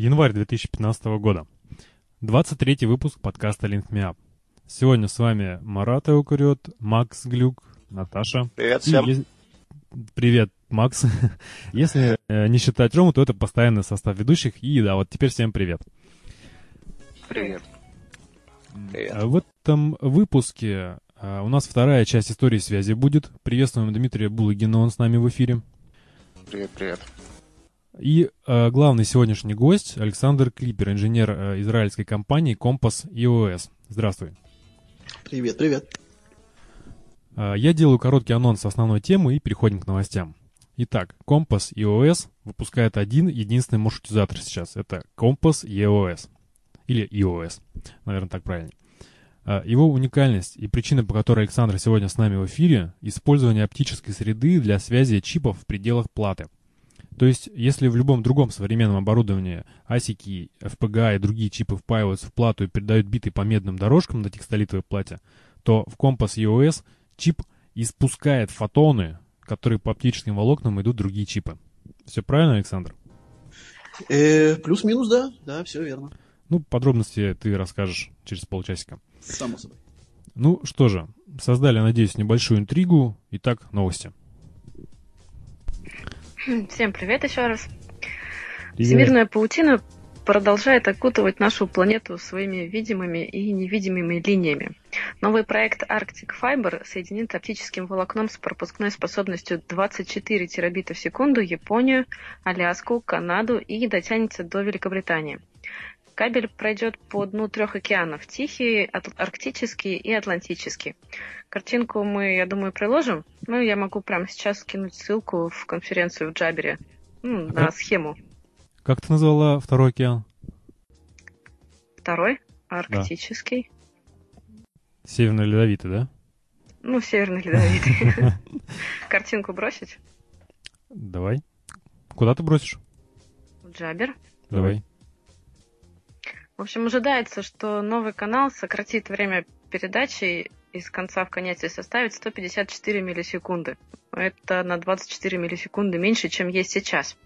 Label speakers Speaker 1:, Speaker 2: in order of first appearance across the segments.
Speaker 1: январь 2015 года. 23 выпуск подкаста Link Me Up. Сегодня с вами Марат Эукурет, Макс Глюк, Наташа.
Speaker 2: Привет всем.
Speaker 1: И, привет, Макс. Если э, не считать Рому, то это постоянный состав ведущих. И да, вот теперь всем привет.
Speaker 2: Привет.
Speaker 1: Привет. А в этом выпуске а, у нас вторая часть истории связи будет. Приветствуем Дмитрия Булагина, он с нами в эфире.
Speaker 2: Привет, привет.
Speaker 1: И э, главный сегодняшний гость Александр Клипер, инженер э, израильской компании Compass EOS. Здравствуй.
Speaker 3: Привет, привет.
Speaker 1: Э, я делаю короткий анонс основной темы и переходим к новостям. Итак, Compass EOS выпускает один единственный маршрутизатор сейчас. Это Compass EOS. Или EOS, наверное, так правильно. Э, его уникальность и причина, по которой Александр сегодня с нами в эфире, использование оптической среды для связи чипов в пределах платы – то есть, если в любом другом современном оборудовании ASIC, FPGA и другие чипы впаиваются в плату и передают биты по медным дорожкам на текстолитовой плате, то в Compass EOS чип испускает фотоны, которые по оптическим волокнам идут другие чипы. Все правильно, Александр?
Speaker 3: Э, плюс-минус, да. Да, все верно.
Speaker 1: Ну, подробности ты расскажешь через полчасика.
Speaker 3: Само собой.
Speaker 1: Ну что же, создали, надеюсь, небольшую интригу. Итак, новости.
Speaker 4: Всем привет еще раз. Привет. Всемирная паутина продолжает окутывать нашу планету своими видимыми и невидимыми линиями. Новый проект Arctic Fiber соединит оптическим волокном с пропускной способностью 24 терабита в секунду Японию, Аляску, Канаду и дотянется до Великобритании. Кабель пройдет по дну трех океанов – Тихий, Арктический и Атлантический. Картинку мы, я думаю, приложим. Ну, я могу прямо сейчас скинуть ссылку в конференцию в Джабере ну, на как? схему.
Speaker 1: Как ты назвала второй океан?
Speaker 4: Второй? Арктический.
Speaker 1: Да. Северно-ледовитый, да?
Speaker 4: Ну, северно-ледовитый. Картинку бросить?
Speaker 1: Давай. Куда ты бросишь?
Speaker 4: В Джабер.
Speaker 1: Давай.
Speaker 4: В общем, ожидается, что новый канал сократит время передачи из конца в конец и составит 154 миллисекунды. Это на 24 миллисекунды меньше, чем есть сейчас.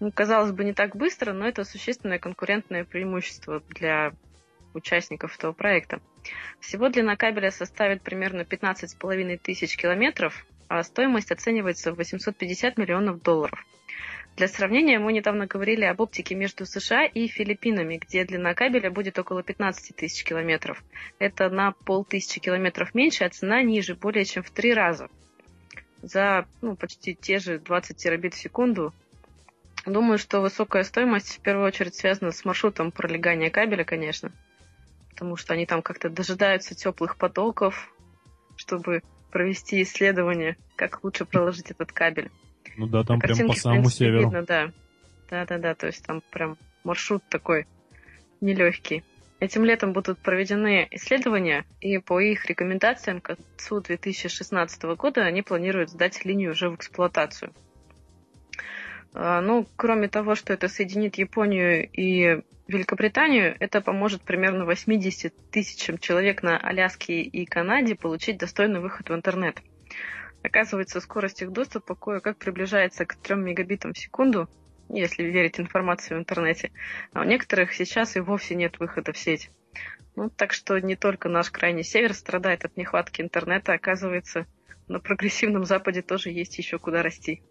Speaker 4: Ну, казалось бы, не так быстро, но это существенное конкурентное преимущество для участников этого проекта. Всего длина кабеля составит примерно 15,5 тысяч километров, а стоимость оценивается в 850 миллионов долларов. Для сравнения, мы недавно говорили об оптике между США и Филиппинами, где длина кабеля будет около 15 тысяч километров. Это на полтысячи километров меньше, а цена ниже, более чем в три раза. За ну, почти те же 20 терабит в секунду. Думаю, что высокая стоимость в первую очередь связана с маршрутом пролегания кабеля, конечно. Потому что они там как-то дожидаются теплых потоков, чтобы провести исследование, как лучше проложить этот кабель.
Speaker 1: Ну да, там прям по самому северу.
Speaker 4: Видно, да. Да-да-да, то есть там прям маршрут такой нелегкий. Этим летом будут проведены исследования, и по их рекомендациям к концу 2016 года они планируют сдать линию уже в эксплуатацию. А, ну, кроме того, что это соединит Японию и Великобританию, это поможет примерно 80 тысячам человек на Аляске и Канаде получить достойный выход в интернет. Оказывается, скорость их доступа кое-как приближается к 3 мегабитам в секунду, если верить информации в интернете. А у некоторых сейчас и вовсе нет выхода в сеть. Ну, так что не только наш крайний север страдает от нехватки интернета, оказывается, на прогрессивном Западе тоже есть еще куда расти.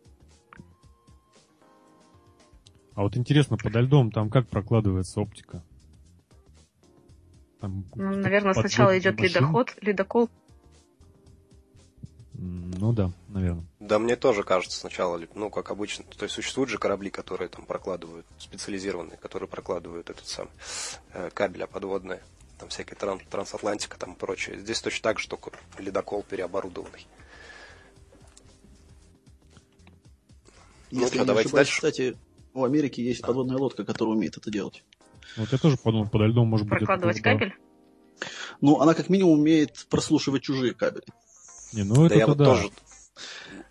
Speaker 1: А вот интересно, подо льдом там как прокладывается оптика?
Speaker 4: Там ну, наверное, сначала идет ледоход, ледокол,
Speaker 1: ну да, наверное.
Speaker 2: Да, мне тоже кажется сначала, ну, как обычно. То есть существуют же корабли, которые там прокладывают, специализированные, которые прокладывают этот сам э, кабель подводные. Там всякие тран, трансатлантика там и прочее. Здесь точно так же, только ледокол переоборудованный.
Speaker 3: Ну Если ну, что, давайте ошибаюсь, дальше. Кстати, у Америки есть а. подводная лодка, которая умеет это делать.
Speaker 1: Вот я тоже подумал, подо льдом может
Speaker 4: Прокладывать
Speaker 1: быть...
Speaker 4: Прокладывать кабель?
Speaker 3: Ну, она как минимум умеет прослушивать чужие кабели.
Speaker 1: Не, ну это
Speaker 2: да я вот да. тоже.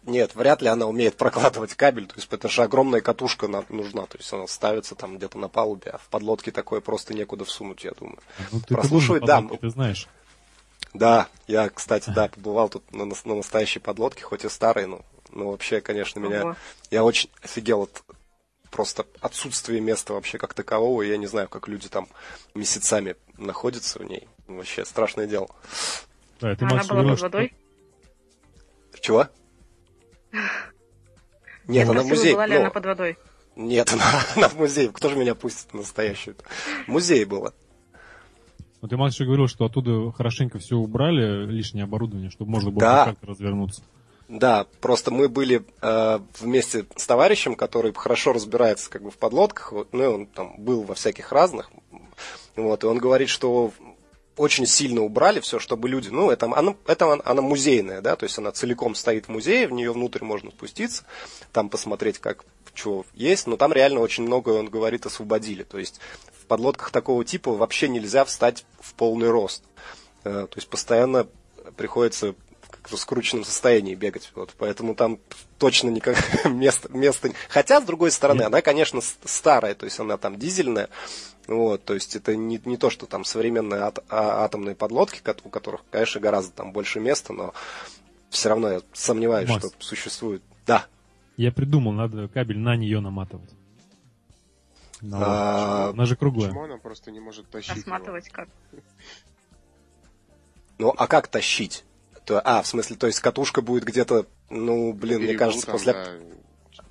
Speaker 2: Нет, вряд ли она умеет прокладывать кабель, то есть это же огромная катушка нужна, то есть она ставится там где-то на палубе, а в подлодке такое просто некуда всунуть, я думаю.
Speaker 1: Ну, ты Прослушивать, да. Ты знаешь.
Speaker 2: Да, я, кстати, да, побывал тут на, на настоящей подлодке, хоть и старой, но, но вообще, конечно, меня... Ого. Я очень офигел от просто отсутствие места вообще как такового. Я не знаю, как люди там месяцами находятся в ней. Вообще страшное дело.
Speaker 4: Да, ты, Она была под водой?
Speaker 2: Чего? Нет, она в музей.
Speaker 4: Была ли она под водой?
Speaker 2: Нет, она, она в музей. Кто же меня пустит настоящую? Музей было.
Speaker 1: Вот ты, Макс, еще говорил, что оттуда хорошенько все убрали, лишнее оборудование, чтобы можно было да. как-то развернуться.
Speaker 2: Да, просто мы были э, вместе с товарищем, который хорошо разбирается как бы в подлодках, вот, ну, он там был во всяких разных, вот, и он говорит, что очень сильно убрали все, чтобы люди, ну, это, она, это она музейная, да, то есть она целиком стоит в музее, в нее внутрь можно спуститься, там посмотреть, как что есть, но там реально очень много, он говорит, освободили, то есть в подлодках такого типа вообще нельзя встать в полный рост, э, то есть постоянно приходится в скрученном состоянии бегать. Вот, поэтому там точно никак места, места... Хотя, с другой стороны, она, конечно, старая, то есть она там дизельная. Вот, то есть это не, не то, что там современные ат, а, атомные подлодки, у которых, конечно, гораздо там больше места, но все равно я сомневаюсь, Макс, что существует. Да.
Speaker 1: Я придумал, надо кабель на нее наматывать. На а... Она же круглая.
Speaker 5: Почему она просто не может тащить? А
Speaker 4: сматывать как?
Speaker 2: Ну, а как тащить? То, а, в смысле, то есть катушка будет где-то, ну, блин, Берегу, мне кажется, там, после, да.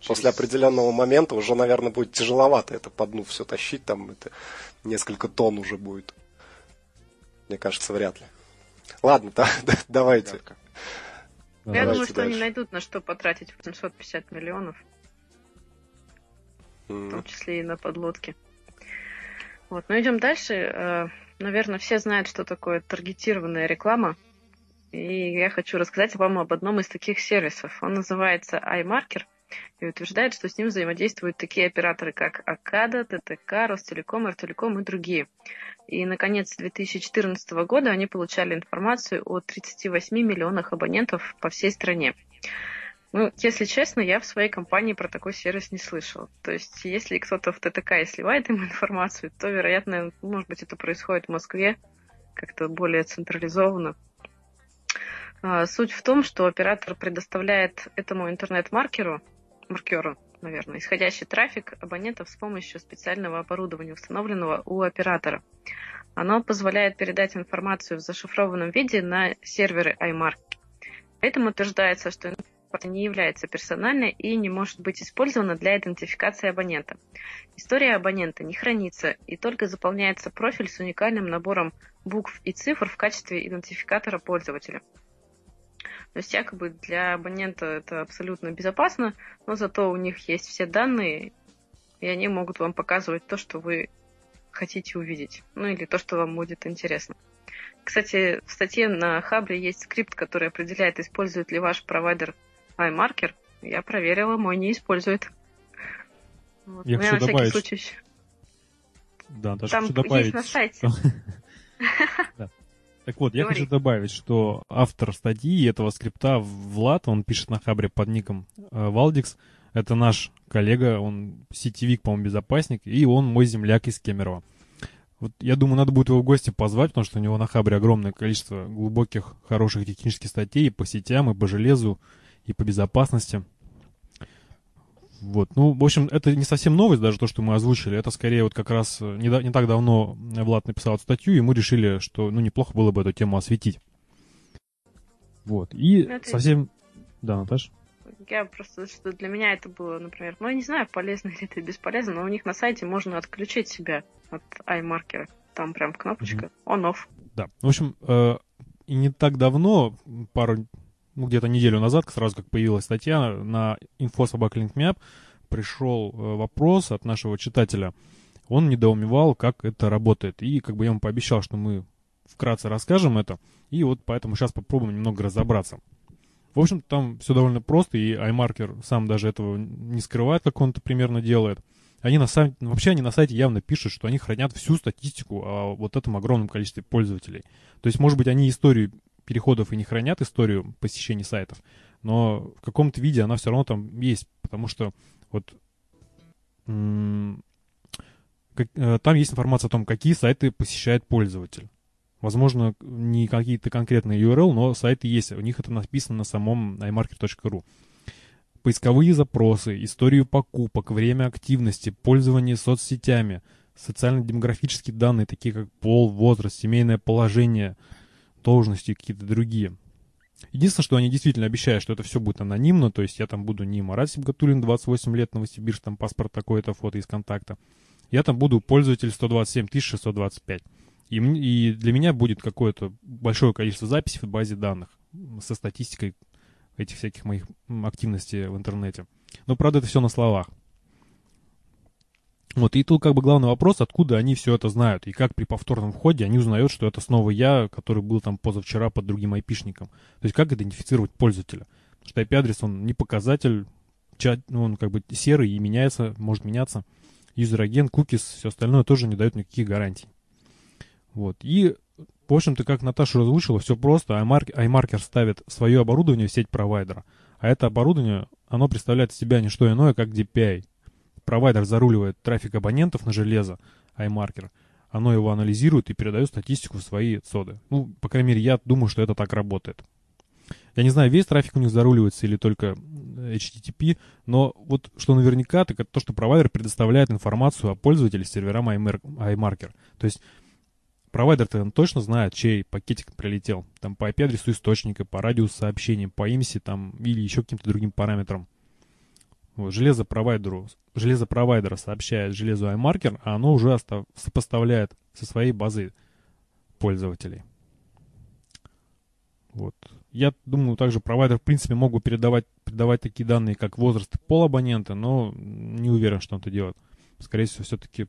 Speaker 2: После определенного момента уже, наверное, будет тяжеловато это по дну все тащить, там это несколько тонн уже будет. Мне кажется, вряд ли. Ладно, да, да, давайте.
Speaker 4: Я давайте думаю, что дальше. они найдут на что потратить 850 миллионов. Mm. В том числе и на подлодки. Вот, но идем дальше. Э, наверное, все знают, что такое таргетированная реклама. И я хочу рассказать вам об одном из таких сервисов. Он называется iMarker и утверждает, что с ним взаимодействуют такие операторы, как Акада, ТТК, Ростелеком, Ртелеком и другие. И, наконец, с 2014 года они получали информацию о 38 миллионах абонентов по всей стране. Ну, если честно, я в своей компании про такой сервис не слышал. То есть, если кто-то в ТТК и сливает им информацию, то, вероятно, может быть, это происходит в Москве как-то более централизованно. А, суть в том, что оператор предоставляет этому интернет-маркеру, маркеру, наверное, исходящий трафик абонентов с помощью специального оборудования, установленного у оператора. Оно позволяет передать информацию в зашифрованном виде на серверы iMark. Поэтому утверждается, что информация не является персональной и не может быть использована для идентификации абонента. История абонента не хранится и только заполняется профиль с уникальным набором букв и цифр в качестве идентификатора пользователя. То есть якобы для абонента это абсолютно безопасно, но зато у них есть все данные, и они могут вам показывать то, что вы хотите увидеть, ну или то, что вам будет интересно. Кстати, в статье на Хабре есть скрипт, который определяет, использует ли ваш провайдер iMarker. Я проверила, мой не использует.
Speaker 1: Вот. Я хочу добавить... Случай... Да, даже
Speaker 4: Там
Speaker 1: хочу добавить.
Speaker 4: Есть на сайте.
Speaker 1: Так вот, я хочу добавить, что автор статьи этого скрипта Влад, он пишет на Хабре под ником э, Валдикс. Это наш коллега, он сетевик, по-моему, безопасник, и он мой земляк из Кемерово. Вот я думаю, надо будет его в гости позвать, потому что у него на Хабре огромное количество глубоких, хороших технических статей и по сетям, и по железу, и по безопасности. Вот, ну, в общем, это не совсем новость, даже то, что мы озвучили. Это скорее вот как раз э, не, не так давно Влад написал эту статью, и мы решили, что, ну, неплохо было бы эту тему осветить. Вот, и ну, совсем... Да, Наташ?
Speaker 4: Я просто, что для меня это было, например, ну, я не знаю, полезно или это бесполезно, но у них на сайте можно отключить себя от iMarker. Там прям кнопочка mm-hmm. on-off.
Speaker 1: Да, в общем, э, и не так давно, пару ну, где-то неделю назад, сразу как появилась статья на info.sobaka.linkmap, пришел э, вопрос от нашего читателя. Он недоумевал, как это работает. И как бы я ему пообещал, что мы вкратце расскажем это. И вот поэтому сейчас попробуем немного разобраться. В общем, там все довольно просто, и iMarker сам даже этого не скрывает, как он это примерно делает. Они на сайте, вообще они на сайте явно пишут, что они хранят всю статистику о вот этом огромном количестве пользователей. То есть, может быть, они историю переходов и не хранят историю посещений сайтов, но в каком-то виде она все равно там есть, потому что вот как, э, там есть информация о том, какие сайты посещает пользователь. Возможно, не какие-то конкретные URL, но сайты есть. У них это написано на самом iMarket.ru. поисковые запросы, историю покупок, время активности, пользование соцсетями, социально-демографические данные, такие как пол, возраст, семейное положение, должности какие-то другие. Единственное, что они действительно обещают, что это все будет анонимно, то есть я там буду не Марат Сибгатулин, 28 лет, Новосибирск, там паспорт такой-то, фото из контакта. Я там буду пользователь 127 625. И, и для меня будет какое-то большое количество записей в базе данных со статистикой этих всяких моих активностей в интернете. Но, правда, это все на словах. Вот, и тут как бы главный вопрос, откуда они все это знают, и как при повторном входе они узнают, что это снова я, который был там позавчера под другим айпишником. То есть как идентифицировать пользователя? Потому что IP-адрес, он не показатель, чат, ну, он как бы серый и меняется, может меняться. User-Agent, cookies, все остальное тоже не дает никаких гарантий. Вот, и в общем-то, как Наташа озвучила, все просто. iMarker ставит свое оборудование в сеть провайдера. А это оборудование, оно представляет из себя не что иное, как DPI. Провайдер заруливает трафик абонентов на железо iMarker. Оно его анализирует и передает статистику в свои ЦОДы. Ну, по крайней мере, я думаю, что это так работает. Я не знаю, весь трафик у них заруливается или только HTTP, но вот что наверняка, так это то, что провайдер предоставляет информацию о пользователе серверам iMarker. То есть Провайдер-то точно знает, чей пакетик прилетел. Там по IP-адресу источника, по радиусу сообщения, по имси там или еще каким-то другим параметрам. Вот, железо провайдеру, железо провайдера сообщает железу iMarker, а оно уже остав, сопоставляет со своей базой пользователей. Вот. Я думаю, также провайдер, в принципе, мог бы передавать, передавать такие данные, как возраст и пол абонента, но не уверен, что он это делает. Скорее всего, все-таки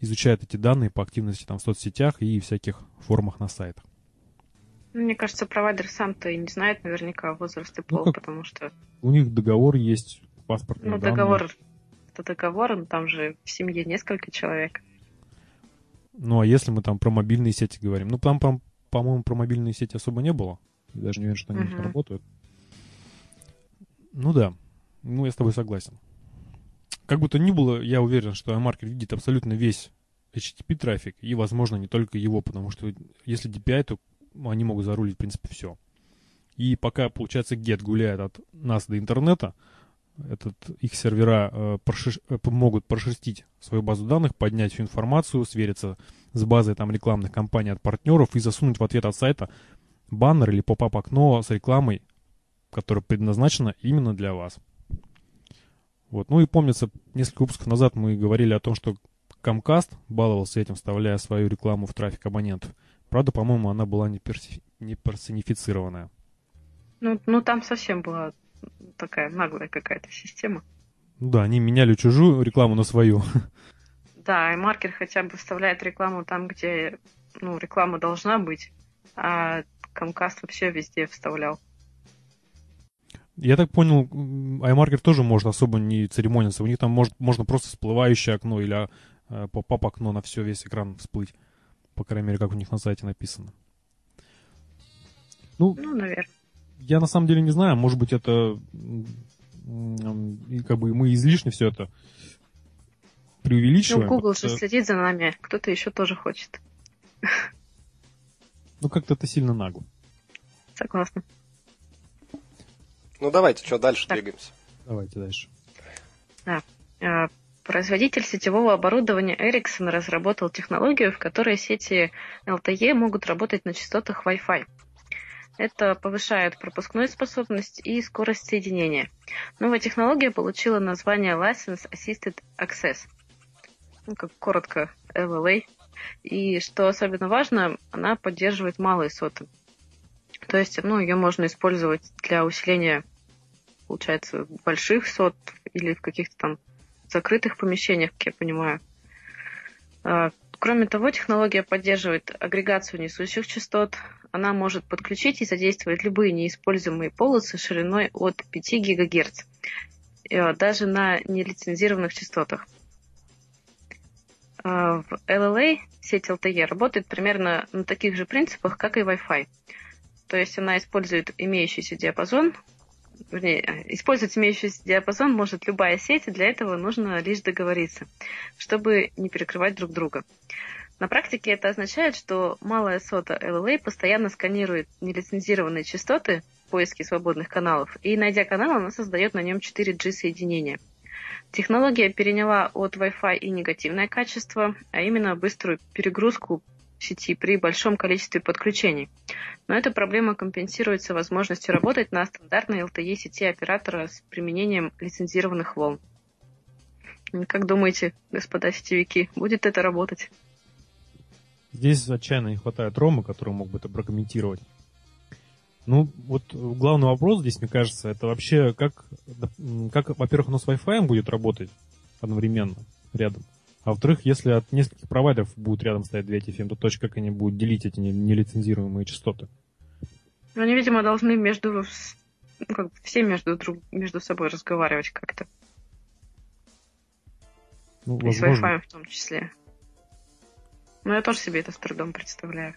Speaker 1: изучает эти данные по активности там, в соцсетях и всяких формах на сайтах.
Speaker 4: Ну, мне кажется, провайдер сам-то и не знает наверняка возраст и ну, пол, ну, потому что...
Speaker 1: У них договор есть, паспортный
Speaker 4: Ну, данные. договор, это договор, но там же в семье несколько человек.
Speaker 1: Ну, а если мы там про мобильные сети говорим? Ну, там, по- по-моему, про мобильные сети особо не было. Я даже не уверен, что они uh-huh. работают. Ну да, ну я с тобой согласен. Как бы то ни было, я уверен, что iMarket видит абсолютно весь HTTP трафик, и, возможно, не только его, потому что если DPI, то они могут зарулить, в принципе, все. И пока, получается, GET гуляет от нас до интернета, этот, их сервера э, прошиш, э, прошерстить свою базу данных, поднять всю информацию, свериться с базой там, рекламных кампаний от партнеров и засунуть в ответ от сайта баннер или поп-ап окно с рекламой, которая предназначена именно для вас. Вот. Ну и помнится, несколько выпусков назад мы говорили о том, что Comcast баловался этим, вставляя свою рекламу в трафик абонентов. Правда, по-моему, она была не, перси... не персонифицированная.
Speaker 4: Ну, ну, там совсем была такая наглая какая-то система.
Speaker 1: Ну да, они меняли чужую рекламу на свою.
Speaker 4: Да, и маркер хотя бы вставляет рекламу там, где ну, реклама должна быть, а Comcast вообще везде вставлял.
Speaker 1: Я так понял, iMarker тоже может особо не церемониться. У них там может, можно просто всплывающее окно или э, поп-ап окно на все, весь экран всплыть. По крайней мере, как у них на сайте написано.
Speaker 4: Ну, ну наверное.
Speaker 1: Я на самом деле не знаю, может быть, это как бы мы излишне все это преувеличиваем.
Speaker 4: Ну, Google же следит за нами, кто-то еще тоже хочет.
Speaker 1: Ну, как-то это сильно нагло.
Speaker 4: Согласна.
Speaker 2: Ну давайте, что дальше так. двигаемся?
Speaker 1: Давайте дальше.
Speaker 4: Да. А, производитель сетевого оборудования Ericsson разработал технологию, в которой сети LTE могут работать на частотах Wi-Fi. Это повышает пропускную способность и скорость соединения. Новая технология получила название License Assisted Access, ну, как коротко LLA. И что особенно важно, она поддерживает малые соты. То есть, ну, ее можно использовать для усиления получается, больших сот или в каких-то там закрытых помещениях, как я понимаю. А, кроме того, технология поддерживает агрегацию несущих частот. Она может подключить и задействовать любые неиспользуемые полосы шириной от 5 ГГц, э, даже на нелицензированных частотах. А, в LLA сеть LTE работает примерно на таких же принципах, как и Wi-Fi. То есть она использует имеющийся диапазон, вернее, использовать имеющийся диапазон может любая сеть, и для этого нужно лишь договориться, чтобы не перекрывать друг друга. На практике это означает, что малая сота LLA постоянно сканирует нелицензированные частоты поиске свободных каналов, и, найдя канал, она создает на нем 4G соединения. Технология переняла от Wi-Fi и негативное качество, а именно быструю перегрузку сети при большом количестве подключений. Но эта проблема компенсируется возможностью работать на стандартной LTE сети оператора с применением лицензированных волн. Как думаете, господа сетевики, будет это работать?
Speaker 1: Здесь отчаянно не хватает Рома, который мог бы это прокомментировать. Ну, вот главный вопрос здесь, мне кажется, это вообще как, как во-первых, оно с Wi-Fi будет работать одновременно рядом. А во-вторых, если от нескольких провайдеров будут рядом стоять две эти FM, то точно как они будут делить эти нелицензируемые частоты?
Speaker 4: Ну, они, видимо, должны между ну, как все между, друг, между собой разговаривать как-то. Ну, И с Wi-Fi в том числе. Ну, я тоже себе это с трудом представляю.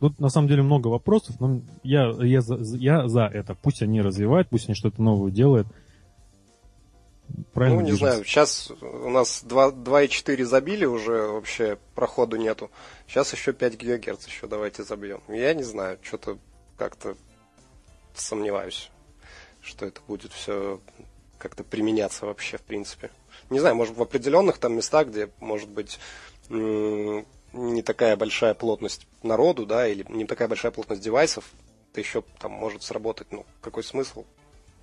Speaker 1: Тут на самом деле много вопросов, но я, я, за, я за это. Пусть они развивают, пусть они что-то новое делают.
Speaker 2: Правильно ну, не движется. знаю, сейчас у нас 2,4 забили уже, вообще проходу нету. Сейчас еще 5 ГГц еще давайте забьем. Я не знаю, что-то как-то сомневаюсь, что это будет все как-то применяться вообще, в принципе. Не знаю, может в определенных там местах, где, может быть, не такая большая плотность народу, да, или не такая большая плотность девайсов, это еще там может сработать, ну, какой смысл,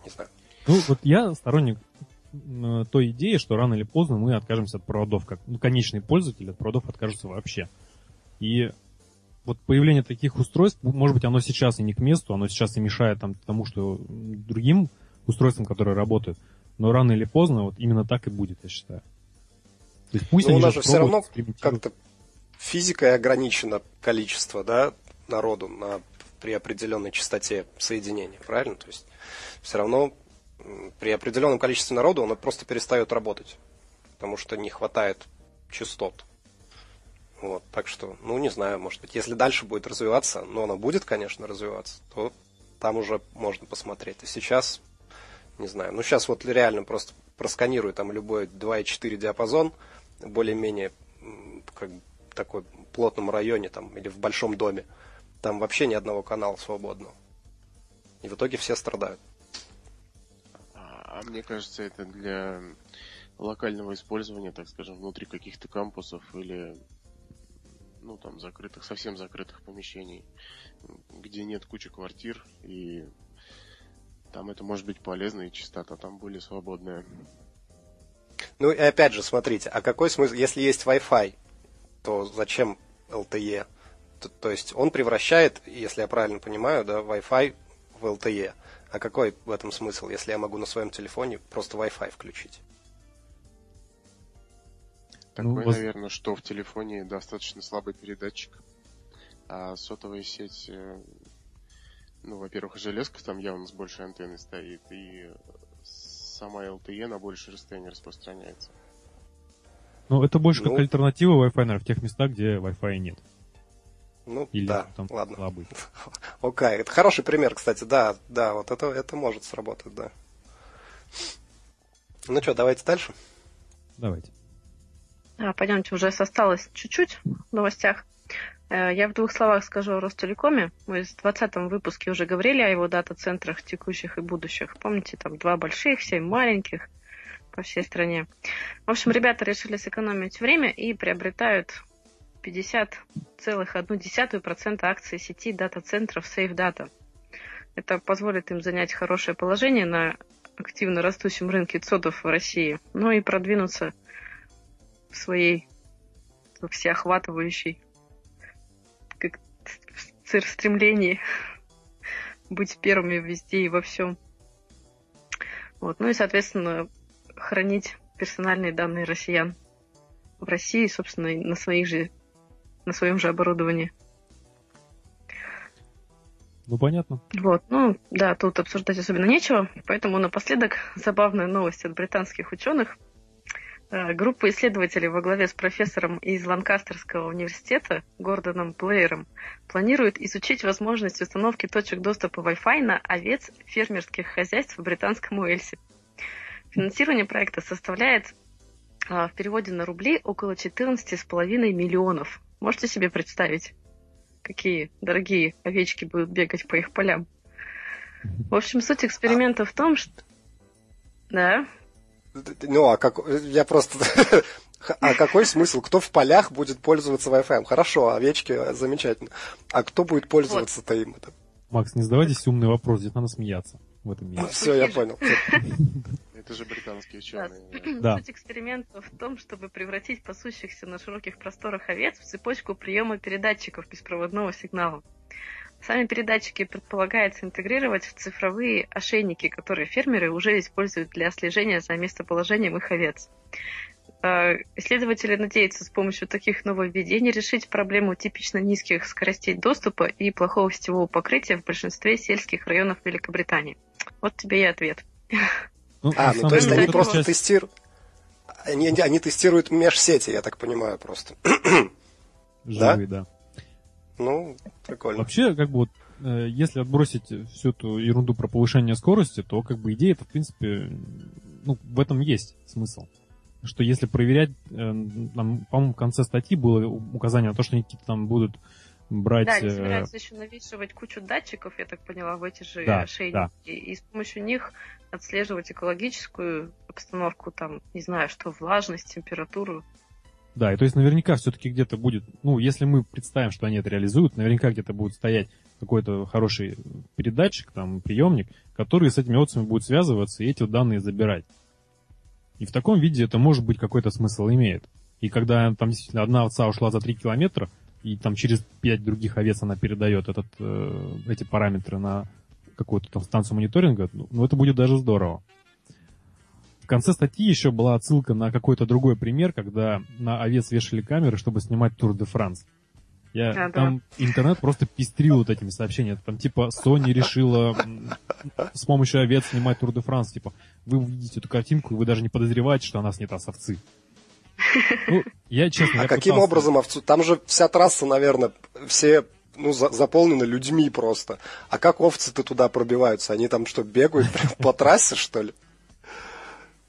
Speaker 2: не знаю.
Speaker 1: Ну, вот я сторонник той идеи, что рано или поздно мы откажемся от проводов, как ну, конечный пользователь от проводов откажется вообще. И вот появление таких устройств, может быть, оно сейчас и не к месту, оно сейчас и мешает там, тому, что другим устройствам, которые работают, но рано или поздно вот именно так и будет, я считаю.
Speaker 2: То есть пусть но они у нас же все равно как-то физикой ограничено количество да, народу на, при определенной частоте соединения, правильно? То есть все равно при определенном количестве народу оно просто перестает работать, потому что не хватает частот. Вот, так что, ну, не знаю, может быть, если дальше будет развиваться, но оно будет, конечно, развиваться, то там уже можно посмотреть. А сейчас, не знаю, ну, сейчас вот реально просто просканирую там любой 2,4 диапазон, более-менее как такой плотном районе там, или в большом доме, там вообще ни одного канала свободного. И в итоге все страдают.
Speaker 5: А, мне кажется, это для локального использования, так скажем, внутри каких-то кампусов или ну там закрытых, совсем закрытых помещений, где нет кучи квартир и там это может быть полезно и частота там более свободная.
Speaker 2: Ну и опять же, смотрите, а какой смысл, если есть Wi-Fi, то зачем LTE? То, то есть он превращает, если я правильно понимаю, да, Wi-Fi в LTE. А какой в этом смысл, если я могу на своем телефоне просто Wi-Fi включить?
Speaker 5: Такой, ну, наверное, что в телефоне достаточно слабый передатчик, а сотовая сеть, э, ну, во-первых, железка там явно с большей антенной стоит, и сама LTE на большее расстояние распространяется.
Speaker 1: Ну, это больше ну, как альтернатива Wi-Fi, наверное, в тех местах, где Wi-Fi нет.
Speaker 2: Ну, Или да, там ладно. Слабый. Окей, okay. это хороший пример, кстати, да, да, вот это, это может сработать, да. Ну что, давайте дальше?
Speaker 1: Давайте.
Speaker 4: А, пойдемте, уже осталось чуть-чуть в новостях. Э, я в двух словах скажу о Ростелекоме. Мы в 20 выпуске уже говорили о его дата-центрах текущих и будущих. Помните, там два больших, семь маленьких – по всей стране. В общем, ребята решили сэкономить время и приобретают 50,1% акций сети дата-центров SafeData. Это позволит им занять хорошее положение на активно растущем рынке ЦОДов в России, но и продвинуться в своей всеохватывающей как, стремлении быть первыми везде и во всем. Вот. Ну и, соответственно, хранить персональные данные россиян в России, собственно, на своих же, на своем же оборудовании.
Speaker 1: Ну, понятно.
Speaker 4: Вот, ну, да, тут обсуждать особенно нечего, поэтому напоследок забавная новость от британских ученых. Э, группа исследователей во главе с профессором из Ланкастерского университета Гордоном Плеером планирует изучить возможность установки точек доступа Wi-Fi на овец фермерских хозяйств в британском Уэльсе. Финансирование проекта составляет а, в переводе на рубли около 14,5 миллионов. Можете себе представить, какие дорогие овечки будут бегать по их полям? В общем, суть эксперимента а... в том, что... Да?
Speaker 2: Ну, а как... Я просто... А какой смысл? Кто в полях будет пользоваться Wi-Fi? Хорошо, овечки замечательно. А кто будет пользоваться-то им?
Speaker 1: Макс, не задавайтесь умный вопрос, здесь надо смеяться в этом мире.
Speaker 2: Все, я понял.
Speaker 5: Это же британские ученые.
Speaker 4: Да. Суть эксперимента в том, чтобы превратить пасущихся на широких просторах овец в цепочку приема передатчиков беспроводного сигнала. Сами передатчики предполагается интегрировать в цифровые ошейники, которые фермеры уже используют для слежения за местоположением их овец. А, исследователи надеются с помощью таких нововведений решить проблему типично низких скоростей доступа и плохого сетевого покрытия в большинстве сельских районов Великобритании. Вот тебе и ответ.
Speaker 2: Ну, а, ну то есть они просто часть... тестируют... Они, они тестируют межсети, я так понимаю, просто.
Speaker 1: Живые, да? да.
Speaker 2: Ну, прикольно.
Speaker 1: Вообще, как бы вот, э, если отбросить всю эту ерунду про повышение скорости, то как бы идея это, в принципе, ну, в этом есть смысл что если проверять, э, там, по-моему, в конце статьи было указание на то, что они какие-то там будут брать... Да,
Speaker 4: они э, собираются еще навешивать кучу датчиков, я так поняла, в эти же да, ошейники, да. и с помощью них отслеживать экологическую обстановку, там, не знаю, что, влажность, температуру.
Speaker 1: Да, и то есть наверняка все-таки где-то будет, ну, если мы представим, что они это реализуют, наверняка где-то будет стоять какой-то хороший передатчик, там, приемник, который с этими отцами будет связываться и эти данные забирать. И в таком виде это может быть какой-то смысл имеет. И когда там действительно одна овца ушла за 3 километра, и там через 5 других овец она передает этот, э, эти параметры на какую-то там станцию мониторинга, ну, ну, это будет даже здорово. В конце статьи еще была отсылка на какой-то другой пример, когда на овец вешали камеры, чтобы снимать Тур де Франс. Я, а, там да. интернет просто пестрил вот этими сообщениями. Там типа Sony решила с помощью овец снимать Тур де Франс. Типа, вы увидите эту картинку, и вы даже не подозреваете, что она снята с овцы.
Speaker 2: Ну, я честно, а я каким пытался... образом овцу? Там же вся трасса, наверное, все ну, за, заполнены людьми просто. А как овцы-то туда пробиваются? Они там что, бегают по трассе, что ли?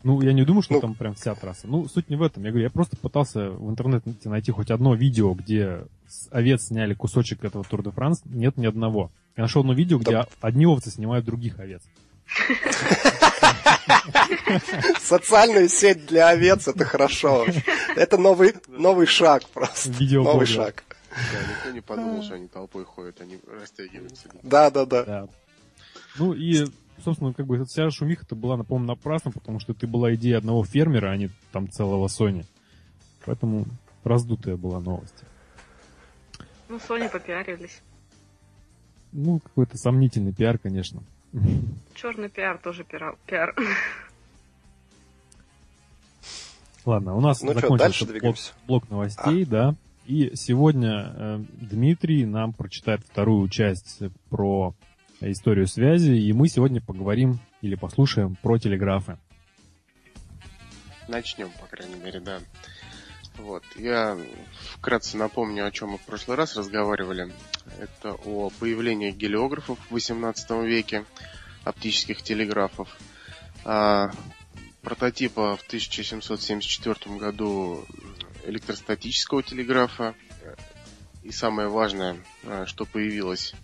Speaker 1: Ну, я не думаю, что ну, там прям вся трасса. Ну, суть не в этом. Я говорю, я просто пытался в интернете найти хоть одно видео, где с овец сняли кусочек этого Тур де Франс. Нет ни одного. Я нашел одно видео, где да. одни овцы снимают других овец.
Speaker 2: Социальная сеть для овец это хорошо. Это новый, новый шаг просто.
Speaker 1: Видео
Speaker 2: новый шаг.
Speaker 5: Да, никто не подумал, что они толпой ходят, они растягиваются.
Speaker 2: Да, да, да.
Speaker 1: Ну и собственно, как бы вся шумиха-то была, напомню, напрасна, потому что это была идея одного фермера, а не там целого Sony. Поэтому раздутая была новость.
Speaker 4: Ну, Sony попиарились.
Speaker 1: Ну, какой-то сомнительный пиар, конечно.
Speaker 4: Черный пиар тоже пиар. пиар.
Speaker 1: Ладно, у нас ну закончился что, блок, блок новостей, а. да. И сегодня э, Дмитрий нам прочитает вторую часть про историю связи, и мы сегодня поговорим или послушаем про телеграфы.
Speaker 5: Начнем, по крайней мере, да. Вот. Я вкратце напомню, о чем мы в прошлый раз разговаривали. Это о появлении гелиографов в XVIII веке, оптических телеграфов. А, прототипа в 1774 году электростатического телеграфа. И самое важное, а, что появилось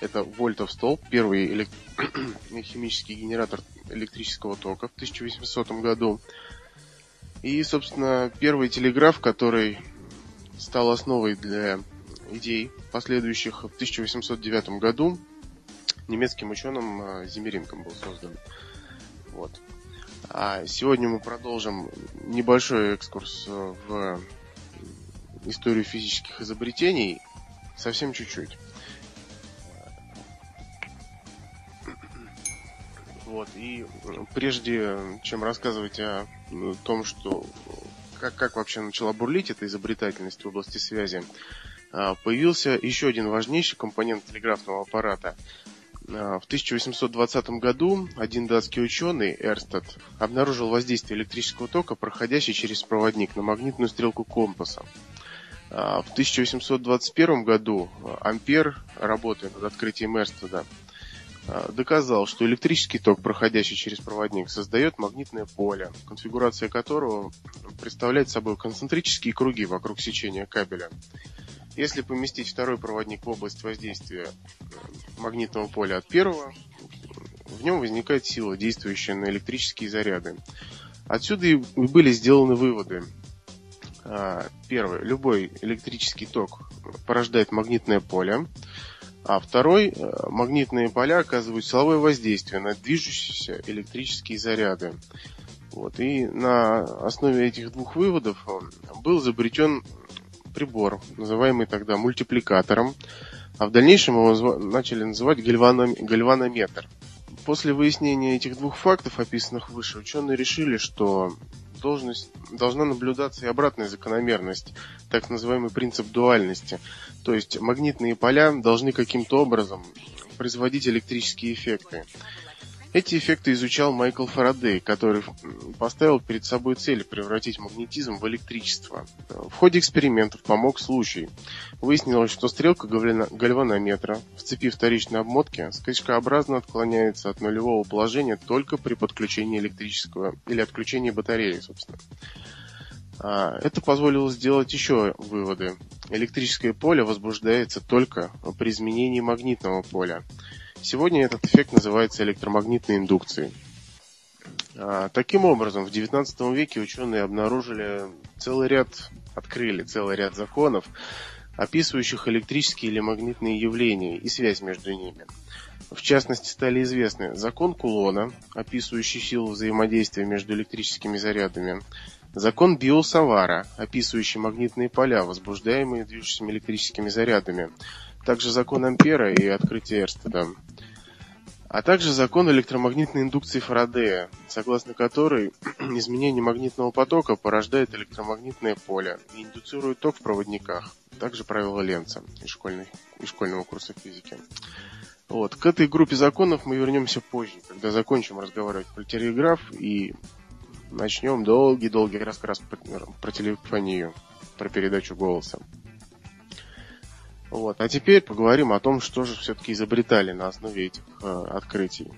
Speaker 5: это вольтов столб, первый элек... химический генератор электрического тока в 1800 году. И, собственно, первый телеграф, который стал основой для идей последующих в 1809 году немецким ученым а, Зимеринком был создан. Вот. А сегодня мы продолжим небольшой экскурс в историю физических изобретений, совсем чуть-чуть. Вот, и прежде чем рассказывать о том, что как, как вообще начала бурлить эта изобретательность в области связи, а, появился еще один важнейший компонент телеграфного аппарата. А, в 1820 году один датский ученый, Эрстед, обнаружил воздействие электрического тока, проходящий через проводник на магнитную стрелку компаса. А, в 1821 году Ампер, работая над открытием Эрстеда, доказал, что электрический ток, проходящий через проводник, создает магнитное поле, конфигурация которого представляет собой концентрические круги вокруг сечения кабеля. Если поместить второй проводник в область воздействия э, магнитного поля от первого, В нем возникает сила, действующая на электрические заряды. Отсюда и были сделаны выводы. А, первый. Любой электрический ток порождает магнитное поле. А второй, э, магнитные поля оказывают силовое воздействие на движущиеся электрические заряды. Вот. И на основе этих двух выводов э, был изобретен прибор, называемый тогда мультипликатором, а в дальнейшем его начали называть гальванометр. После выяснения этих двух фактов, описанных выше, ученые решили, что должность, должна наблюдаться и обратная закономерность, так называемый принцип дуальности. То есть магнитные поля должны каким-то образом производить электрические эффекты. Эти эффекты изучал Майкл Фарадей, который поставил перед собой цель превратить магнетизм в электричество. В ходе экспериментов помог случай. Выяснилось, что стрелка гальванометра в цепи вторичной обмотки скачкообразно отклоняется от нулевого положения только при подключении электрического или отключении батареи, собственно. А, это позволило сделать еще выводы. Электрическое поле возбуждается только при изменении магнитного поля. Сегодня этот эффект называется электромагнитной индукцией. А, таким образом, в XIX веке ученые обнаружили целый ряд, открыли целый ряд законов, описывающих электрические или магнитные явления и связь между ними. В частности, стали известны закон Кулона, описывающий силу взаимодействия между электрическими зарядами, закон Биосавара, описывающий магнитные поля, возбуждаемые движущими электрическими зарядами, также закон Ампера и открытие Эрстеда, а также закон электромагнитной индукции Фарадея, согласно которой изменение магнитного потока порождает электромагнитное поле и индуцирует ток в проводниках. Также правило Ленца из, школьной, из школьного курса физики. Вот. К этой группе законов мы вернемся позже, когда закончим разговаривать про телеграф и начнем долгий-долгий рассказ про, про телефонию, про передачу голоса. Вот. А теперь поговорим о том, что же все-таки изобретали на основе этих э, открытий.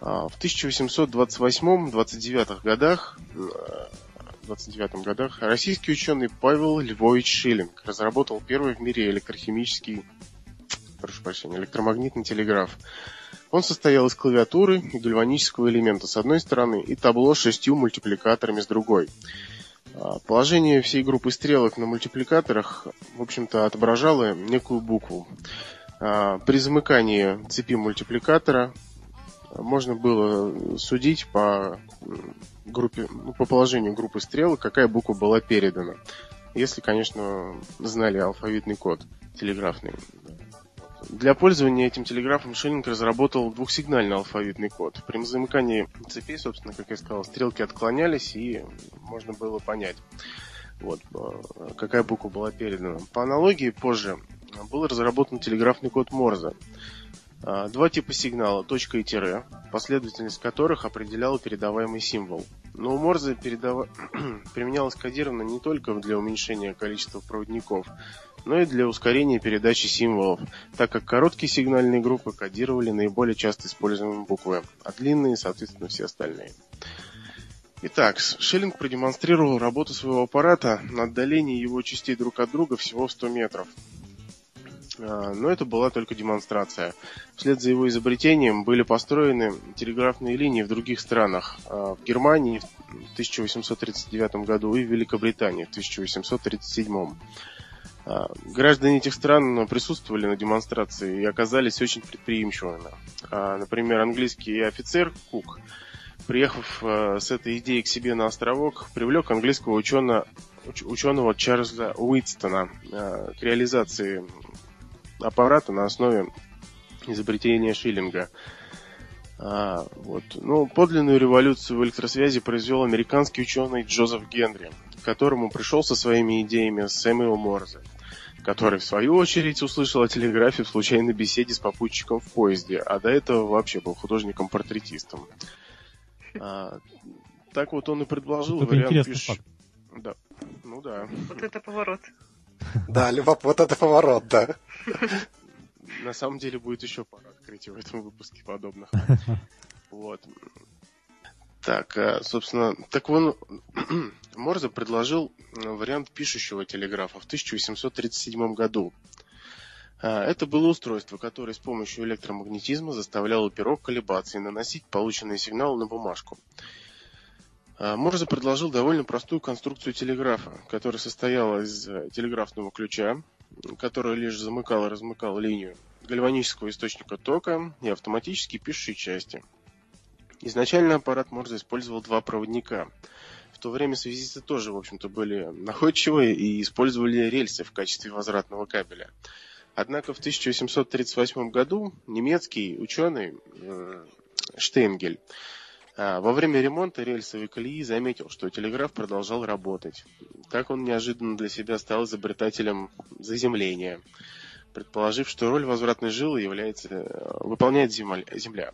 Speaker 5: А, в 1828-29 годах, 29 э, годах российский ученый Павел Львович Шиллинг разработал первый в мире электрохимический, прошу прощения, электромагнитный телеграф. Он состоял из клавиатуры и гальванического элемента с одной стороны и табло с шестью мультипликаторами с другой. А, положение всей группы стрелок на мультипликаторах, в общем-то, отображало некую букву. А, при замыкании цепи мультипликатора можно было судить по, группе, ну, по положению группы стрелок, какая буква была передана. Если, конечно, знали алфавитный код телеграфный. Для пользования этим телеграфом Шиллинг разработал двухсигнальный алфавитный код. При замыкании цепей, собственно, как я сказал, стрелки отклонялись и можно было понять, вот, э, какая буква была передана. По аналогии позже был разработан телеграфный код Морзе. А, два типа сигнала, точка и тире, последовательность которых определяла передаваемый символ. Но у Морзе передав... применялось кодирование не только для уменьшения количества проводников, но и для ускорения передачи символов, так как короткие сигнальные группы кодировали наиболее часто используемые буквы, а длинные, соответственно, все остальные. Итак, Шеллинг продемонстрировал работу своего аппарата на отдалении его частей друг от друга всего в 100 метров. А, но это была только демонстрация. Вслед за его изобретением были построены телеграфные линии в других странах. А, в Германии в 1839 году и в Великобритании в 1837. А, граждане этих стран присутствовали на демонстрации и оказались очень предприимчивыми. Например, английский офицер Кук, приехав с этой идеей к себе на островок, привлек английского ученого, ученого Чарльза Уитстона к реализации аппарата на основе изобретения Шиллинга. А, вот. Ну, подлинную революцию в электросвязи произвел американский ученый Джозеф Генри, к которому пришел со своими идеями Сэмюэл Морзе, который, в свою очередь, услышал о телеграфе в случайной беседе с попутчиком в поезде, а до этого вообще был художником-портретистом. А, так вот он и предложил
Speaker 1: вот вариант пиш...
Speaker 5: Да. Ну да.
Speaker 4: Вот это поворот.
Speaker 2: Да, любоп... вот это поворот, да.
Speaker 5: На самом деле будет еще пара открытий в этом выпуске подобных. Вот. Так, э, собственно, так он Морзе предложил вариант пишущего телеграфа в 1837 году. А, это было устройство, которое с помощью электромагнетизма заставляло перо колебаться и наносить полученные сигналы на бумажку. Морзе предложил довольно простую конструкцию телеграфа, которая состояла из э, телеграфного ключа, который лишь замыкал и размыкал линию, гальванического источника тока и автоматически пишущей части. Изначально аппарат Морзе использовал два проводника. В то время связисты тоже, в общем-то, были находчивые и использовали рельсы в качестве возвратного кабеля. Однако в 1838 году немецкий ученый э, Штейнгель а, во время ремонта рельсовой колеи заметил, что телеграф продолжал работать. Так он неожиданно для себя стал изобретателем заземления, предположив, что роль возвратной жилы является, э, выполняет земля.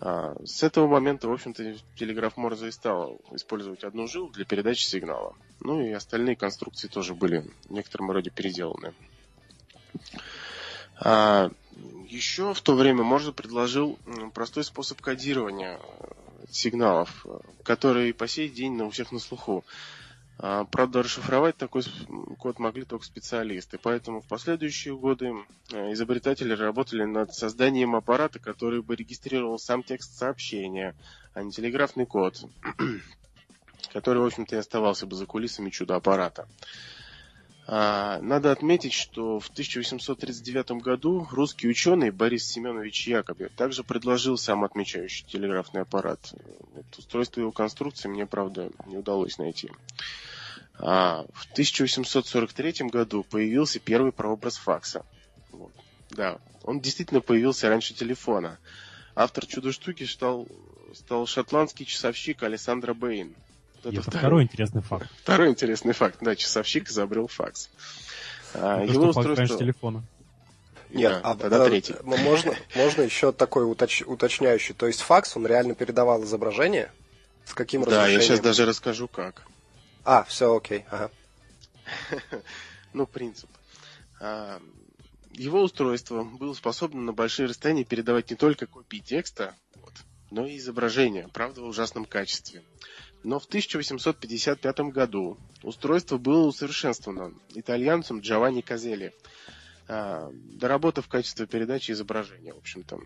Speaker 5: А, с этого момента, в общем-то, телеграф Морзе и стал использовать одну жилу для передачи сигнала. Ну и остальные конструкции тоже были в некотором роде переделаны. А, еще в то время можно предложил простой способ кодирования э, сигналов, э, который по сей день у всех на слуху. А, правда, расшифровать такой код могли только специалисты, поэтому в последующие годы э, изобретатели работали над созданием аппарата, который бы регистрировал сам текст сообщения, а не телеграфный код, который, в общем-то, и оставался бы за кулисами чудо-аппарата. аппарата а, надо отметить, что в 1839 году русский ученый Борис Семенович Якобе также предложил сам отмечающий телеграфный аппарат. Вот устройство его конструкции мне, правда, не удалось найти. А в 1843 году появился первый прообраз факса. Вот. Да, он действительно появился раньше телефона. Автор чудо-штуки стал, стал шотландский часовщик Александр Бэйн.
Speaker 1: Это, это второй интересный факт.
Speaker 5: Второй интересный факт. Да, часовщик изобрел факс.
Speaker 1: А, это его устройство... раньше телефона.
Speaker 2: Нет, да, а, тогда а, третий. Можно, можно еще такой уточ, уточняющий. То есть факс, он реально передавал изображение? С каким
Speaker 5: Да, я сейчас даже расскажу как.
Speaker 2: А, все окей, ага.
Speaker 5: ну, принцип. А, его устройство было способно на большие расстояния передавать не только копии текста, вот, но и изображения, правда, в ужасном качестве. Но в 1855 году устройство было усовершенствовано итальянцем Джованни Казели, а, доработав качество передачи изображения, в общем-то.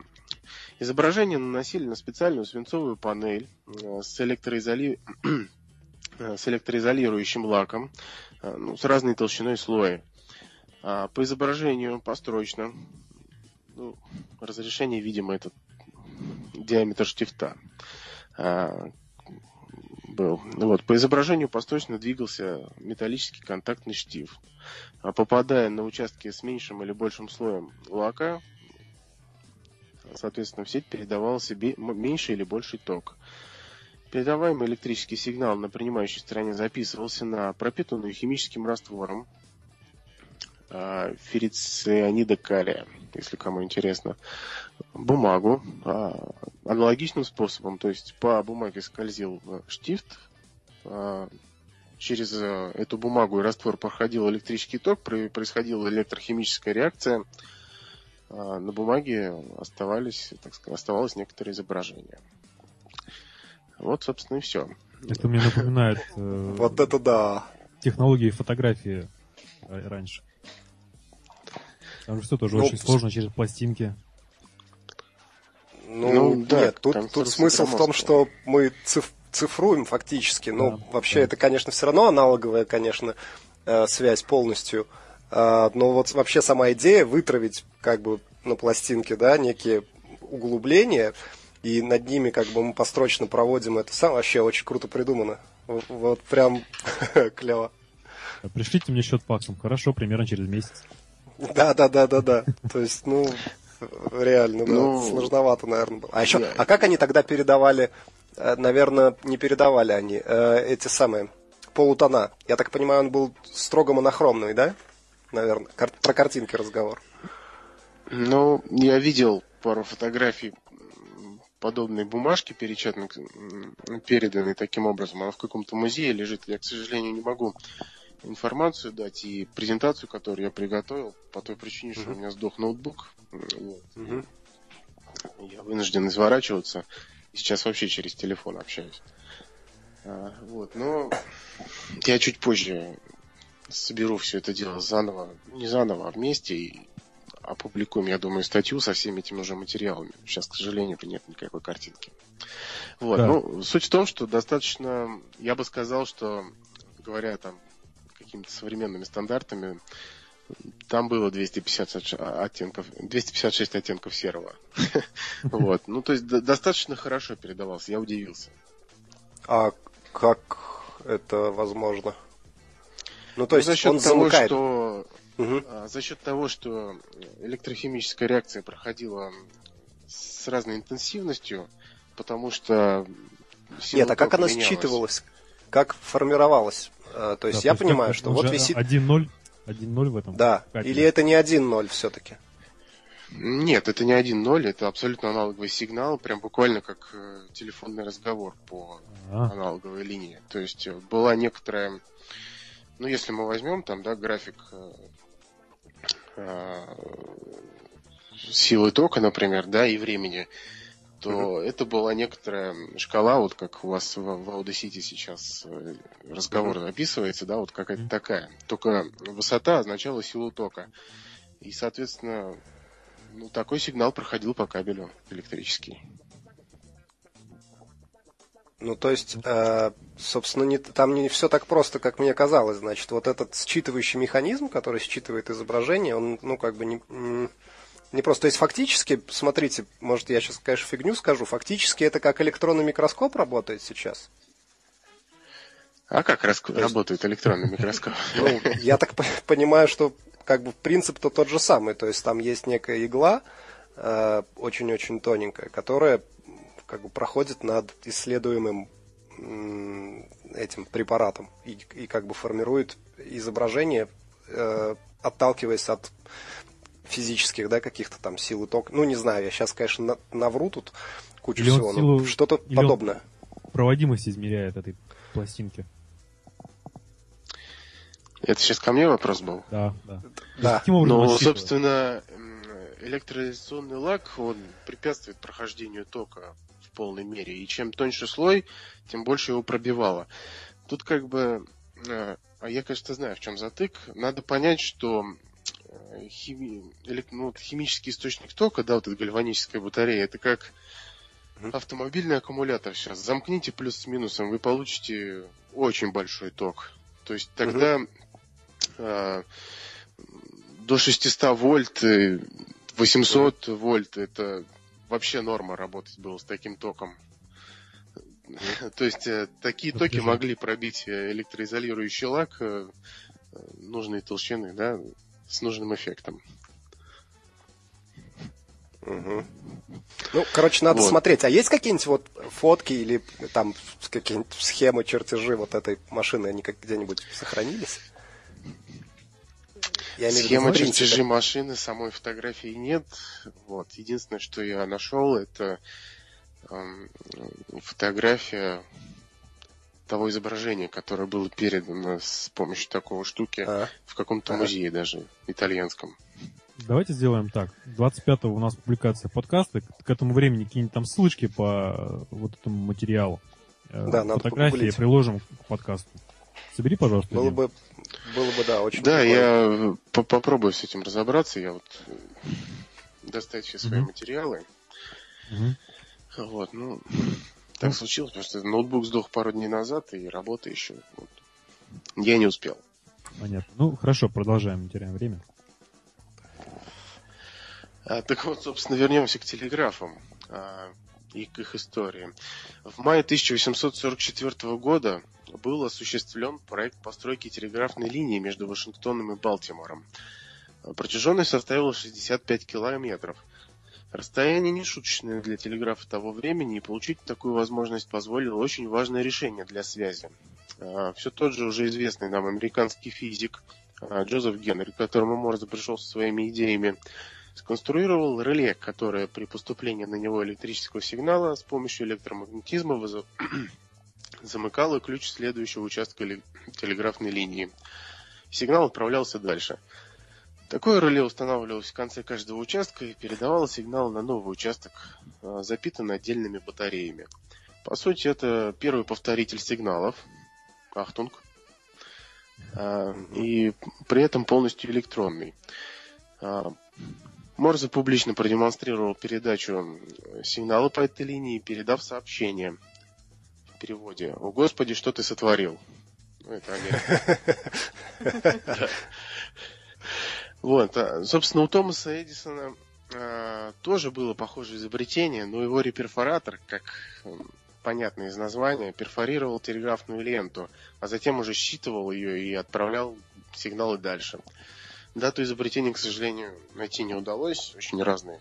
Speaker 5: Изображение наносили на специальную свинцовую панель а, с, электроизоли... с электроизолирующим лаком а, ну, с разной толщиной слоя. По изображению построчно, ну, разрешение, видимо, это диаметр штифта был. Вот. По изображению посточно двигался металлический контактный штиф. А попадая на участки с меньшим или большим слоем лака, соответственно, в сеть передавал себе меньший или больший ток. Передаваемый электрический сигнал на принимающей стороне записывался на пропитанную химическим раствором феррицианида калия, если кому интересно, бумагу а, аналогичным способом, то есть по бумаге скользил штифт, а, через э, эту бумагу и раствор проходил электрический ток, происходила электрохимическая реакция, а, на бумаге оставались, так сказать, оставалось некоторое изображение. Вот, собственно, и все.
Speaker 1: Это мне напоминает...
Speaker 2: Э, вот это да!
Speaker 1: Технологии фотографии раньше. Там же все тоже ну, очень сложно через пластинки.
Speaker 2: Ну, ну да, нет, тут, тут смысл в том, что мы циф цифруем фактически. Ну, да, вообще, да. это, конечно, все равно аналоговая, конечно, э, связь полностью. Э, но вот вообще сама идея вытравить как бы на пластинке, да, некие углубления, и над ними как бы мы построчно проводим это сам вообще очень круто придумано. Вот прям клево.
Speaker 1: Пришлите мне счет факсом. Хорошо, примерно через месяц.
Speaker 2: Да, да, да, да, да. То есть, ну, реально, да, ну, сложновато, наверное, было. А еще, а как они тогда передавали, э, наверное, не передавали они э, эти самые полутона? Я так понимаю, он был строго монохромный, да? Наверное, про картинки разговор.
Speaker 5: Ну, я видел пару фотографий подобной бумажки печатной, переданной таким образом. Она в каком-то музее лежит. Я, к сожалению, не могу информацию дать и презентацию, которую я приготовил, по той причине, что у меня сдох ноутбук. Вот. Я вынужден изворачиваться. И сейчас вообще через телефон общаюсь. А, вот, но я чуть позже соберу все это дело заново, не заново, а вместе и опубликуем, я думаю, статью со всеми этими уже материалами. Сейчас, к сожалению, нет никакой картинки. Вот. Да. Ну, суть в том, что достаточно, я бы сказал, что, говоря там какими-то современными стандартами, там было 250 оттенков, 256 оттенков серого. Вот. Ну, то есть достаточно хорошо передавался, я удивился.
Speaker 2: А как это возможно?
Speaker 5: Ну, то есть за счет того, что угу. за счет того, что электрохимическая реакция проходила с разной интенсивностью, потому что
Speaker 2: нет, а как она менялась. считывалась, как формировалась? А, то есть да, я то понимаю, что вот висит
Speaker 1: 1-0, 1-0 в этом.
Speaker 2: Да. Капеле. Или это не 1-0 все-таки?
Speaker 5: Нет, это не 1-0, это абсолютно аналоговый сигнал, прям буквально как э, телефонный разговор по а. аналоговой линии. То есть э, была некоторая ну, если мы возьмем там, да, график э, э, силы тока, например, да, и времени, то mm-hmm. это была некоторая шкала, вот как у вас в, в Audacity сейчас э, разговор mm-hmm. описывается, да, вот какая-то mm-hmm. такая. Только высота означала силу тока. И, соответственно, ну, такой сигнал проходил по кабелю электрический.
Speaker 2: Ну, то есть, э, собственно, не, там не все так просто, как мне казалось. Значит, вот этот считывающий механизм, который считывает изображение, он, ну, как бы не, не просто. То есть, фактически, смотрите, может, я сейчас, конечно, фигню скажу, фактически это как электронный микроскоп работает сейчас.
Speaker 5: А как рас... есть... работает электронный микроскоп?
Speaker 2: Ну, я так понимаю, что как бы принцип-то тот же самый. То есть, там есть некая игла, э, очень-очень тоненькая, которая как бы проходит над исследуемым этим препаратом и, и как бы формирует изображение, э, отталкиваясь от физических, да, каких-то там сил и ток. Ну, не знаю, я сейчас, конечно, на, навру тут кучу или всего, силу, но что-то подобное.
Speaker 1: проводимость измеряет этой пластинки.
Speaker 5: Это сейчас ко мне вопрос был?
Speaker 1: Да, да.
Speaker 2: да.
Speaker 5: Ну, собственно, электроизоляционный лак, он препятствует прохождению тока полной мере. И чем тоньше слой, тем больше его пробивало. Тут как бы, э, а я, конечно, знаю, в чем затык. Надо понять, что хими, ну, химический источник тока, да, вот эта гальваническая батарея, это как автомобильный аккумулятор сейчас. Замкните плюс с минусом, вы получите очень большой ток. То есть тогда э, до 600 вольт, 800 вольт это вообще норма работать было с таким током. То есть э, такие токи могли пробить э, электроизолирующий лак э, нужной толщины, да, с нужным эффектом.
Speaker 2: Угу. Ну, короче, надо вот. смотреть. А есть какие-нибудь вот фотки или там какие-нибудь схемы, чертежи вот этой машины, они как где-нибудь сохранились?
Speaker 5: Я Схема чертежи машины, самой фотографии нет. Вот. Единственное, что я нашел, это эм, фотография того изображения, которое было передано с помощью такого штуки а? в каком-то а? музее даже, итальянском.
Speaker 1: Давайте сделаем так. 25-го у нас публикация подкаста. К этому времени какие-нибудь там ссылочки по вот этому материалу. Э, да, Фотографии приложим к подкасту. Собери, пожалуйста.
Speaker 2: Было бы, было бы, да, очень
Speaker 5: Да, я попробую с этим разобраться. Я вот э, достать все свои mm-hmm. материалы. Mm-hmm. Вот, ну, так mm-hmm. случилось, потому что ноутбук сдох пару дней назад, и работа еще. Вот. Я не успел.
Speaker 1: Понятно. Ну, хорошо, продолжаем, не теряем время.
Speaker 5: А, так вот, собственно, вернемся к телеграфам а, и к их истории. В мае 1844 года был осуществлен проект постройки телеграфной линии между Вашингтоном и Балтимором. Протяженность составила 65 километров. Расстояние не шуточное для телеграфа того времени, и получить такую возможность позволило очень важное решение для связи. А, Все тот же уже известный нам американский физик а, Джозеф Генри, к которому Морзе пришел со своими идеями, сконструировал реле, которое при поступлении на него электрического сигнала с помощью электромагнетизма вызов замыкала ключ следующего участка телеграфной линии. Сигнал отправлялся дальше. Такое реле устанавливалось в конце каждого участка и передавало сигнал на новый участок, а, запитанный отдельными батареями. По сути, это первый повторитель сигналов, Ахтунг, а, и при этом полностью электронный. А, Морзе публично продемонстрировал передачу сигнала по этой линии, передав сообщение в переводе «О, Господи, что ты сотворил?» Ну, это Америка. Вот, а, собственно, у Томаса Эдисона а, тоже было похожее изобретение, но его реперфоратор, как понятно из названия, перфорировал телеграфную ленту, а затем уже считывал ее и отправлял сигналы дальше. Дату изобретения, к сожалению, найти не удалось. Очень разные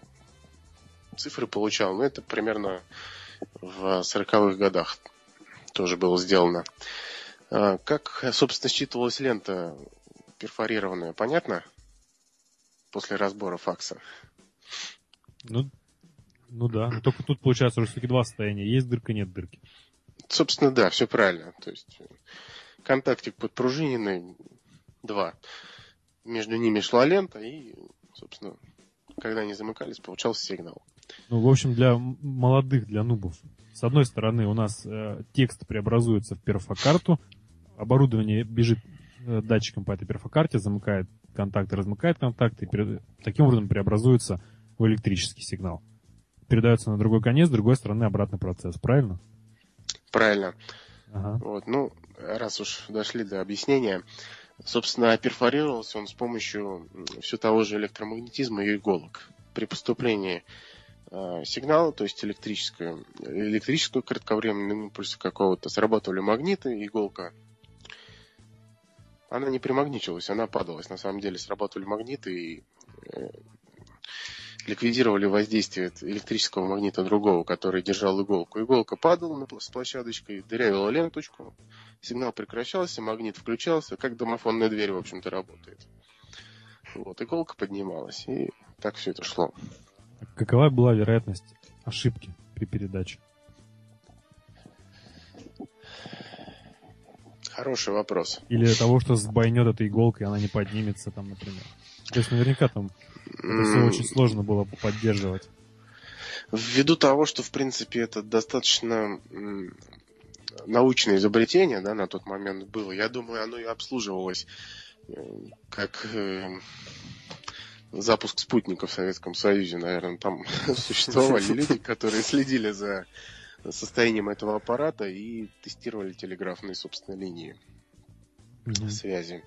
Speaker 5: цифры получал, но это примерно в 40-х годах тоже было сделано. А, как, собственно, считывалась лента перфорированная, понятно? После разбора факса.
Speaker 1: Ну, ну да, но только тут получается уже все-таки два состояния. Есть дырка, нет дырки.
Speaker 5: Собственно, да, все правильно. То есть контактик подпружиненный, два. Между ними шла лента, и, собственно, когда они замыкались, получался сигнал.
Speaker 1: Ну, в общем, для молодых, для нубов. С одной стороны, у нас э, текст преобразуется в перфокарту, оборудование бежит э, датчиком по этой перфокарте, замыкает контакты, размыкает контакты, и перед... таким образом преобразуется в электрический сигнал. Передается на другой конец, с другой стороны обратный процесс, правильно?
Speaker 5: Правильно. Ага. Вот, ну, раз уж дошли до объяснения, собственно, перфорировался он с помощью все того же электромагнетизма и иголок. При поступлении э, сигнала, то есть электрическую, электрическую кратковременную импульса какого-то, срабатывали магниты, иголка она не примагничивалась, она падалась. На самом деле срабатывали магниты и э, ликвидировали воздействие электрического магнита другого, который держал иголку. Иголка падала с площадочкой, дырявила ленточку, сигнал прекращался, магнит включался, как домофонная дверь, в общем-то, работает. Вот, иголка поднималась, и так все это шло.
Speaker 1: Какова была вероятность ошибки при передаче?
Speaker 5: Хороший вопрос.
Speaker 1: Или того, что сбойнет эта иголка, и она не поднимется, там, например. То есть наверняка там это все очень сложно было поддерживать.
Speaker 5: Ввиду того, что, в принципе, это достаточно научное изобретение, да, на тот момент было, я думаю, оно и обслуживалось э, как э, запуск спутника в Советском Союзе, наверное, там существовали люди, которые следили за состоянием этого аппарата и тестировали телеграфные, собственно, линии mm-hmm. связи.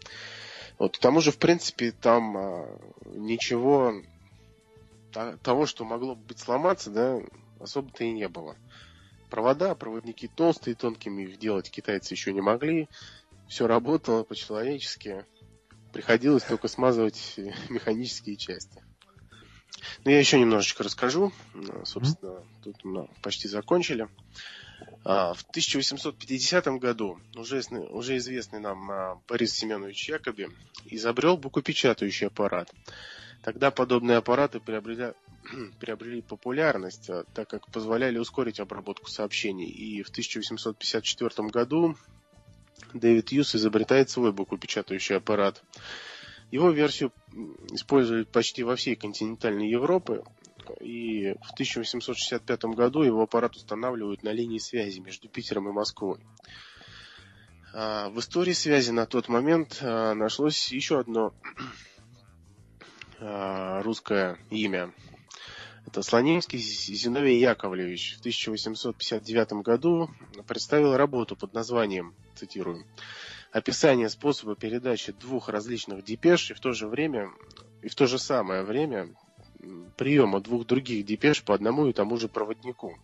Speaker 5: Вот, к тому же, в принципе, там а, ничего та, того, что могло быть сломаться, да, особо-то и не было. Провода, проводники толстые, тонкими их делать китайцы еще не могли. Все работало по-человечески. Приходилось только смазывать механические части. Ну, я еще немножечко расскажу. Собственно, mm-hmm. тут мы почти закончили. А, в 1850 году уже, уже известный нам а, Борис Семенович Якоби изобрел буквопечатающий аппарат. Тогда подобные аппараты приобрели, приобрели популярность, а, так как позволяли ускорить обработку сообщений. И в 1854 году Дэвид Юс изобретает свой буквопечатающий аппарат. Его версию используют почти во всей континентальной Европе, и в 1865 году его аппарат устанавливают на линии связи между Питером и Москвой. А, в истории связи на тот момент а, нашлось еще одно а, русское имя. Это Слонимский Зиновий Яковлевич в 1859 году представил работу под названием, цитирую, описание способа передачи двух различных депеш и в то же время и в то же самое время приема двух других депеш по одному и тому же проводнику.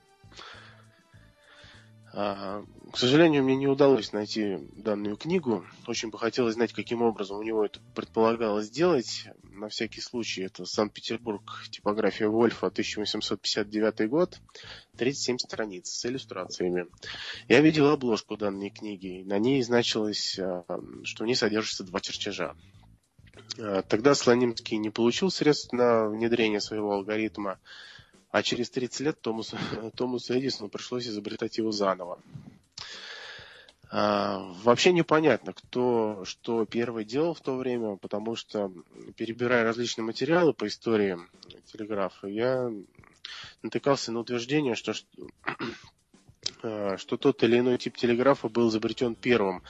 Speaker 5: А, к сожалению, мне не удалось найти данную книгу. Очень бы хотелось знать, каким образом у него это предполагалось сделать. На всякий случай, это Санкт-Петербург, типография Вольфа, 1859 год, 37 страниц с иллюстрациями. Я видел обложку данной книги. На ней значилось, а, что в ней содержится два чертежа. А, тогда Слонимский не получил средств на внедрение своего алгоритма, а через 30 лет Томасу, Томасу Эдисону пришлось изобретать его заново. А, вообще непонятно, кто что первый делал в то время, потому что, перебирая различные материалы по истории телеграфа, я натыкался на утверждение, что, а, что тот или иной тип телеграфа был изобретен первым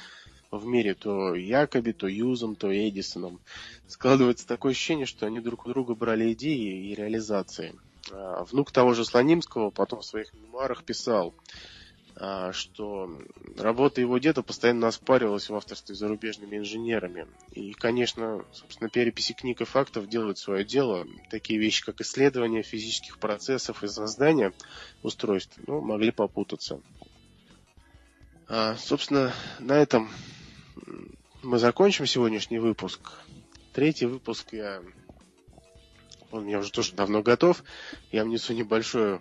Speaker 5: в мире то Якоби, то Юзом, то Эдисоном. Складывается такое ощущение, что они друг у друга брали идеи и реализации. А, внук того же Слонимского потом в своих мемуарах писал, а, что работа его деда постоянно оспаривалась в авторстве зарубежными инженерами. И, конечно, собственно, переписи книг и фактов делают свое дело. Такие вещи, как исследование физических процессов и создание устройств, ну, могли попутаться. А, собственно, на этом мы закончим сегодняшний выпуск. Третий выпуск я... Он у меня уже тоже давно готов. Я внесу небольшую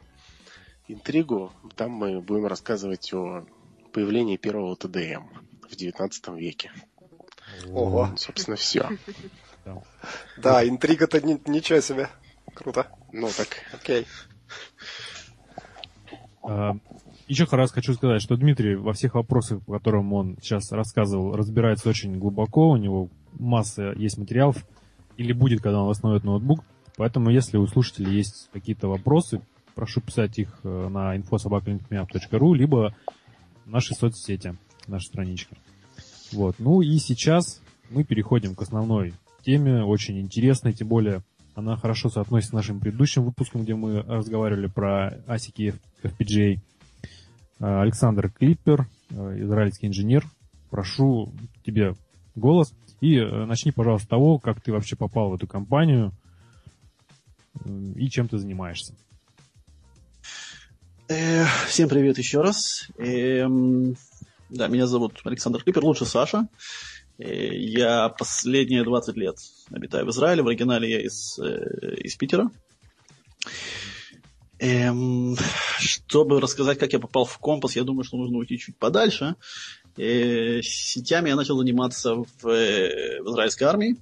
Speaker 5: интригу. Там мы будем рассказывать о появлении первого ТДМ в 19 веке.
Speaker 2: Ого.
Speaker 5: Собственно, все.
Speaker 2: Да, интрига-то ничего себе. Круто.
Speaker 5: Ну так.
Speaker 2: Окей.
Speaker 1: А, еще раз хочу сказать, что Дмитрий во всех вопросах, по которым он сейчас рассказывал, разбирается очень глубоко. У него масса есть материалов. Или будет, когда он восстановит ноутбук. Поэтому, если у слушателей есть какие-то вопросы, прошу писать их э, на infosobakalinkmap.ru, либо в нашей соцсети, нашей страничке. Вот. Ну и сейчас мы переходим к основной теме, очень интересной, тем более она хорошо соотносится с нашим предыдущим выпуском, где мы разговаривали про ASIC и FPGA. Э, Александр Клиппер, э, израильский инженер. Прошу тебе голос. И начни, пожалуйста, с того, как ты вообще попал в эту компанию и чем ты занимаешься.
Speaker 3: Всем привет еще раз. Эм, да, меня зовут Александр Клиппер, лучше Саша. Я последние 20 лет обитаю в Израиле. В оригинале я из, из Питера. Эм, чтобы рассказать, как я попал в компас, я думаю, что нужно уйти чуть подальше. Э, сетями я начал заниматься в, э, в израильской армии.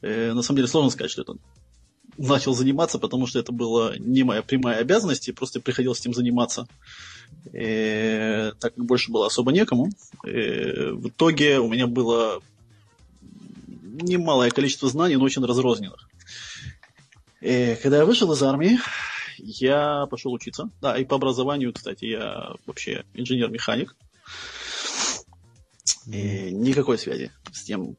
Speaker 3: Э, на самом деле сложно сказать, что это начал заниматься, потому что это была не моя прямая обязанность, и просто приходилось этим заниматься, э, так как больше было особо некому. Э, в итоге у меня было немалое количество знаний, но очень разрозненных. И э, когда я вышел из армии, я пошел учиться. Да, и по образованию, кстати, я вообще инженер-механик. И никакой связи с тем,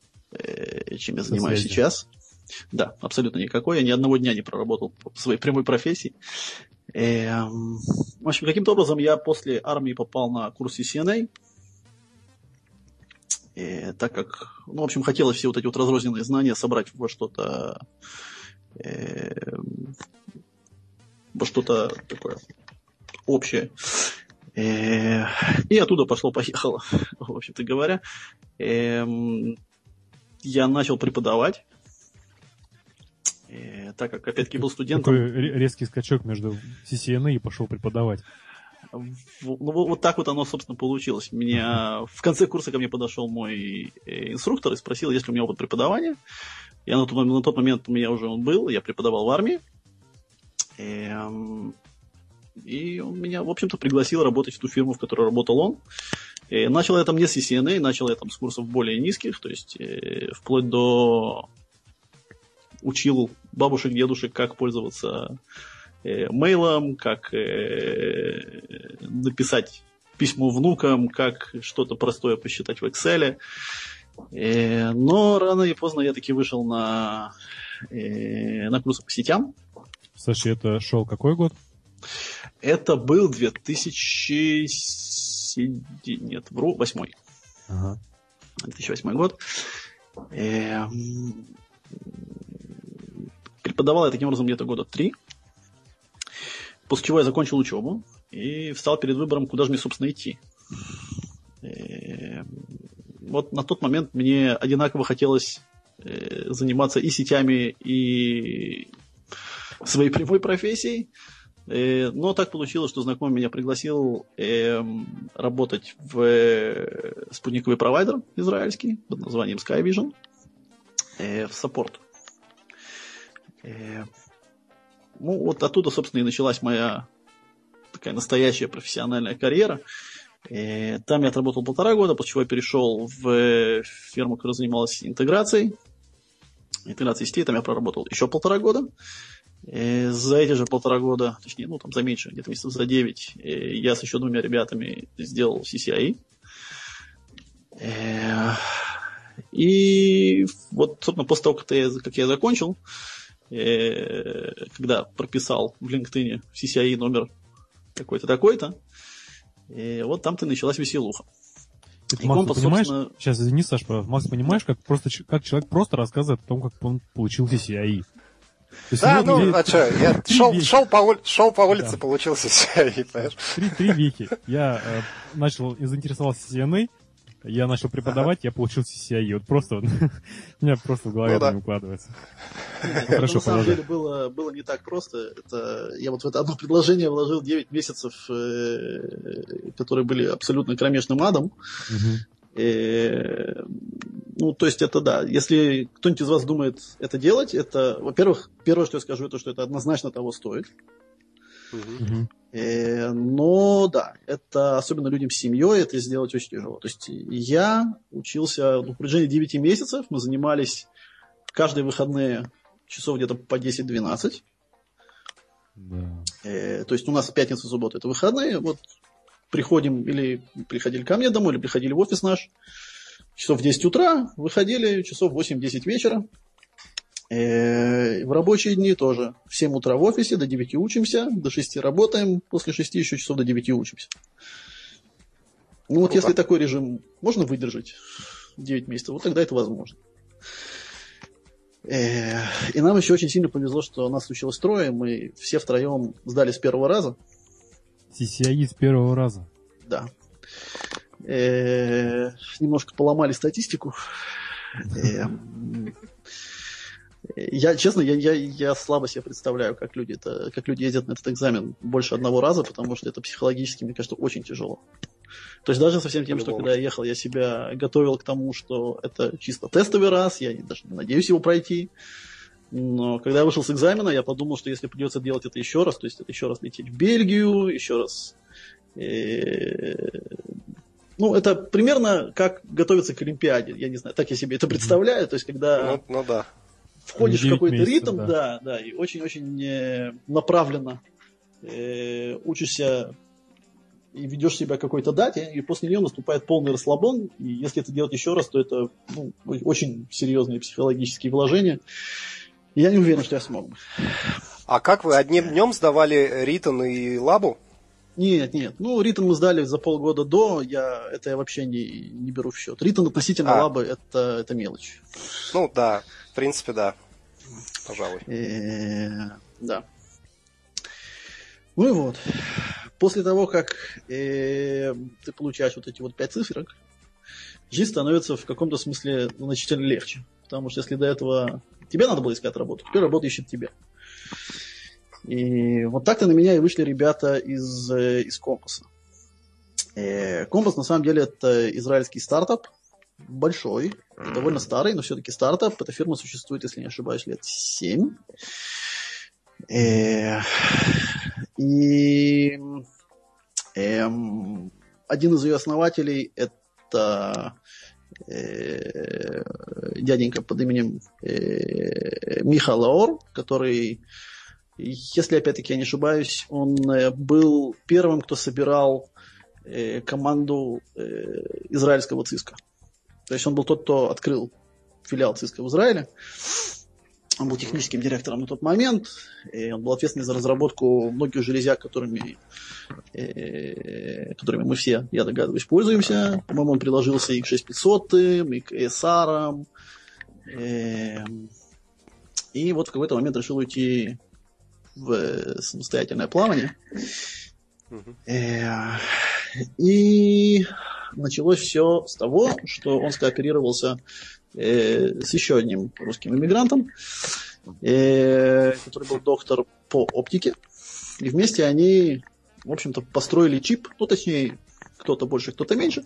Speaker 3: чем я занимаюсь связи. сейчас. Да, абсолютно никакой. Я ни одного дня не проработал в своей прямой профессии. И, эм, в общем, каким-то образом я после армии попал на курс CCNA. И, так как, ну, в общем, хотелось все вот эти вот разрозненные знания собрать во что-то Эм, во что-то такое общее. Э, и оттуда пошло-поехало, в общем-то говоря. Эм, я начал преподавать, э, так как, опять-таки, был студентом.
Speaker 1: Такой резкий скачок между CCNA и пошел преподавать.
Speaker 3: Ну, вот так вот оно, собственно, получилось. Меня в конце курса ко мне подошел мой э, инструктор и спросил, есть ли у меня опыт преподавания. Я на тот, на тот момент у меня уже он был, я преподавал в армии. И, эм, и он меня, в общем-то, пригласил работать в ту фирму, в которой работал он. И начал я там не с CCNA, начал я там с курсов более низких, то есть э, вплоть до учил бабушек, дедушек, как пользоваться э, мейлом, как э, написать письмо внукам, как что-то простое посчитать в Excel. Э, но рано или поздно я таки вышел на, э, на курсы по сетям.
Speaker 1: Саша, это шел какой год?
Speaker 3: Это был 2007... Нет, вру, восьмой. Ага. 2008 год. Э, преподавал я таким образом где-то года три. После чего я закончил учебу и встал перед выбором, куда же мне, собственно, идти вот на тот момент мне одинаково хотелось э, заниматься и сетями, и своей прямой профессией. Э, но так получилось, что знакомый меня пригласил э, работать в э, спутниковый провайдер израильский под названием SkyVision э, в саппорт. Э, ну, вот оттуда, собственно, и началась моя такая настоящая профессиональная карьера. И там я отработал полтора года, после чего я перешел в фирму, которая занималась интеграцией. Интеграцией сетей, там я проработал еще полтора года. И за эти же полтора года, точнее, ну там за меньше, где-то месяцев за девять, я с еще двумя ребятами сделал CCI. И вот, собственно, после того, как я, закончил, э, когда прописал в LinkedIn CCI номер такой-то, такой-то, и вот там ты началась веселуха.
Speaker 1: Ты, Макс, компас, понимаешь, собственно... сейчас извини, Саш, Макс, понимаешь, как, просто, как человек просто рассказывает о том, как он получил CCI?
Speaker 2: Да, ну, есть... а что, я шел, шел, по, ули... шел по улице, да. получился CCI, понимаешь?
Speaker 1: Три, три веки. Я э, начал, заинтересовался CCNA, я начал преподавать, ага. я получил CCI. Вот просто, у меня просто в голове ну, да. не укладывается.
Speaker 3: Ну, хорошо, На самом деле было, было не так просто. Это, я вот в это одно предложение вложил 9 месяцев, э, которые были абсолютно кромешным адом. Э, ну, то есть это да. Если кто-нибудь из вас думает это делать, это, во-первых, первое, что я скажу, это что это однозначно того стоит. Угу. Э, но да, это особенно людям с семьей это сделать очень тяжело. То есть я учился ну, в протяжении 9 месяцев, мы занимались каждые выходные часов где-то по 10-12. Да. Э, то есть у нас пятница, суббота это выходные. Вот приходим или приходили ко мне домой, или приходили в офис наш часов в 10 утра, выходили часов в 8-10 вечера. Э, в рабочие дни тоже. В 7 утра в офисе, до 9 учимся, до 6 работаем, после 6 еще часов до 9 учимся. Ну вот если такой режим можно выдержать 9 месяцев, вот тогда это возможно. Э, и нам еще очень сильно повезло, что у нас случилось трое, мы все втроем сдали с первого раза.
Speaker 1: CCI с первого раза?
Speaker 3: Да. Э, немножко поломали статистику. Я, честно, я, я, я слабо себе представляю, как люди, это, как люди ездят на этот экзамен больше одного раза, потому что это психологически, мне кажется, очень тяжело. То есть даже со всем тем, что когда я ехал, я себя готовил к тому, что это чисто тестовый раз, я даже не надеюсь его пройти. Но когда я вышел с экзамена, я подумал, что если придется делать это еще раз, то есть это еще раз лететь в Бельгию, еще раз... Э, ну, это примерно как готовиться к Олимпиаде. Я не знаю, так я себе это представляю. То есть, когда
Speaker 2: ну, ну да
Speaker 3: входишь в какой-то месяцев, ритм, да. да, да, и очень-очень э, направленно э, учишься и ведешь себя к какой-то дате, и после нее наступает полный расслабон, и если это делать еще раз, то это ну, очень серьезные психологические вложения. И я не уверен, что я смог бы.
Speaker 2: А как вы одним днем сдавали Ритон и Лабу?
Speaker 3: Нет, нет. Ну, Ритон мы сдали за полгода до, я, это я вообще не, не беру в счет. Ритон относительно а. Лабы это, это мелочь.
Speaker 2: Ну, да. В принципе, да. Пожалуй.
Speaker 3: Э, да. Ну и вот. После того, как э, ты получаешь вот эти вот пять циферок, жизнь становится в каком-то смысле значительно легче. Потому что если до этого тебе надо было искать работу, теперь работа ищет тебя. И вот так-то на меня и вышли ребята из, э, из Компаса. Компас на самом деле это израильский стартап, большой, довольно старый, но все-таки стартап. Эта фирма существует, если не ошибаюсь, лет 7. Э, и эм, один из ее основателей это э, дяденька под именем э, Миха Лаор, который, если опять-таки я не ошибаюсь, он был первым, кто собирал команду израильского ЦИСКа. То есть он был тот, кто открыл филиал ЦИСКа в Израиле. Он был техническим директором на тот момент, и он был ответственный за разработку многих железяк, которыми, э, которыми мы все, я догадываюсь, пользуемся. По-моему, он приложился и к 6500, и к ESR. Э, и вот в какой-то момент решил уйти в самостоятельное плавание. Э, и началось все с того, что он скооперировался э, с еще одним русским иммигрантом, э, который был доктор по оптике. И вместе они, в общем-то, построили чип, ну, точнее, кто-то больше, кто-то меньше.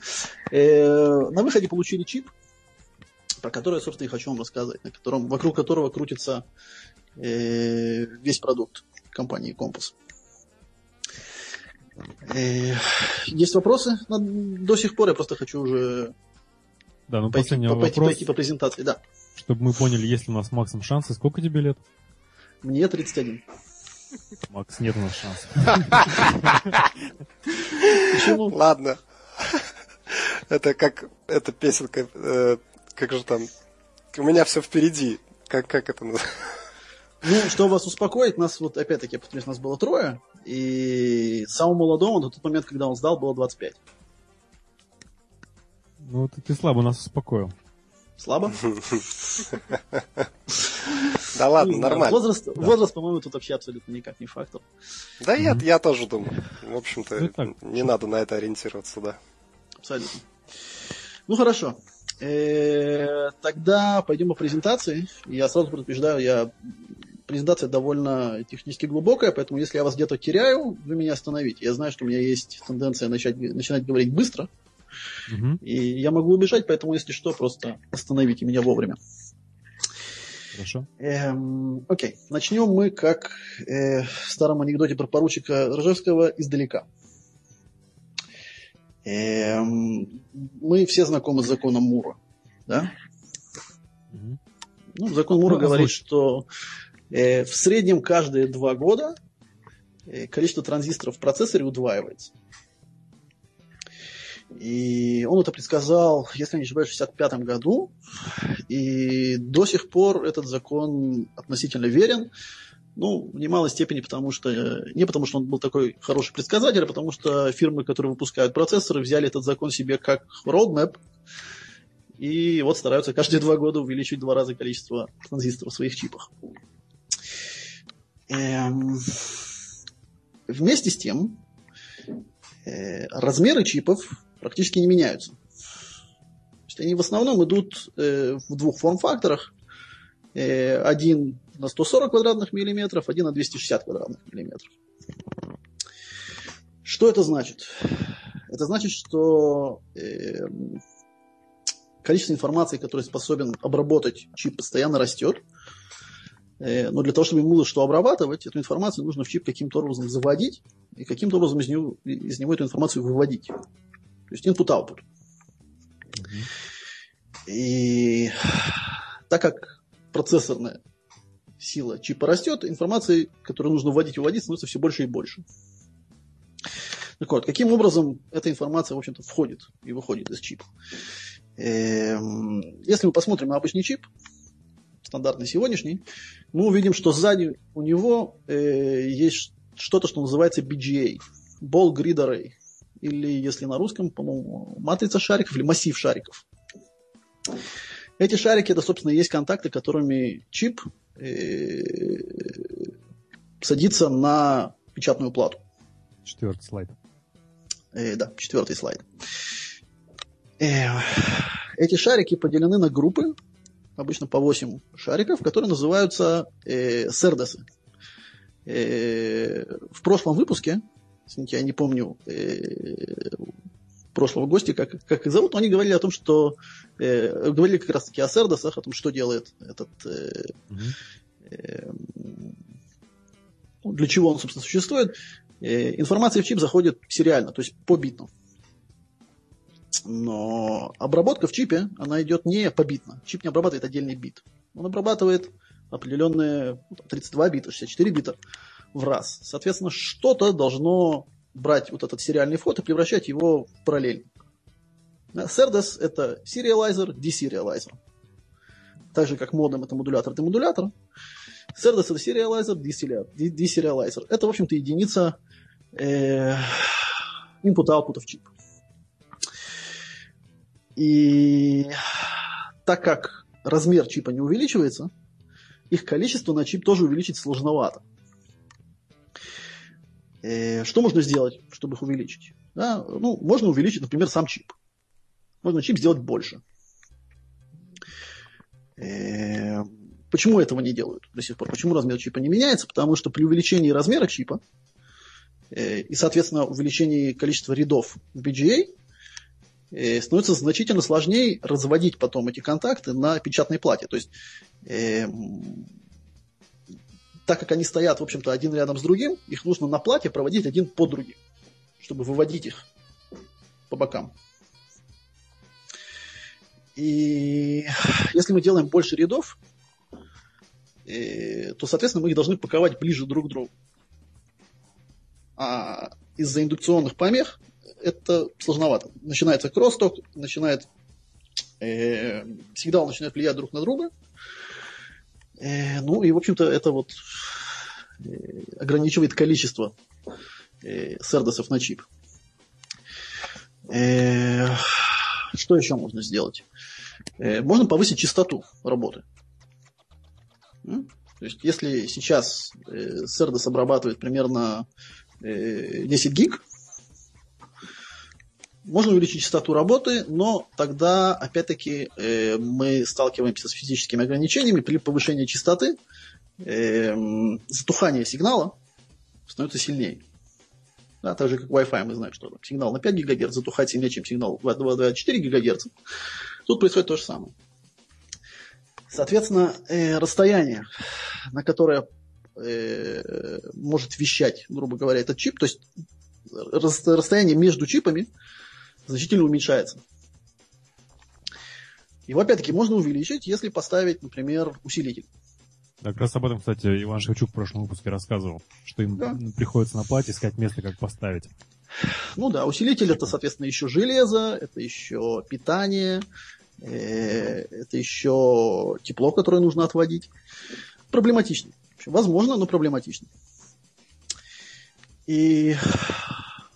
Speaker 3: Э, на выходе получили чип, про который я, собственно, и хочу вам рассказать, на котором, вокруг которого крутится э, весь продукт компании Compass. Э, есть вопросы до сих пор? Я просто хочу уже
Speaker 1: да, ну пойти, последний пойти, вопрос,
Speaker 3: пойти по презентации. Да.
Speaker 1: Чтобы мы поняли, есть ли у нас с Максом шансы. Сколько тебе лет?
Speaker 3: Мне 31.
Speaker 1: Макс, нет у нас шансов.
Speaker 2: Почему? Ладно. Это как эта песенка. Э, как же там, у меня все впереди. Как, как это называется?
Speaker 3: Ну, что вас успокоить, нас вот, опять-таки, я повторюсь, нас было трое, и самому молодому на тот момент, когда он сдал, было 25.
Speaker 1: Ну, ты, ты слабо нас успокоил.
Speaker 3: Слабо?
Speaker 2: Да ладно, нормально.
Speaker 3: Возраст, возраст, по-моему, тут вообще абсолютно никак не фактор.
Speaker 2: Да я, я тоже думаю. В общем-то, не надо на это ориентироваться, да.
Speaker 3: Абсолютно. Ну, хорошо. Э, тогда пойдем по презентации. Я сразу предупреждаю, я презентация довольно технически глубокая, поэтому если я вас где-то теряю, вы меня остановите. Я знаю, что у меня есть тенденция начать, начинать говорить быстро, угу. и я могу убежать, поэтому, если что, просто остановите меня вовремя.
Speaker 1: Хорошо.
Speaker 3: Эм, окей, начнем мы, как э, в старом анекдоте про поручика Рожевского, издалека. Эм, мы все знакомы с законом Мура, да? Угу. Ну, закон Мура ну, говорит, что в среднем каждые два года э, количество транзисторов в процессоре удваивается. И он это предсказал, если не ошибаюсь, в 1965 году. И до сих пор этот закон относительно верен. Ну, в немалой степени, потому что не потому, что он был такой хороший предсказатель, а потому что фирмы, которые выпускают процессоры, взяли этот закон себе как roadmap, и вот стараются каждые два года увеличить в два раза количество транзисторов в своих чипах. Эм, вместе с тем, э, размеры чипов практически не меняются. То есть они в основном идут э, в двух форм-факторах. Э, один на 140 квадратных миллиметров, один на 260 квадратных миллиметров. Что это значит? Это значит, что э, количество информации, которое способен обработать чип, постоянно растет. Э, но для того, чтобы ему было что обрабатывать, эту информацию нужно в чип каким-то образом заводить и каким-то образом из него, из него эту информацию выводить. То есть input-output. Mm-hmm. И так как процессорная сила чипа растет, информации, которую нужно вводить и выводить, становится все больше и больше. Так вот, каким образом эта информация, в общем-то, входит и выходит из чипа? Эм, если мы посмотрим на обычный чип, стандартный сегодняшний, мы увидим, что сзади у него э, есть что-то, что называется BGA, Ball Grid Array, или, если на русском, по-моему, матрица шариков или массив шариков. Эти шарики, это, собственно, и есть контакты, которыми чип э, садится на печатную плату.
Speaker 1: Четвертый слайд.
Speaker 3: Э, да, четвертый слайд. Э, эти шарики поделены на группы, обычно по 8 шариков, которые называются э, сердесы. Э, в прошлом выпуске, я не помню э, прошлого гостя, как, как их зовут, но они говорили о том, что э, говорили как раз-таки о сердесах, о том, что делает этот э, э, для чего он, собственно, существует. Э, информация в чип заходит сериально, то есть по битам. Но обработка в чипе, она идет не побитно. Чип не обрабатывает отдельный бит. Он обрабатывает определенные 32 ну, бита, 64 бита в раз. Соответственно, что-то должно брать вот этот сериальный вход и превращать его в параллельник. SerDes – это сериалайзер, десериалайзер. Так же, как модем – это модулятор, это модулятор. SerDes – это сериалайзер, десериалайзер. Это, в общем-то, единица э, input-output в чип. И так как размер чипа не увеличивается, их количество на чип тоже увеличить сложновато. Э, что можно сделать, чтобы их увеличить? Да, ну, можно увеличить, например, сам чип. Можно чип сделать больше. Э, почему этого не делают до сих пор? Почему размер чипа не меняется? Потому что при увеличении размера чипа э, и, соответственно, увеличении количества рядов в BGA э, становится значительно сложнее разводить потом эти контакты на печатной плате. То есть, э, так как они стоят, в общем-то, один рядом с другим, их нужно на плате проводить один по другим, чтобы выводить их по бокам. И если мы делаем больше рядов, э, то, соответственно, мы их должны паковать ближе друг к другу. А из-за индукционных помех это сложновато. Начинается кроссток, начинает э, сигналы начинают влиять друг на друга. Э, ну и, в общем-то, это вот э, ограничивает количество э, сердосов на чип. Э, что еще можно сделать? Э, можно повысить частоту работы. То есть, если сейчас э, Сердос обрабатывает примерно э, 10 гиг, можно увеличить частоту работы, но тогда, опять-таки, э, мы сталкиваемся с физическими ограничениями. При повышении частоты э, затухание сигнала становится сильнее. Да, так же, как Wi-Fi, мы знаем, что сигнал на 5 ГГц затухает сильнее, чем сигнал 24 ГГц. Тут происходит то же самое. Соответственно, э, расстояние, на которое э, может вещать, грубо говоря, этот чип, то есть расстояние между чипами значительно уменьшается. Его, опять-таки, можно увеличить, если поставить, например, усилитель.
Speaker 1: Да, как раз об этом, кстати, Иван Шевчук в прошлом выпуске рассказывал, что им да. приходится на плате искать место, как поставить.
Speaker 3: Ну да, усилитель это, соответственно, еще железо, это еще питание, э, это еще тепло, которое нужно отводить. Проблематично. Возможно, но проблематично. И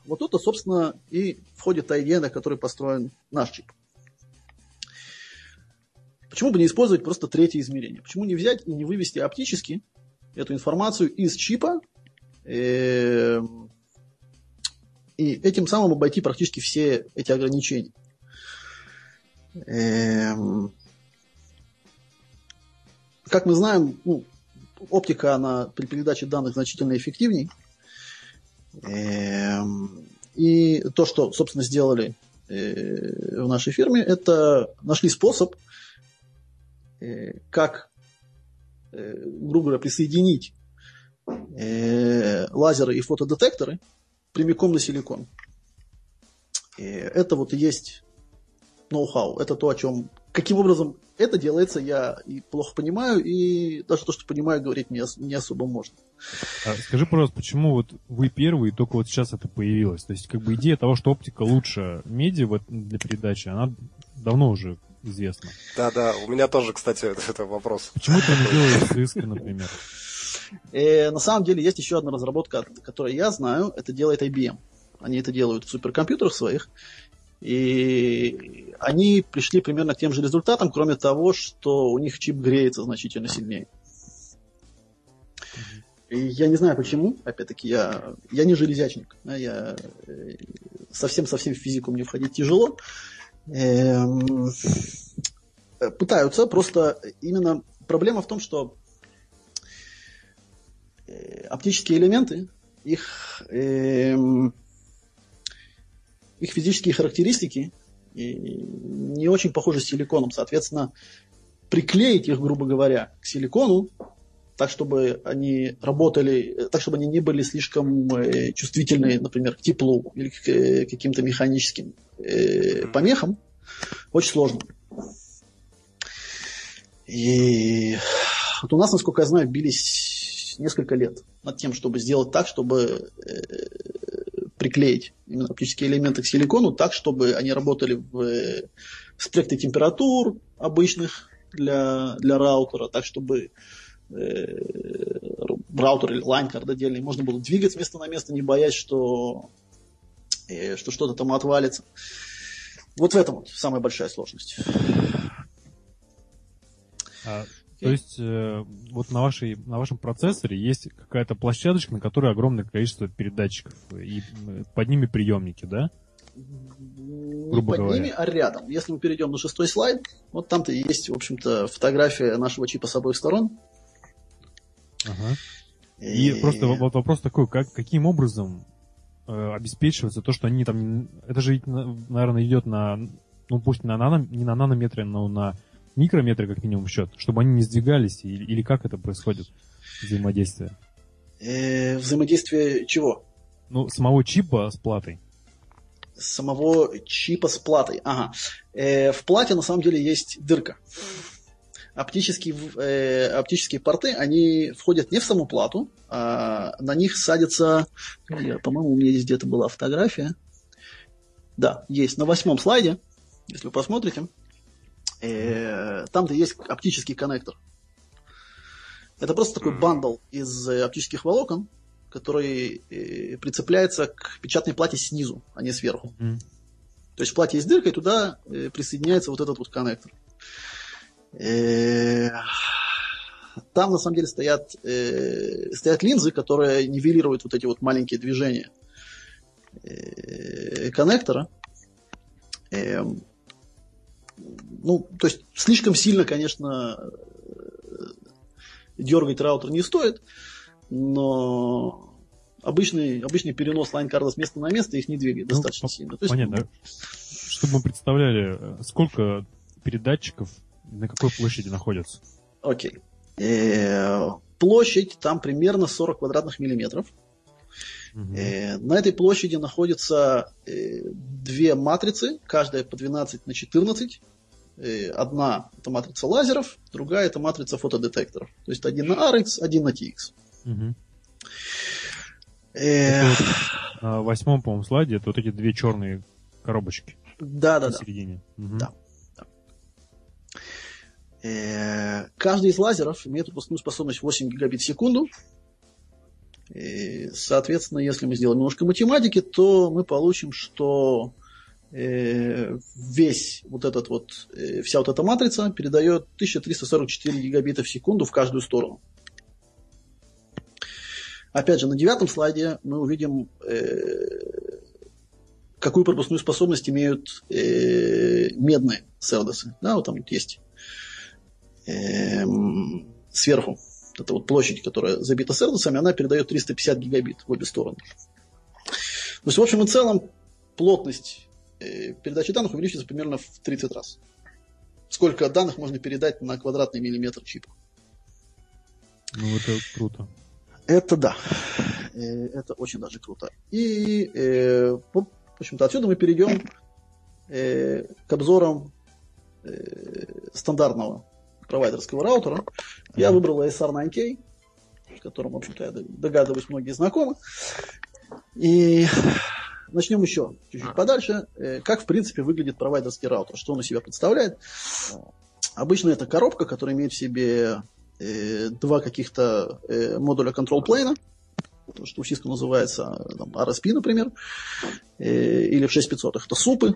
Speaker 3: вот это, собственно, и входит та идея, на которой построен наш чип. Почему бы не использовать просто третье измерение? Почему не взять и не вывести оптически эту информацию из чипа э, и этим самым обойти практически все эти ограничения? Э, как мы знаем, ну, оптика, она при передаче данных значительно эффективнее. Эм, и то, что, собственно, сделали э, в нашей фирме, это нашли способ, э, как, э, грубо говоря, присоединить лазеры и фотодетекторы прямиком на силикон. Это вот и есть ноу-хау. Это то, о чем... Каким образом это делается, я и плохо понимаю, и даже то, что понимаю, говорить не, не особо можно.
Speaker 1: А скажи, пожалуйста, почему вот вы первые, и только вот сейчас это появилось? То есть, как бы идея того, что оптика лучше меди для передачи, она давно уже известна.
Speaker 2: Да, да, у меня тоже, кстати, это, это вопрос.
Speaker 1: Почему это не делают с риска, например?
Speaker 3: Э, на самом деле есть еще одна разработка, которую я знаю, это делает IBM. Они это делают в суперкомпьютерах своих. И они пришли примерно к тем же результатам, кроме того, что у них чип греется значительно сильнее. И я не знаю почему, опять-таки, я, я не железячник, да, я совсем-совсем в физику мне входить тяжело. Эм, пытаются, просто именно проблема в том, что э, оптические элементы, их эм, их физические характеристики не очень похожи с силиконом. Соответственно, приклеить их, грубо говоря, к силикону, так, чтобы они работали, так, чтобы они не были слишком э, чувствительны, например, к теплу или к э, каким-то механическим э, помехам, очень сложно. И вот у нас, насколько я знаю, бились несколько лет над тем, чтобы сделать так, чтобы приклеить именно оптические элементы к силикону так, чтобы они работали в, в спектре температур обычных для, для раутера, так, чтобы э, раутер или line card отдельный можно было двигать с места на место, не боясь, что, э, что что-то там отвалится. Вот в этом вот самая большая сложность.
Speaker 1: А то есть э, вот на, вашей, на вашем процессоре есть какая-то площадочка, на которой огромное количество передатчиков, и под ними приемники, да?
Speaker 3: Не под говоря. ними, а рядом. Если мы перейдем на шестой слайд, вот там-то есть, в общем-то, фотография нашего чипа с обоих сторон.
Speaker 1: Ага. И, и просто вот вопрос такой, как, каким образом э, обеспечивается то, что они там... Это же, наверное, идет на... Ну, пусть на нано, не на нанометры, но на микрометры как минимум счет, чтобы они не сдвигались, или, или как это происходит, взаимодействие?
Speaker 3: Э, взаимодействие чего?
Speaker 1: Ну, самого чипа с платой.
Speaker 3: Самого чипа с платой, ага. Э, в плате на самом деле есть дырка. Оптические, э, оптические порты, они входят не в саму плату, а на них садится, по-моему, у меня здесь где-то была фотография. Да, есть на восьмом слайде, если вы посмотрите. Э, там-то есть оптический коннектор. Это просто такой бандл из э, оптических волокон, который э, прицепляется к печатной плате снизу, а не сверху. То есть в плате есть дырка, и туда присоединяется вот этот вот коннектор. Там на самом деле стоят, стоят линзы, которые нивелируют вот эти вот маленькие движения коннектора. Ну, то есть слишком сильно, конечно, э, дергать раутер не стоит, но обычный, обычный перенос лайн-карда с места на место их не двигает
Speaker 1: Ну,
Speaker 3: достаточно
Speaker 1: по-
Speaker 3: сильно. То есть,
Speaker 1: Понятно. Чтобы мы представляли, э, сколько передатчиков на какой площади находятся.
Speaker 3: Окей. Э, Площадь там примерно 40 квадратных миллиметров. Э, На этой площади находятся э, две матрицы, каждая по 12 на 14. Э, Одна это матрица лазеров, другая это матрица фотодетекторов. То есть один на RX, один на TX. Э,
Speaker 1: вот На восьмом, по-моему, слайде это вот эти две черные коробочки
Speaker 3: Да, да, да. Да. Э, Каждый из лазеров имеет пропускную способность 8 гигабит в секунду. И, соответственно, если мы сделаем немножко математики, то мы получим, что весь вот этот вот, э, вся вот эта матрица передает 1344 гигабита в секунду в каждую сторону. Опять же, на девятом слайде мы увидим, э, какую пропускную способность имеют э, медные селдосы. Да, вот там вот есть эм, сверху это вот площадь, которая забита сердцами, она передает 350 гигабит в обе стороны. То есть, в общем и целом, плотность э, передачи данных увеличится примерно в 30 раз. Сколько данных можно передать на квадратный миллиметр чипа.
Speaker 1: Ну, это круто.
Speaker 3: Это да. Э, Это очень даже круто. И, э, в общем-то, отсюда мы перейдем э, к обзорам э, стандартного провайдерского раутера. Я выбрал ASR 9K, с которым, в общем-то, я догадываюсь, многие знакомы. И начнем еще чуть-чуть подальше. Э, Как, в принципе, выглядит провайдерский раутер, что он из себя представляет. Обычно это коробка, которая имеет в себе э, два каких-то э, модуля control plane, то, что у Cisco называется там, RSP, например, или в 6500 это супы.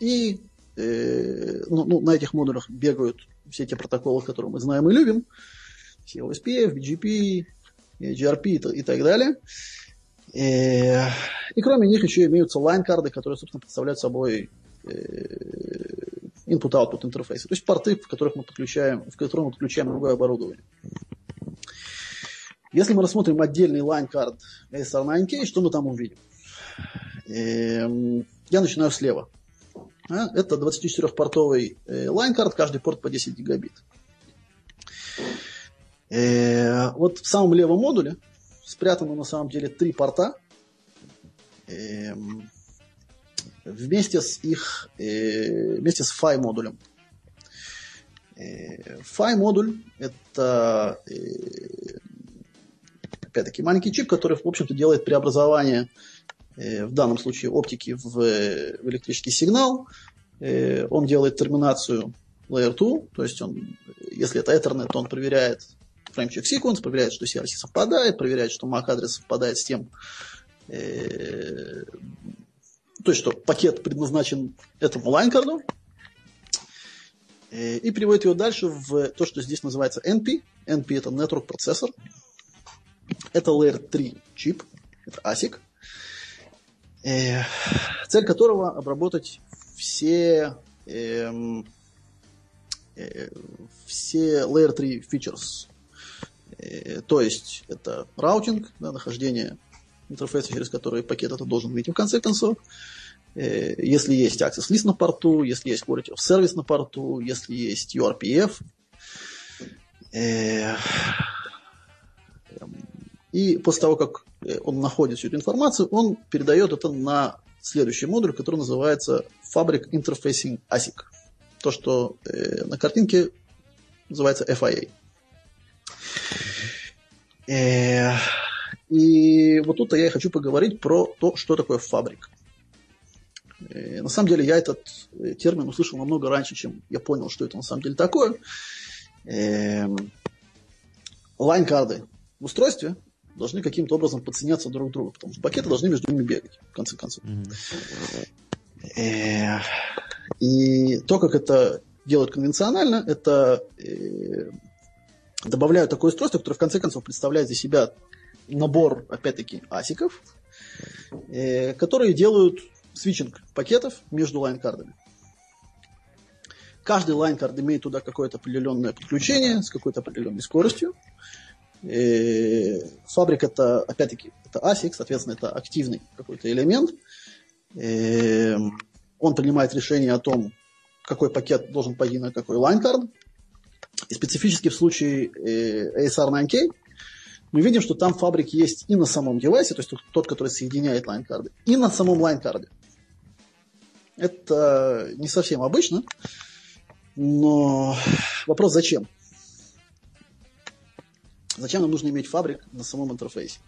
Speaker 3: И ну, ну, на этих модулях бегают все те протоколы, которые мы знаем и любим. Все OSPF, BGP, GRP и, и так далее. Э, И кроме них еще имеются лайн-карды, которые, собственно, представляют собой э, input-output интерфейсы. То есть порты, в которых мы подключаем, в которые мы подключаем другое оборудование. Если мы рассмотрим отдельный line-карт ASR9K, что мы там увидим? Эм, Я начинаю слева. А, Это 24-портовый э, line-карт, каждый порт по 10 гигабит. Э, Вот в самом левом модуле спрятано на самом деле три порта. Эм, Вместе с их, э, вместе с FI модулем. FI модуль это э, опять-таки маленький чип, который, в общем-то, делает преобразование э, в данном случае оптики в, э, в электрический сигнал. Э, Он делает терминацию Layer 2, то есть он, если это Ethernet, то он проверяет фреймчек sequence, проверяет, что CRC совпадает, проверяет, что MAC адрес совпадает с тем, э, то есть, что пакет предназначен этому лайнкарду, э, и переводит его дальше в то, что здесь называется NP. NP это Network Processor. Это Layer 3 чип, это ASIC, э, цель которого обработать все, эм, э, все Layer 3 features. Э, то есть это раутинг, да, нахождение интерфейса, через который пакет это должен выйти в конце концов. Э, Если есть Access List на порту, если есть Quality of Service на порту, если есть URPF. Э, И после того, как он находит всю эту информацию, он передает это на следующий модуль, который называется Fabric Interfacing ASIC. То, что на картинке называется FIA. Э, И вот тут я и хочу поговорить про то, что такое фабрик. Э, на самом деле я этот э, термин услышал намного раньше, чем я понял, что это на самом деле такое. Эм, лайн-карды в устройстве должны каким-то образом подсоединяться друг к другу, потому что пакеты должны между ними бегать, в конце концов. Mm-hmm. И то, как это делают конвенционально, это добавляют такое устройство, которое в конце концов представляет из себя набор, опять-таки, асиков, которые делают свитчинг пакетов между лайн-кардами. Каждый line card имеет туда какое-то определенное подключение с какой-то определенной скоростью. И fabric это, опять-таки, это ASIC, соответственно, это активный какой-то элемент. И он принимает решение о том, какой пакет должен пойти на какой line card. И специфически в случае ASR9K мы видим, что там fabric есть и на самом девайсе, то есть тот, который соединяет line card ы, и на самом line card е. Это не совсем обычно, но вопрос зачем? Зачем нам нужно иметь fabric на самом интерфейсе?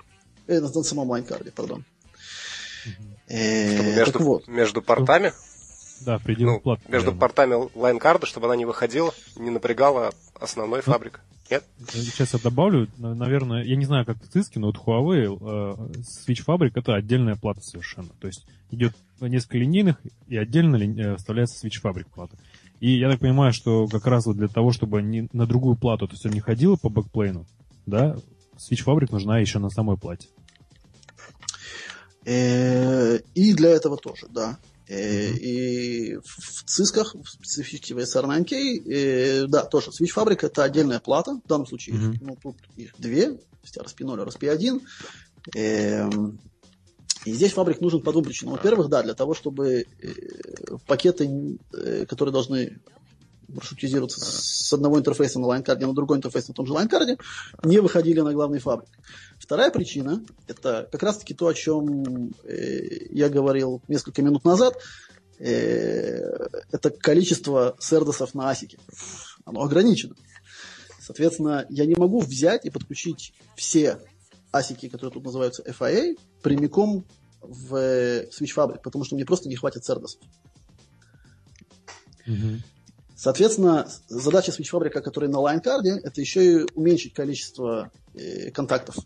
Speaker 3: Э, на, на самом line card е, пардон.
Speaker 2: Э, чтобы между, вот. между портами?
Speaker 1: Да, в пределах ну,
Speaker 2: плат. Между портами line card а, чтобы она не выходила, не напрягала основной ну, fabric. Нет?
Speaker 1: Сейчас я добавлю, наверное, я не знаю, как в Cisco, но вот Huawei э, Switch Fabric это отдельная плата совершенно. То есть идет несколько линейных и отдельно ли, э, вставляется Switch Fabric плата. И я так понимаю, что как раз вот для того, чтобы не, на другую плату это все не ходило по бэкплейну, да, Switch Fabric нужна еще на самой плате.
Speaker 3: Э, и для этого тоже, да. Э, и в цисках, в специфике в SR9K, э, да, тоже Switch Fabric это отдельная плата. В данном случае mm-hmm. ну, тут их две, то есть RSP0 и RSP1. Эм, и здесь fabric нужен по двум причинам. Во-первых, да, для того, чтобы пакеты, которые должны маршрутизироваться с одного интерфейса на line card е на другой интерфейс на том же line card е, не выходили на главный fabric. Вторая причина – это как раз-таки то, о чем э, я говорил несколько минут назад. Э, это количество SerDes ов на ASIC е. Оно ограничено. Соответственно, я не могу взять и подключить все ASIC и, которые тут называются FIA, прямиком в Switch Fabric, потому что мне просто не хватит SerDes ов. Mm-hmm. Соответственно, задача Switch fabric а, которая на line card е, это еще и уменьшить количество э, контактов.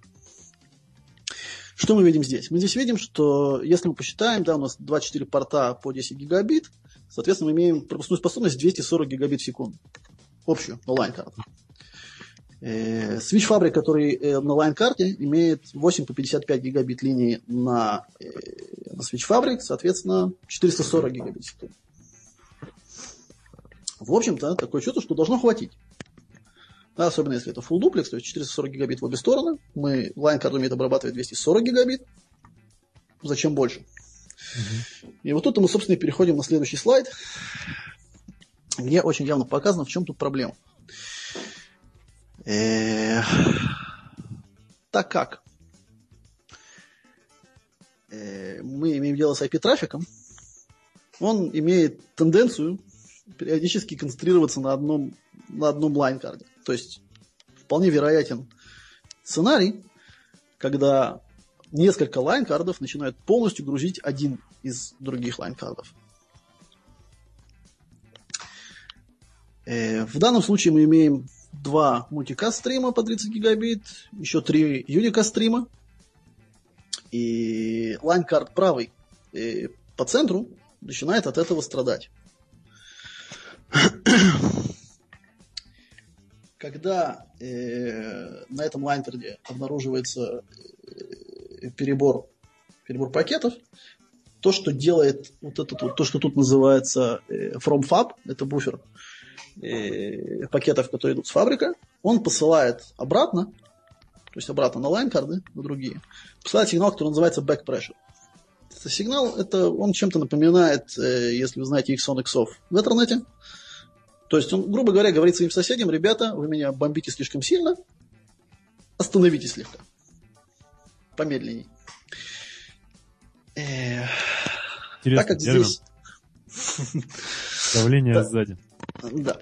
Speaker 3: Что мы видим здесь? Мы здесь видим, что если мы посчитаем, да, у нас 24 порта по 10 гигабит, соответственно, мы имеем пропускную способность 240 гигабит в секунду. Общую на line card у. Э, Switch fabric, который э, на line card е, имеет 8 по 55 гигабит линии на, э, на Switch fabric, соответственно, 440 гигабит в секунду. В общем-то, такое чувство, что должно хватить. Особенно если это full duplex, то есть 440 гигабит в обе стороны. Мы line card умеет обрабатывать 240 гигабит. Зачем больше? Угу. И вот тут мы, собственно, и переходим на следующий слайд, где очень явно показано, в чем тут проблема. Так как э, мы имеем дело с IP-трафиком, он имеет тенденцию периодически концентрироваться на одном, на одном line card е. То есть вполне вероятен сценарий, когда несколько line card ов начинают полностью грузить один из других line card ов. Э, в данном случае мы имеем два multicast stream а по 30 гигабит, еще три unicast stream а. И line card правый э, по центру начинает от этого страдать. Когда э, на этом лайнтерде обнаруживается э, перебор, перебор пакетов, то, что делает вот этот вот, то, что тут называется э, from fab, это буфер э, пакетов, которые идут с фабрика, он посылает обратно, то есть обратно на лайн-карды, на другие, посылает сигнал, который называется back pressure. Сигнал, это он чем-то напоминает, э, если вы знаете X off в интернете. То есть он, грубо говоря, говорит своим соседям, ребята, вы меня бомбите слишком сильно, остановитесь слегка. Помедленней.
Speaker 1: Интересно, так как здесь... Давление сзади.
Speaker 3: Да.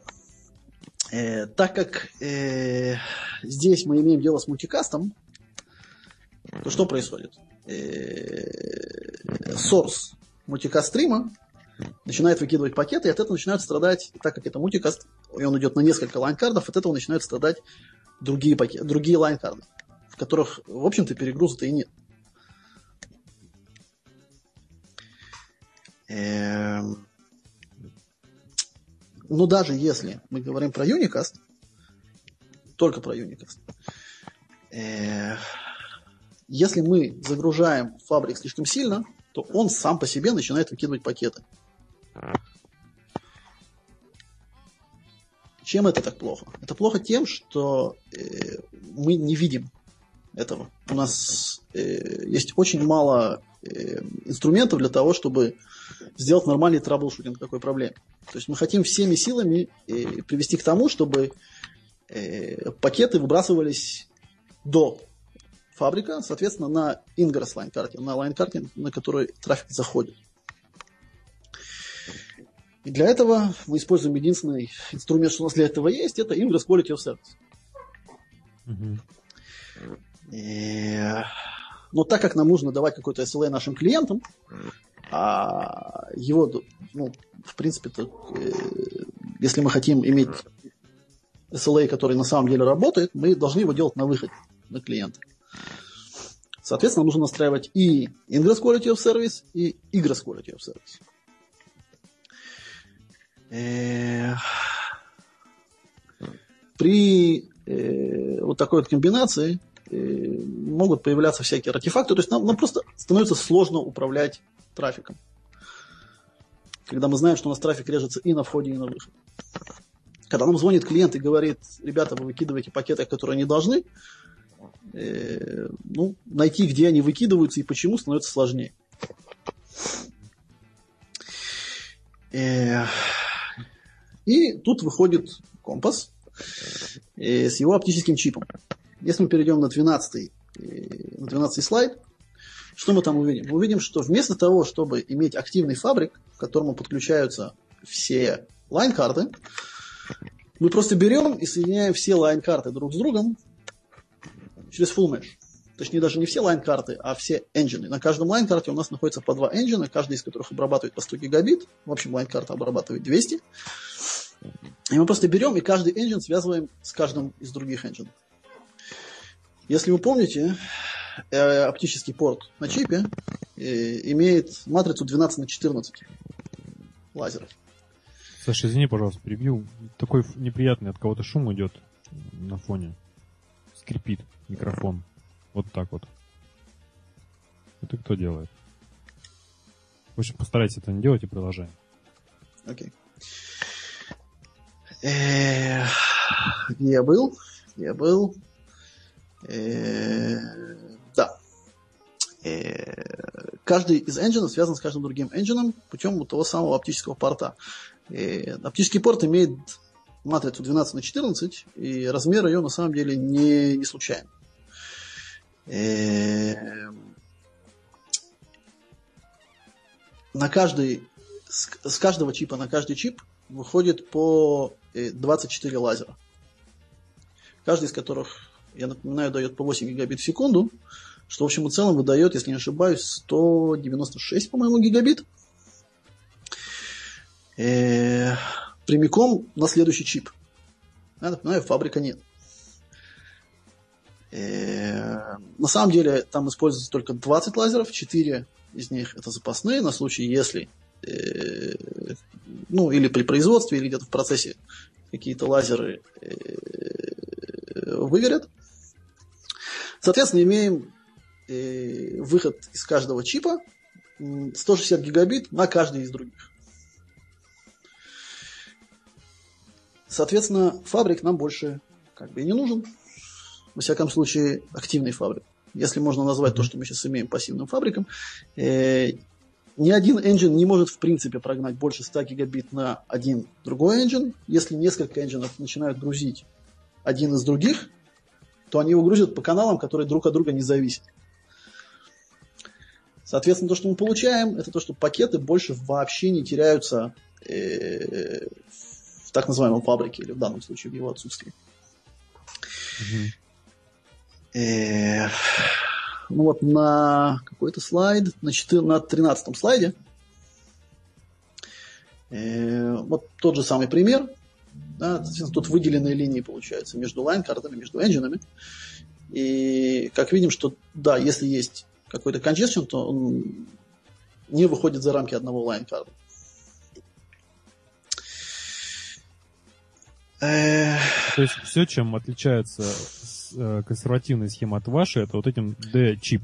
Speaker 3: Э, так как э, здесь мы имеем дело с мультикастом, то что происходит? Э, source multicast стрима, начинает выкидывать пакеты, и от этого начинают страдать, так как это мультикаст, и он идет на несколько line card ов, от этого начинают страдать другие, пакеты, другие line card ы, в которых, в общем-то, перегруза-то и нет. Эм... Ну, даже если мы говорим про Unicast, только про Unicast, э... если мы загружаем фабрик слишком сильно, то он сам по себе начинает выкидывать пакеты. Чем это так плохо? Это плохо тем, что э, мы не видим этого. У нас э, есть очень мало э, инструментов для того, чтобы сделать нормальный траблшутинг такой проблеме. То есть мы хотим всеми силами э, привести к тому, чтобы э, пакеты выбрасывались до fabric а, соответственно, на Ingress лайн-карте, на лайн-карте, на которой трафик заходит. И для этого мы используем единственный инструмент, что у нас для этого есть, это Ingress Quality of Service. Mm-hmm. И... Но так как нам нужно давать какой-то SLA нашим клиентам, а его, ну, в принципе, -то, э, если мы хотим иметь SLA, который на самом деле работает, мы должны его делать на выходе на клиента. Соответственно, нужно настраивать и Ingress Quality of Service, и Egress Quality of Service. Э, при э, вот такой вот комбинации э, могут появляться всякие артефакты. То есть нам, нам просто становится сложно управлять трафиком. Когда мы знаем, что у нас трафик режется и на входе, и на выходе. Когда нам звонит клиент и говорит, ребята, вы выкидываете пакеты, которые не должны, э, ну, найти, где они выкидываются и почему, становится сложнее. Э, и тут выходит компас э, с его оптическим чипом. Если мы перейдем на 12, э, на 12 слайд, что мы там увидим? Мы увидим, что вместо того, чтобы иметь активный fabric, к которому подключаются все line card ы, мы просто берем и соединяем все line card ы друг с другом через full mesh. Точнее, даже не все line card ы, а все engine. На каждом line card е у нас находится по два engine, каждый из которых обрабатывает по 100 гигабит. В общем, line карта обрабатывает 200. И мы просто берем и каждый engine связываем с каждым из других engine. Если вы помните, э, оптический порт на чипе э, имеет матрицу 12 на 14 лазеров.
Speaker 1: Саша, извини, пожалуйста, перебью. Такой неприятный от кого-то шум идет на фоне. Скрипит микрофон. Вот так вот. Это кто делает? В общем, постарайтесь это не делать и продолжаем.
Speaker 3: Окей. Где я был? Я был? Да. Каждый из engine связан с каждым другим engine путем того самого оптического порта. Оптический порт имеет матрицу 12 на 14, и размер ее на самом деле не, не случайен. На каждый, с каждого чипа на каждый чип выходит по 24 лазера. Каждый из которых, я напоминаю, дает по 8 гигабит в секунду, что в общем и целом выдает, если не ошибаюсь, 196, по-моему, гигабит. Э, прямиком на следующий чип. Я напоминаю, фабрика нет. Э, на самом деле там используется только 20 лазеров, 4 из них это запасные, на случай, если э, ну, или при производстве, или где-то в процессе какие-то лазеры выгорят. Соответственно, имеем выход из каждого чипа 160 гигабит на каждый из других. Соответственно, фабрик нам больше как бы и не нужен. Во всяком случае, активный фабрик. Если можно назвать то, что мы сейчас имеем пассивным фабриком. Э, ни один engine не может в принципе прогнать больше 100 гигабит на один другой engine. Если несколько engine начинают грузить один из других, то они его грузят по каналам, которые друг от друга не зависят. Соответственно, то, что мы получаем, это то, что пакеты больше вообще не теряются э, так называемом фабрике, или в данном случае в его отсутствии. ну вот на какой-то слайд, на, 4, на 13 слайде, Э, вот тот же самый пример. Да, тут выделенные линии получаются между line card ами, между engine ами. И как видим, что да, если есть какой-то congestion, то он не выходит за рамки одного line card а.
Speaker 1: То есть все, чем отличается э, консервативная схема от вашей, это вот этим D-чип.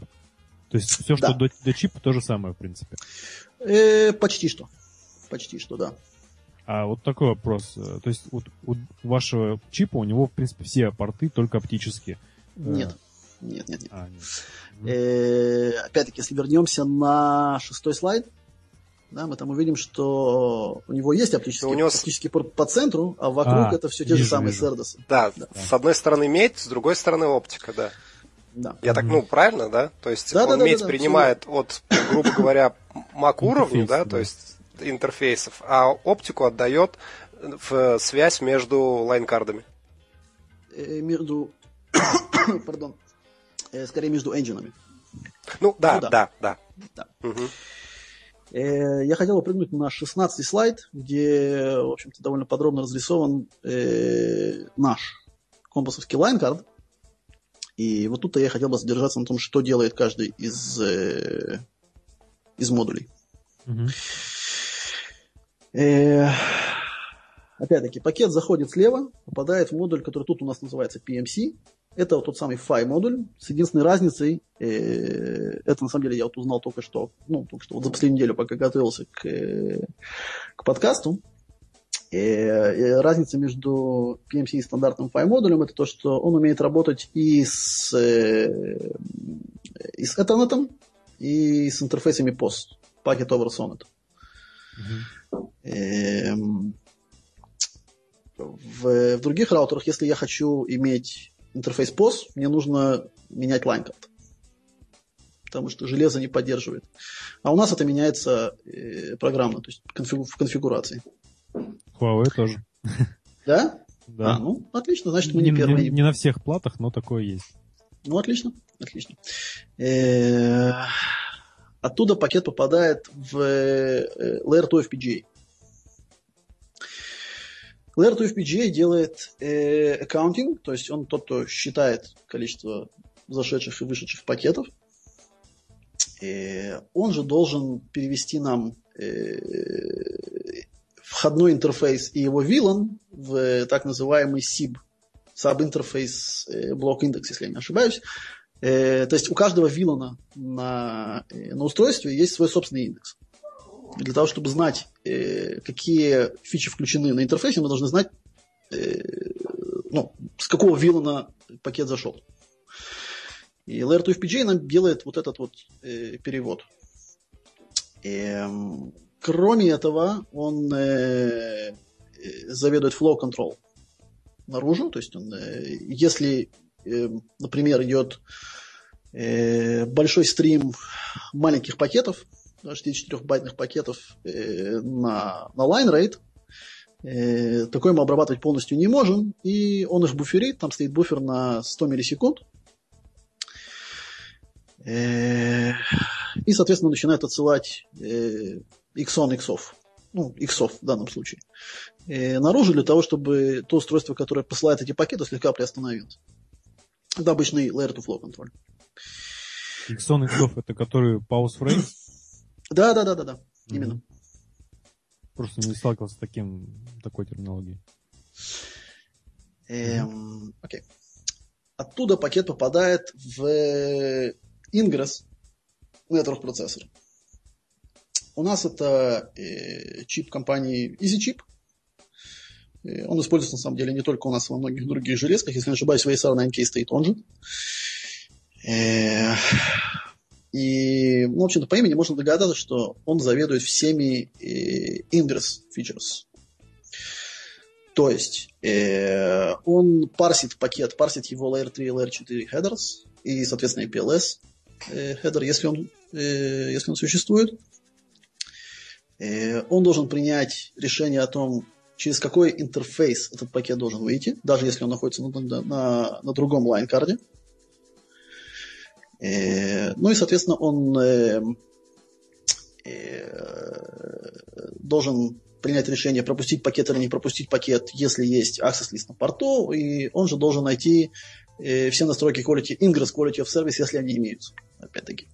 Speaker 1: То есть все, что да. D-чип, то же самое, в принципе.
Speaker 3: Э, почти что. Почти что, да.
Speaker 1: А вот такой вопрос. Э, то есть вот у вашего чипа, у него, в принципе, все порты только оптические.
Speaker 3: Нет. Нет, нет, нет. А, нет. Э, опять-таки, если вернемся на шестой слайд, да, мы там увидим, что у него есть оптический, у него... оптический порт по центру, а вокруг а, это все те вижу, же самые сердосы.
Speaker 2: Да, да, с одной стороны медь, с другой стороны оптика, да. Да. Я так, ну, правильно, да? То есть да, он да, медь да, да, принимает да. от, грубо говоря, Mac уровня, да, то есть интерфейсов, а оптику отдает в связь между лайнкардами.
Speaker 3: Э, между, пардон, э, скорее между энджинами.
Speaker 2: Ну, да, ну, да, да. да. да.
Speaker 3: Угу. Я хотел бы прыгнуть на 16 слайд, где, в общем-то, довольно подробно разрисован э, наш компасовский лайнкард. И вот тут я хотел бы задержаться на том, что делает каждый из, э, из модулей. Э, опять-таки, пакет заходит слева, попадает в модуль, который тут у нас называется PMC. Это вот тот самый FI модуль с единственной разницей, э, это на самом деле я вот узнал только что, ну, только что вот за последнюю неделю, пока готовился к, э, к подкасту. Э, э, разница между PMC и стандартным FI модулем это то, что он умеет работать и с, э, и с Ethernet, и с интерфейсами POS, Packet over Sonnet. Mm-hmm. В, в других раутерах, если я хочу иметь интерфейс POS, мне нужно менять лайнкарт. Потому что железо не поддерживает. А у нас это меняется э, программно, то есть конфигу, в конфигурации.
Speaker 1: Huawei тоже.
Speaker 3: Да?
Speaker 1: Да.
Speaker 3: А, ну, отлично, значит, мы не, не первые.
Speaker 1: Не, не на всех платах, но такое есть.
Speaker 3: Ну, отлично, отлично. Э-э- оттуда пакет попадает в э, Layer 2 FPGA. Layer 2 FPGA делает э, accounting, то есть он тот, кто считает количество зашедших и вышедших пакетов. И он же должен перевести нам э, входной интерфейс и его VLAN в так называемый SIB, Sub-Interface э, Block Index, если я не ошибаюсь. Э, то есть у каждого VLAN на, э, на устройстве есть свой собственный индекс для того, чтобы знать, э, какие фичи включены на интерфейсе, мы должны знать, э, ну, с какого вилана пакет зашел. И Layer 2 FPGA нам делает вот этот вот э, перевод. Эм, кроме этого, он э, заведует flow control наружу. То есть, он, э, если, э, например, идет э, большой стрим маленьких пакетов, 64-байтных пакетов э, на, на line rate. Э, такой мы обрабатывать полностью не можем, и он их буферит, там стоит буфер на 100 миллисекунд. Э, и, соответственно, начинает отсылать x off, ну, off в данном случае, наружу для того, чтобы то устройство, которое посылает эти пакеты, слегка приостановилось. Это обычный layer to flow контроль.
Speaker 1: X off это который pause frame?
Speaker 3: Да, да, да, да, да. Mm-hmm. Именно.
Speaker 1: Просто не сталкивался с таким, такой терминологией.
Speaker 3: Эм, окей. Оттуда пакет попадает в Ingress Network процессор. У нас это э, чип компании EasyChip. Э, он используется на самом деле не только у нас, во многих других железках. Если не ошибаюсь, в ASR 9K стоит он же. Э, и, ну, в общем-то, по имени можно догадаться, что он заведует всеми э, Ingress features. То есть э, он парсит пакет, парсит его Layer 3 и Layer 4 headers и, соответственно, MPLS э, header, если он, э, если он существует. Он должен принять решение о том, через какой интерфейс этот пакет должен выйти, даже если он находится на, на, на другом line card е. Ну и, соответственно, он э, э, должен принять решение, пропустить пакет или не пропустить пакет, если есть access list на порту, и он же должен найти э, все настройки quality, ingress quality of service, если они имеются, опять-таки.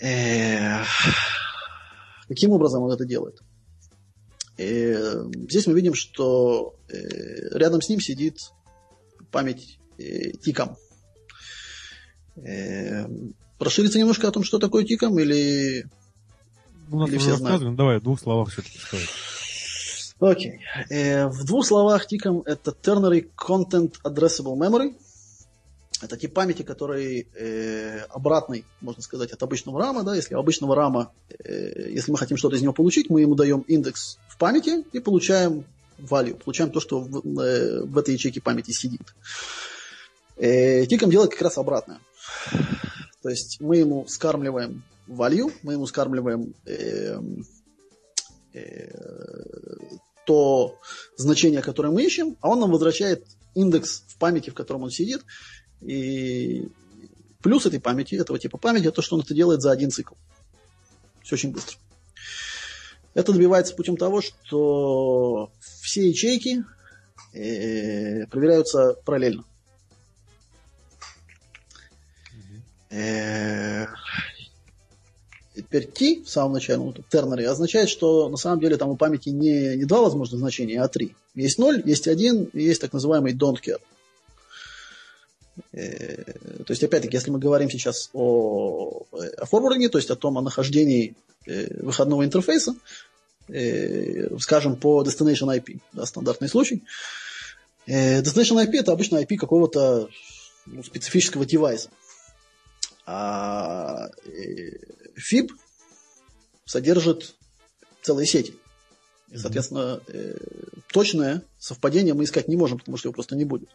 Speaker 3: Э, каким образом он это делает? Э, здесь мы видим, что э, рядом с ним сидит память э, тиком. Э, прошириться немножко о том, что такое тиком, или,
Speaker 1: У нас
Speaker 3: или все знают?
Speaker 1: ну, давай в двух словах все-таки стоит.
Speaker 3: Окей. Э, в двух словах тиком это Ternary Content Addressable Memory. Это тип памяти, который э, обратный, можно сказать, от обычного рама. Да? Если обычного рама, э, если мы хотим что-то из него получить, мы ему даем индекс в памяти и получаем value, получаем то, что в, э, в этой ячейке памяти сидит. Э, тиком делает как раз обратное. То есть мы ему скармливаем value, мы ему скармливаем э, э, то значение, которое мы ищем, а он нам возвращает индекс в памяти, в котором он сидит. И плюс этой памяти, этого типа памяти, то, что он это делает за один цикл. Все очень быстро. Это добивается путем того, что все ячейки э, проверяются параллельно. Теперь T в самом начале, ну, в тернере, означает, что на самом деле там у памяти не, не два возможных значения, а три. Есть 0, есть 1, и есть так называемый don't care. Э, То есть, опять-таки, если мы говорим сейчас о, о форвардинге, то есть о том, о нахождении э, выходного интерфейса, э, скажем, по Destination IP, да, стандартный случай, э, Destination IP это обычно IP какого-то ну, специфического девайса. А э, FIB содержит целые сети. И, соответственно, э, точное совпадение мы искать не можем, потому что его просто не будет.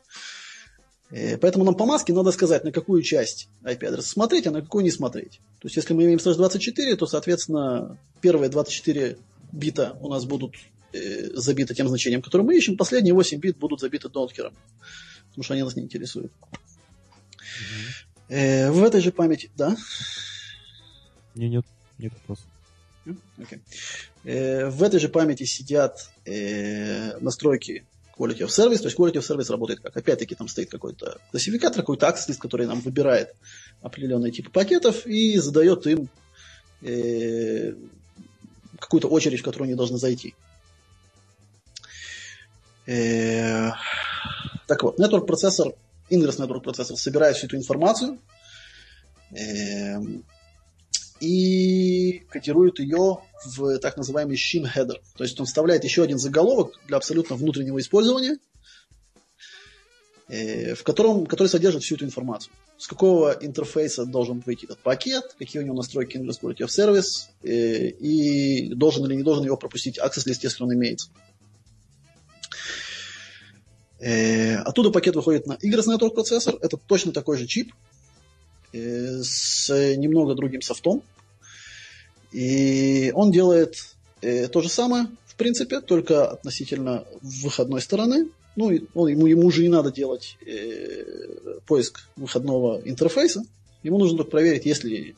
Speaker 3: Э, Поэтому нам по маске надо сказать, на какую часть IP-адреса смотреть, а на какую не смотреть. То есть, если мы имеем слэш 24, то, соответственно, первые 24 бита у нас будут э, забиты тем значением, которое мы ищем, последние 8 бит будут забиты донкером, потому что они нас не интересуют. Э, в этой же памяти, да?
Speaker 1: Не, нет, нет вопросов.
Speaker 3: Окей. Э, в этой же памяти сидят э, настройки Quality of Service. То есть Quality of Service работает как? Опять-таки там стоит какой-то классификатор, какой-то access который нам выбирает определенные типы пакетов и задает им э, какую-то очередь, в которую они должны зайти. Э, так вот, Network процессор, Ingress Network процессор собирает всю эту информацию э, и кодирует ее в так называемый shim header. То есть он вставляет еще один заголовок для абсолютно внутреннего использования, э, в котором, который содержит всю эту информацию. С какого интерфейса должен выйти этот пакет, какие у него настройки Ingress Quality of Service, э, и должен или не должен его пропустить access list, если он имеется. Э, Оттуда пакет выходит на Network процессор. Это точно такой же чип э, с немного другим софтом. И он делает э, то же самое, в принципе, только относительно выходной стороны. Ну, он, ему, ему уже не надо делать поиск выходного интерфейса. Ему нужно только проверить, если,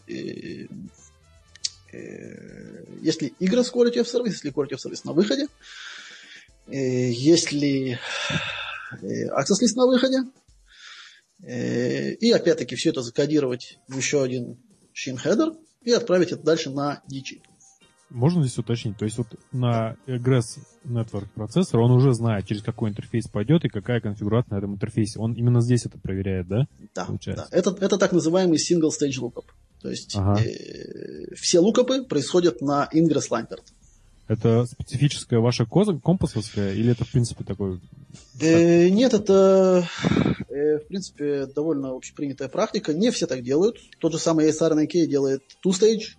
Speaker 3: если игра с Quality of Service, если Quality of Service на выходе, если э, Access List на выходе, э, и опять-таки все это закодировать в еще один shim header и отправить это дальше на DChip.
Speaker 1: Можно здесь уточнить? То есть вот на Egress Network процессор он уже знает, через какой интерфейс пойдет и какая конфигурация на этом интерфейсе. Он именно здесь это проверяет, да?
Speaker 3: Да,
Speaker 1: Получается.
Speaker 3: да. Это, это так называемый single stage lookup. То есть
Speaker 1: Ага.
Speaker 3: э, все лукапы происходят на Ingress card.
Speaker 1: Это специфическая ваша коза, компасовская, или это в принципе такой...
Speaker 3: Э, нет, это, э, в принципе, довольно общепринятая практика. Не все так делают. Тот же самый SRNK делает two-stage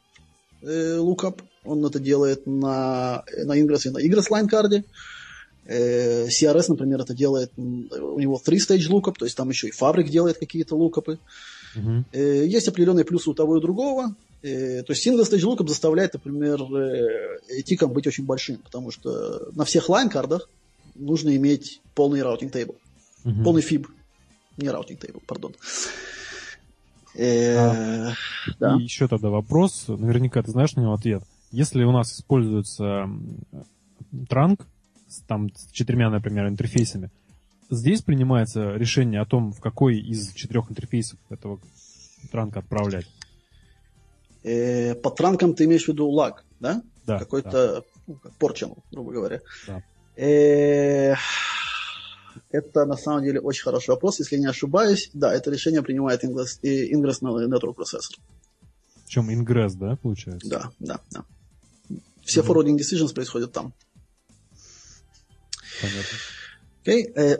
Speaker 3: э, lookup. Он это делает на, на Ingress и на Ingress line card. Э, CRS, например, это делает, у него three-stage lookup, то есть там еще и фабрик делает какие-то лукапы.
Speaker 1: Мгм.
Speaker 3: Э, Есть определенные плюсы у того и другого. Э, То есть single stage lookup заставляет, например, э, тиком быть очень большим, потому что на всех лайн-кардах нужно иметь полный routing table.
Speaker 1: Мгм.
Speaker 3: Полный fib. Не routing table, пардон. Э, Да.
Speaker 1: И еще тогда вопрос, наверняка ты знаешь на него ответ. если у нас используется транк, там с четырьмя, например, интерфейсами, здесь принимается решение о том, в какой из четырех интерфейсов этого транка отправлять.
Speaker 3: Э, по транкам ты имеешь в виду лаг, да?
Speaker 1: Да.
Speaker 3: Какой-то
Speaker 1: да.
Speaker 3: ну, как channel, грубо говоря.
Speaker 1: Да.
Speaker 3: Э, это на самом деле очень хороший вопрос. Если не ошибаюсь, да, это решение принимает Ingress, Ingress Network Processor.
Speaker 1: Причем Ingress, да, получается?
Speaker 3: Да, да, да. Все mm-hmm. forwarding decisions происходят там.
Speaker 1: Понятно.
Speaker 3: Okay. Э,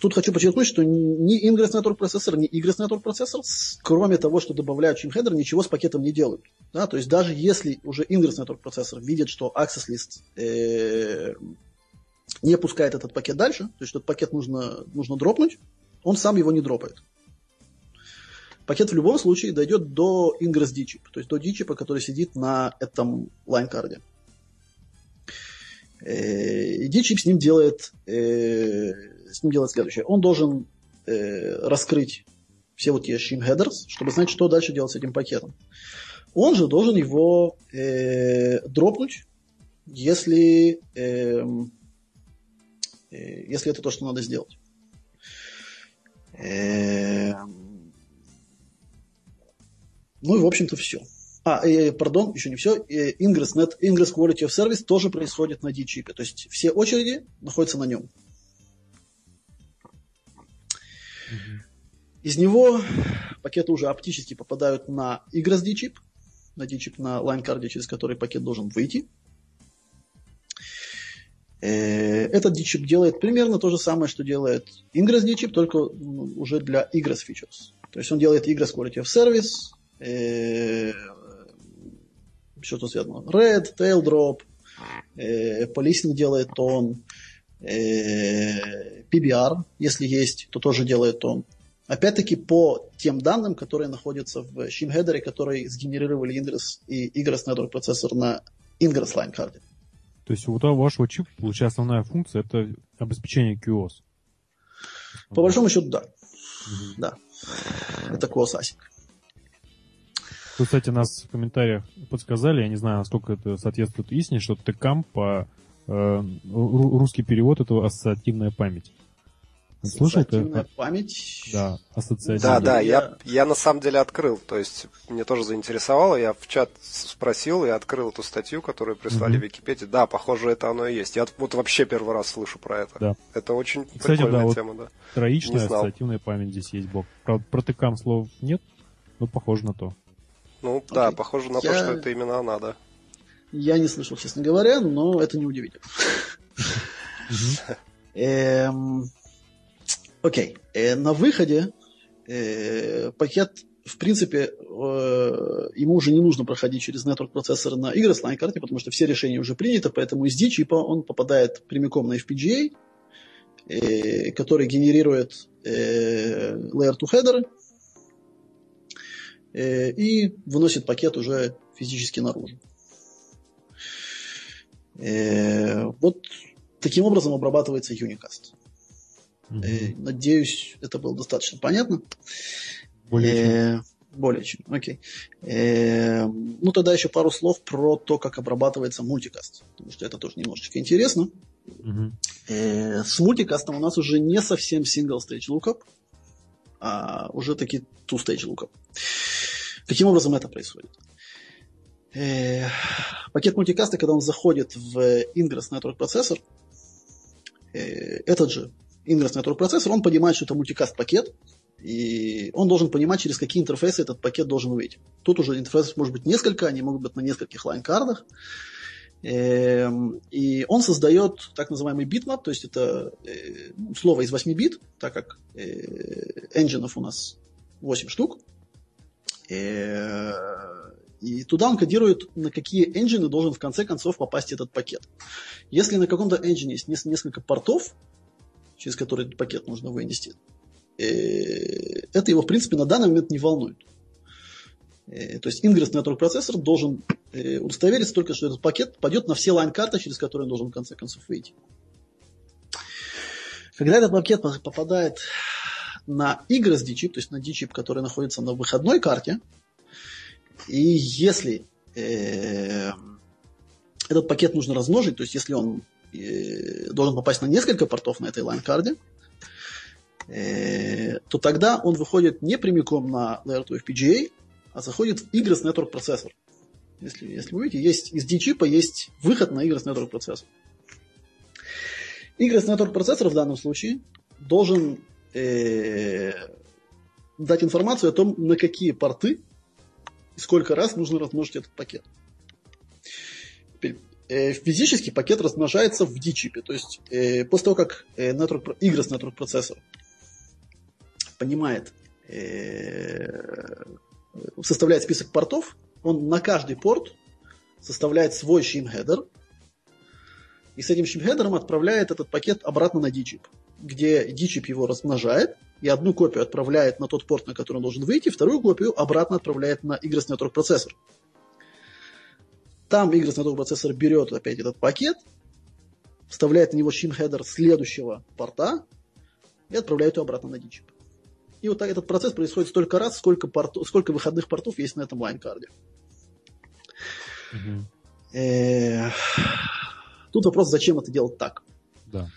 Speaker 3: тут хочу подчеркнуть, что ни Network Processor, ни Egress Network Processor, с, кроме того, что добавляют shim header, ничего с пакетом не делают. Да? То есть даже если уже Network Processor видит, что Access List э, не пускает этот пакет дальше, то есть этот пакет нужно, нужно дропнуть, он сам его не дропает. Пакет в любом случае дойдет до Ingress D-chip, то есть до D-chip, который сидит на этом line card е. И DChip с ним делает, э, с ним делает следующее. Он должен э, раскрыть все вот эти shim headers, чтобы знать, что дальше делать с этим пакетом. Он же должен его э, дропнуть, если эм, Э, если это то, что надо сделать. Э, ну и, в общем-то, все. А, э, пардон, еще не все. Ingress, Net, Ingress Quality of Service тоже происходит на D-чипе. То есть все очереди находятся на нем. Из него пакеты уже оптически попадают на Ingress D-чип, на D-чип, на line-карде, через который пакет должен выйти. Э, этот DChip делает примерно то же самое, что делает Ingress DChip, только уже для Ingress Features. То есть он делает Ingress Quality of Service, э, что-то связано. Red, Tail Drop, э, Policing делает он, э, PBR, если есть, то тоже делает он. Опять-таки по тем данным, которые находятся в shim-хедере, которые сгенерировали Ingress и Ingress Network процессор на Ingress Line карте.
Speaker 1: То есть у вашего чипа, получается, основная функция это обеспечение QoS.
Speaker 3: По большому счету, да. Угу. Да. Это QoS ASIC.
Speaker 1: Тут, кстати, нас в комментариях подсказали, я не знаю, насколько это соответствует истине, что ТКАМ по э, русский перевод это ассоциативная память. Слышал ты?
Speaker 3: память.
Speaker 1: Да, ассоциативная.
Speaker 2: Да, да, я, я на самом деле открыл. То есть мне тоже заинтересовало. Я в чат спросил и открыл эту статью, которую прислали mm-hmm. в Википедии. Да, похоже, это оно и есть. Я вот вообще первый раз слышу про это. Да. Это очень Кстати, прикольная да, тема,
Speaker 1: вот да. Троичная ассоциативная память здесь есть, Бог. Про, про ТКАМ слов нет, но похоже на то.
Speaker 2: Ну okay. да, похоже на я... то, что это именно она, да.
Speaker 3: Я не слышал, честно говоря, но это не удивительно. Эм, Окей. Okay. На выходе э, пакет, в принципе, э, ему уже не нужно проходить через network процессор на Line карте, потому что все решения уже приняты, поэтому из D-чипа он попадает прямиком на FPGA, э, который генерирует э, Layer 2 хедеры э, и выносит пакет уже физически наружу. Э, вот таким образом обрабатывается Unicast. Mm-hmm. Надеюсь, это было достаточно понятно.
Speaker 1: Более чем.
Speaker 3: Э, более чем, окей. Э, ну, тогда еще пару слов про то, как обрабатывается мультикаст, потому что это тоже немножечко интересно.
Speaker 1: Угу.
Speaker 3: С мультикастом у нас уже не совсем single stage lookup, а уже таки two stage lookup. Каким образом это происходит? Пакет мультикаста, когда он заходит в Ingress Network процессор, этот же Ingress Network процессор, он понимает, что это мультикаст пакет, и он должен понимать, через какие интерфейсы этот пакет должен выйти. Тут уже интерфейсов может быть несколько, они могут быть на нескольких лайн-кардах. И он создает так называемый bitmap, то есть это э, слово из 8 бит, так как э, engine ов у нас 8 штук. Э, и туда он кодирует, на какие engine ы должен в конце концов попасть этот пакет. Если на каком-то engine е есть несколько портов, через который этот пакет нужно вынести, это его, в принципе, на данный момент не волнует. Э, то есть Ingress Network процессор должен э, удостовериться только, что этот пакет пойдет на все line card ы, через которые он должен в конце концов выйти. Когда этот пакет попадает на Ingress D-chip, то есть на D-chip, который находится на выходной карте, и если э, Этот пакет нужно размножить, то есть если он должен попасть на несколько портов на этой line card е, то тогда он выходит не прямиком на Layer 2 FPGA, а заходит в Egress Network процессор. Если, если вы видите, есть, из D-чипа есть выход на Egress Network процессор. Egress Network процессор в данном случае должен э, дать информацию о том, на какие порты и сколько раз нужно размножить этот пакет. Теперь, э, физически пакет размножается в D-чипе. То есть э, после того, как э, network, Egress Network процессор понимает, э, составляет список портов, он на каждый порт составляет свой shim-header, и с этим shim-header отправляет этот пакет обратно на D-чип, где D-чип его размножает, и одну копию отправляет на тот порт, на который он должен выйти, вторую копию обратно отправляет на Egress Network процессор. Там Egress Network процессор берет опять этот пакет, вставляет на него shim-header следующего порта и отправляет его обратно на D-chip. И вот этот процесс происходит столько раз, сколько, портов, сколько выходных портов есть на этом line card е. Э, тут вопрос, зачем это делать так?
Speaker 1: Да.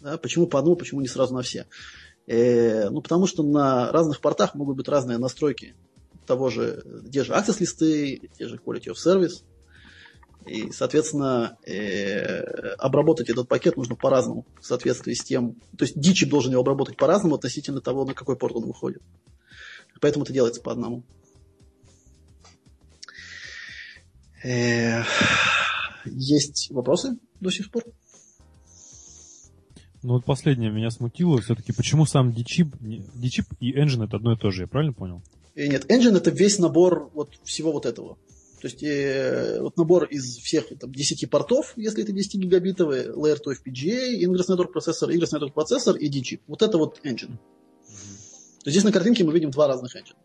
Speaker 3: Да, почему по одному, почему не сразу на все? Э, ну, потому что на разных портах могут быть разные настройки того же, те же access list ы, те же quality of service. И, соответственно, э, обработать этот пакет нужно по-разному, в соответствии с тем... То есть дичип должен его обработать по-разному относительно того, на какой порт он выходит. Поэтому это делается по одному. Э, есть вопросы до сих пор?
Speaker 1: Ну вот последнее меня смутило все-таки, почему сам D-чип, D-чип и Engine это одно и то же, я правильно понял?
Speaker 3: И э, нет, Engine это весь набор вот всего вот этого. То есть э, вот набор из всех там, 10 портов, если это 10 гигабитовый, Layer 2 FPGA, Ingress Network процессор, Ingress Network процессор и D-chip. Вот это вот engine. Mm-hmm. То есть здесь на картинке мы видим два разных engine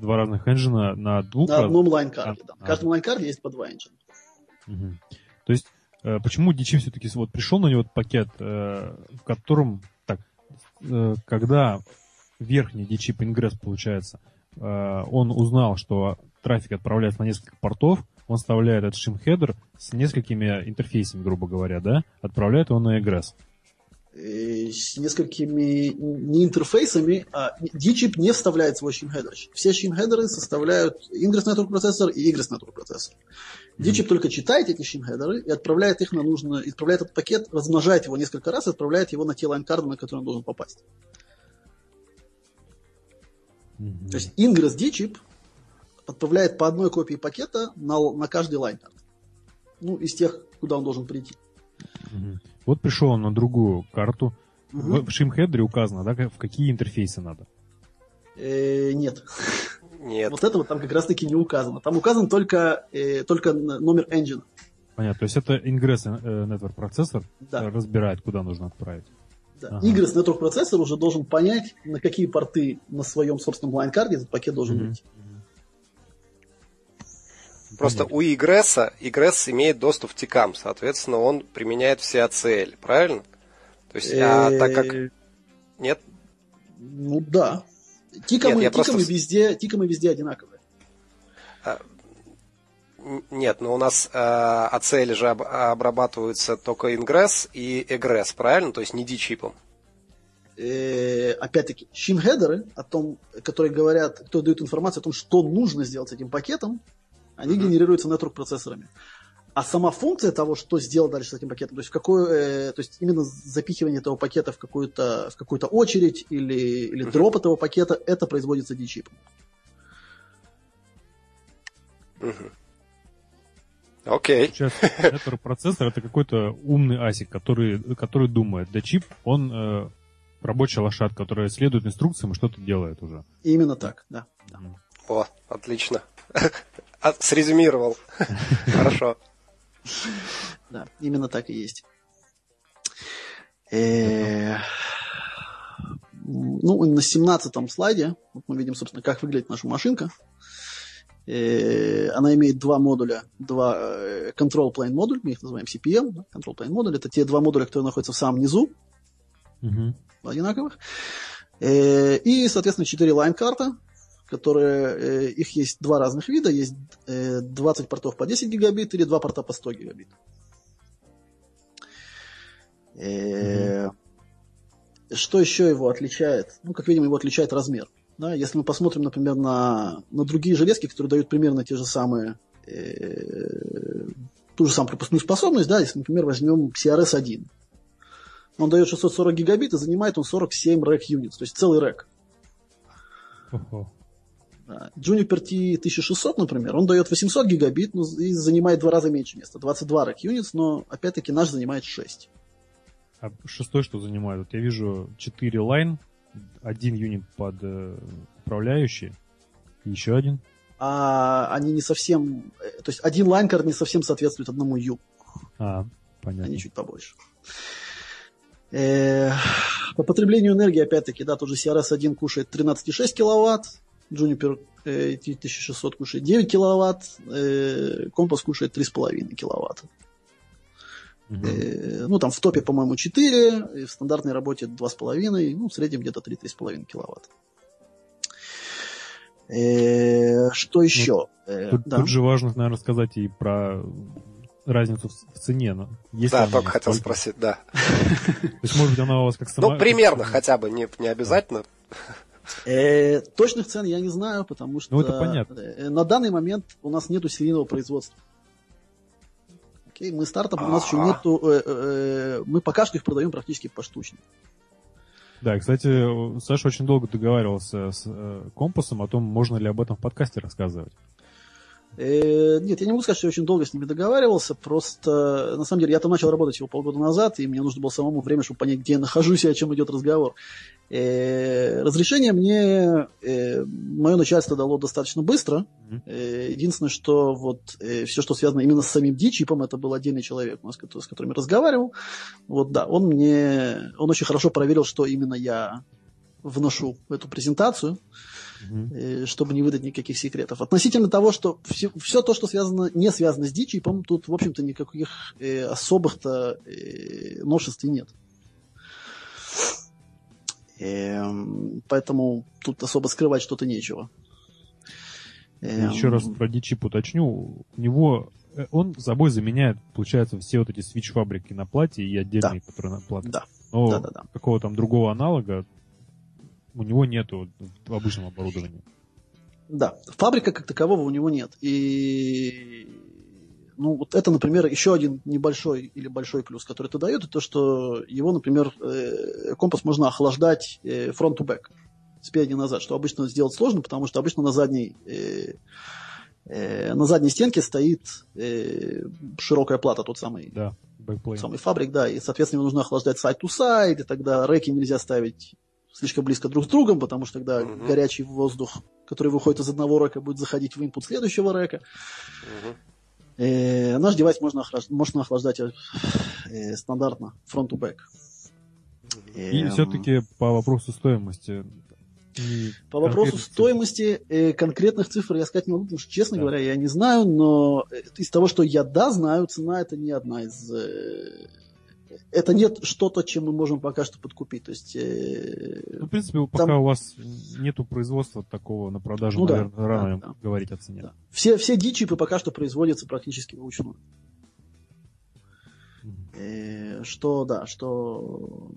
Speaker 1: два разных engine на двух
Speaker 3: На одном line card е, да. В каждом line card е есть по два engine.
Speaker 1: Угу. То есть, э, почему DG все-таки вот пришел на него пакет, э, в котором, так, э, когда верхний DChip Ingress получается, он узнал, что трафик отправляется на несколько портов, он вставляет этот shim-header с несколькими интерфейсами, грубо говоря, да, отправляет его на Egress.
Speaker 3: Э, с несколькими не интерфейсами, а DChip не вставляет свой shim-header. Все shim-хедеры составляют Ingress Network процессор и Egress Network процессор. DChip mm-hmm. только читает эти shim-хедеры и отправляет их на нужный, отправляет этот пакет, размножает его несколько раз и отправляет его на те лайн-карды, на которые он должен попасть. Mm-hmm. То есть Ingress DChip отправляет по одной копии пакета на, на каждый лайн-кард. Ну, из тех, куда он должен прийти.
Speaker 1: Вот пришел он на другую карту. Угу. В шимхедере указано, да, в какие интерфейсы надо?
Speaker 3: Э, нет.
Speaker 2: Нет.
Speaker 3: Вот это вот там как раз-таки не указано. Там указан только, э, только номер engine.
Speaker 1: Понятно. То есть это Ingress э, Network процессор да. разбирает, куда нужно отправить.
Speaker 3: Да. Ага. Ingress Network процессор уже должен понять, на какие порты на своем собственном line card е этот пакет должен mm-hmm. быть.
Speaker 2: Просто у Ingress а, Ingress имеет доступ в TCAM, соответственно, он применяет все ACL, правильно? То есть, а так как... Э, Нет?
Speaker 3: Ну да. TCAM ы, Нет, TCAM ы, просто... везде, TCAM ы везде одинаковые.
Speaker 2: А, нет, но у нас э, ACL же об, обрабатываются только Ingress и Egress, правильно? То есть не D-chip ом.
Speaker 3: Э, опять-таки, shim-хедеры, о том, которые говорят, кто дают информацию о том, что нужно сделать с этим пакетом, они mm-hmm. генерируются network процессорами. А сама функция того, что сделать дальше с этим пакетом, то есть, в какую, э, то есть именно запихивание этого пакета в какую-то, в какую-то очередь или, или mm-hmm. дроп этого пакета, это производится D-чипом.
Speaker 2: Mm-hmm. Окей. Okay.
Speaker 1: Сейчас network процессор это какой-то умный асик, который, который думает. Да чип, он э, рабочая лошадка, которая следует инструкциям и что-то делает уже.
Speaker 3: Именно так, да.
Speaker 2: О, отлично. А, срезюмировал. Хорошо.
Speaker 3: Да, именно так и есть. Э, ну, на 17 слайде вот мы видим, собственно, как выглядит наша машинка. Э, она имеет два модуля, два э, control plane модуль, мы их называем CPM, control plane модуль. Это те два модуля, которые находятся в самом низу, угу. одинаковых. И, соответственно, четыре line card а, которые, э, их есть два разных вида, есть э, 20 портов по 10 гигабит или два порта по 100 гигабит. Э, Что еще его отличает? Ну, как видим, его отличает размер. Да, если мы посмотрим, например, на, на другие железки, которые дают примерно те же самые, э, ту же самую пропускную способность, да, если, например, возьмем CRS-1. Он дает 640 гигабит и занимает он 47 rack unit, то есть целый.
Speaker 1: Ого.
Speaker 3: Juniper T1600, например, он дает 800 гигабит ну, и занимает в два раза меньше места, 22 rack unit, но опять-таки наш занимает 6.
Speaker 1: А шестой что занимает? Вот я вижу 4 line, один юнит под э, управляющий, и еще один.
Speaker 3: А они не совсем, э, то есть один line card не совсем соответствует одному U,
Speaker 1: А, понятно.
Speaker 3: они чуть побольше. Э, По потреблению энергии, опять-таки, да, тоже CRS-1 кушает 13,6 киловатт, Juniper э, T1600 кушает 9 киловатт, э, Compass кушает 3,5 киловатта.
Speaker 1: Мгм.
Speaker 3: Э, Ну, там в топе, по-моему, 4, и в стандартной работе 2,5, ну, в среднем где-то 3-3,5 киловатт. Э, Что еще? Э,
Speaker 1: Тут,
Speaker 3: да.
Speaker 1: тут же важно, наверное, сказать и про разницу в, цене. но Есть
Speaker 2: Да, только хотел
Speaker 1: сколько?
Speaker 2: спросить, да.
Speaker 1: То есть, может быть, она у вас как сама...
Speaker 2: Ну, примерно хотя бы, не, не обязательно.
Speaker 3: Э, точных цен я не знаю, потому что
Speaker 1: Ну, это понятно.
Speaker 3: э, на данный момент у нас нету серийного производства. Окей, мы стартап, у нас еще
Speaker 2: Ага.
Speaker 3: нету, э, э, мы пока что их продаем практически поштучно.
Speaker 1: Да, кстати, Саша очень долго договаривался с э, Компасом о том, можно ли об этом в подкасте рассказывать.
Speaker 3: Э, Нет, я не могу сказать, что я очень долго с ними договаривался, просто, на самом деле, я там начал работать всего полгода назад, и мне нужно было самому время, чтобы понять, где я нахожусь и о чем идет разговор. Э, Разрешение мне мое начальство дало достаточно быстро. Э, Единственное, что вот все, что связано именно с самим дичипом, это был отдельный человек, у нас, с которым я разговаривал. Вот да, он мне, он очень хорошо проверил, что именно я вношу в эту презентацию. Э, чтобы не выдать никаких секретов. Относительно того, что все, то, что связано, не связано с дичью, по-моему, тут, в общем-то, никаких э, особых-то э, новшеств нет. Эм, поэтому тут особо скрывать что-то нечего. Эм,
Speaker 1: Еще раз про дичип уточню. У него э, он собой заменяет, получается, все вот эти свич-фабрики на плате и отдельные, которые на плате.
Speaker 3: Да,
Speaker 1: Но
Speaker 3: да, да, да.
Speaker 1: какого там другого аналога у него нету в обычном оборудовании.
Speaker 3: Да, фабрика как такового у него нет. И ну, вот это, например, еще один небольшой или большой плюс, который это дает, это то, что его, например, э, компас можно охлаждать э, front-to-back, спереди назад, что обычно сделать сложно, потому что обычно на задней, э, на задней стенке стоит широкая плата, тот самый,
Speaker 1: Да,
Speaker 3: самый фабрик, да, и, соответственно, его нужно охлаждать side-to-side, и тогда реки нельзя ставить слишком близко друг с другом, потому что тогда
Speaker 2: Мгм.
Speaker 3: горячий воздух, который выходит из одного река, будет заходить в инпут следующего река.
Speaker 2: Мгм.
Speaker 3: Э, наш девайс можно, охлаж- можно охлаждать э, стандартно, front-to-back.
Speaker 1: И
Speaker 3: Эм,
Speaker 1: все-таки по вопросу стоимости. и
Speaker 3: По вопросу стоимости э, конкретных цифр я сказать не могу, потому что, честно
Speaker 1: Да.
Speaker 3: говоря, я не знаю, но э, из того, что я да знаю, цена это не одна из... э, это нет что-то, чем мы можем пока что подкупить. То есть, э,
Speaker 1: Ну, в принципе, пока
Speaker 3: Там-
Speaker 1: у вас нету производства такого на продажу,
Speaker 3: Ну да,
Speaker 1: наверное, рано
Speaker 3: да, да.
Speaker 1: говорить о цене.
Speaker 3: да. все, все дичипы пока что производятся практически вручную.
Speaker 1: Мгм.
Speaker 3: Э, что, да, что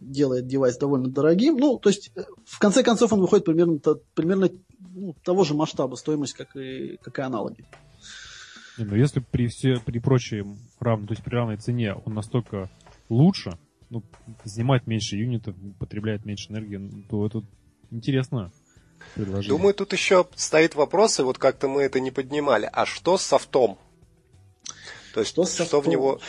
Speaker 3: делает девайс довольно дорогим. Ну, то есть, э, в конце концов, он выходит примерно, примерно ну, того же масштаба стоимость, как и, как и аналоги.
Speaker 1: Не, ну если при все при прочем равном, то есть при равной цене он настолько лучше, ну, занимает меньше юнитов, потребляет меньше энергии, ну, то это интересно предложение.
Speaker 2: Думаю, тут еще стоит вопрос, и вот как-то мы это не поднимали. А что с софтом? То есть,
Speaker 3: Что
Speaker 2: что, в него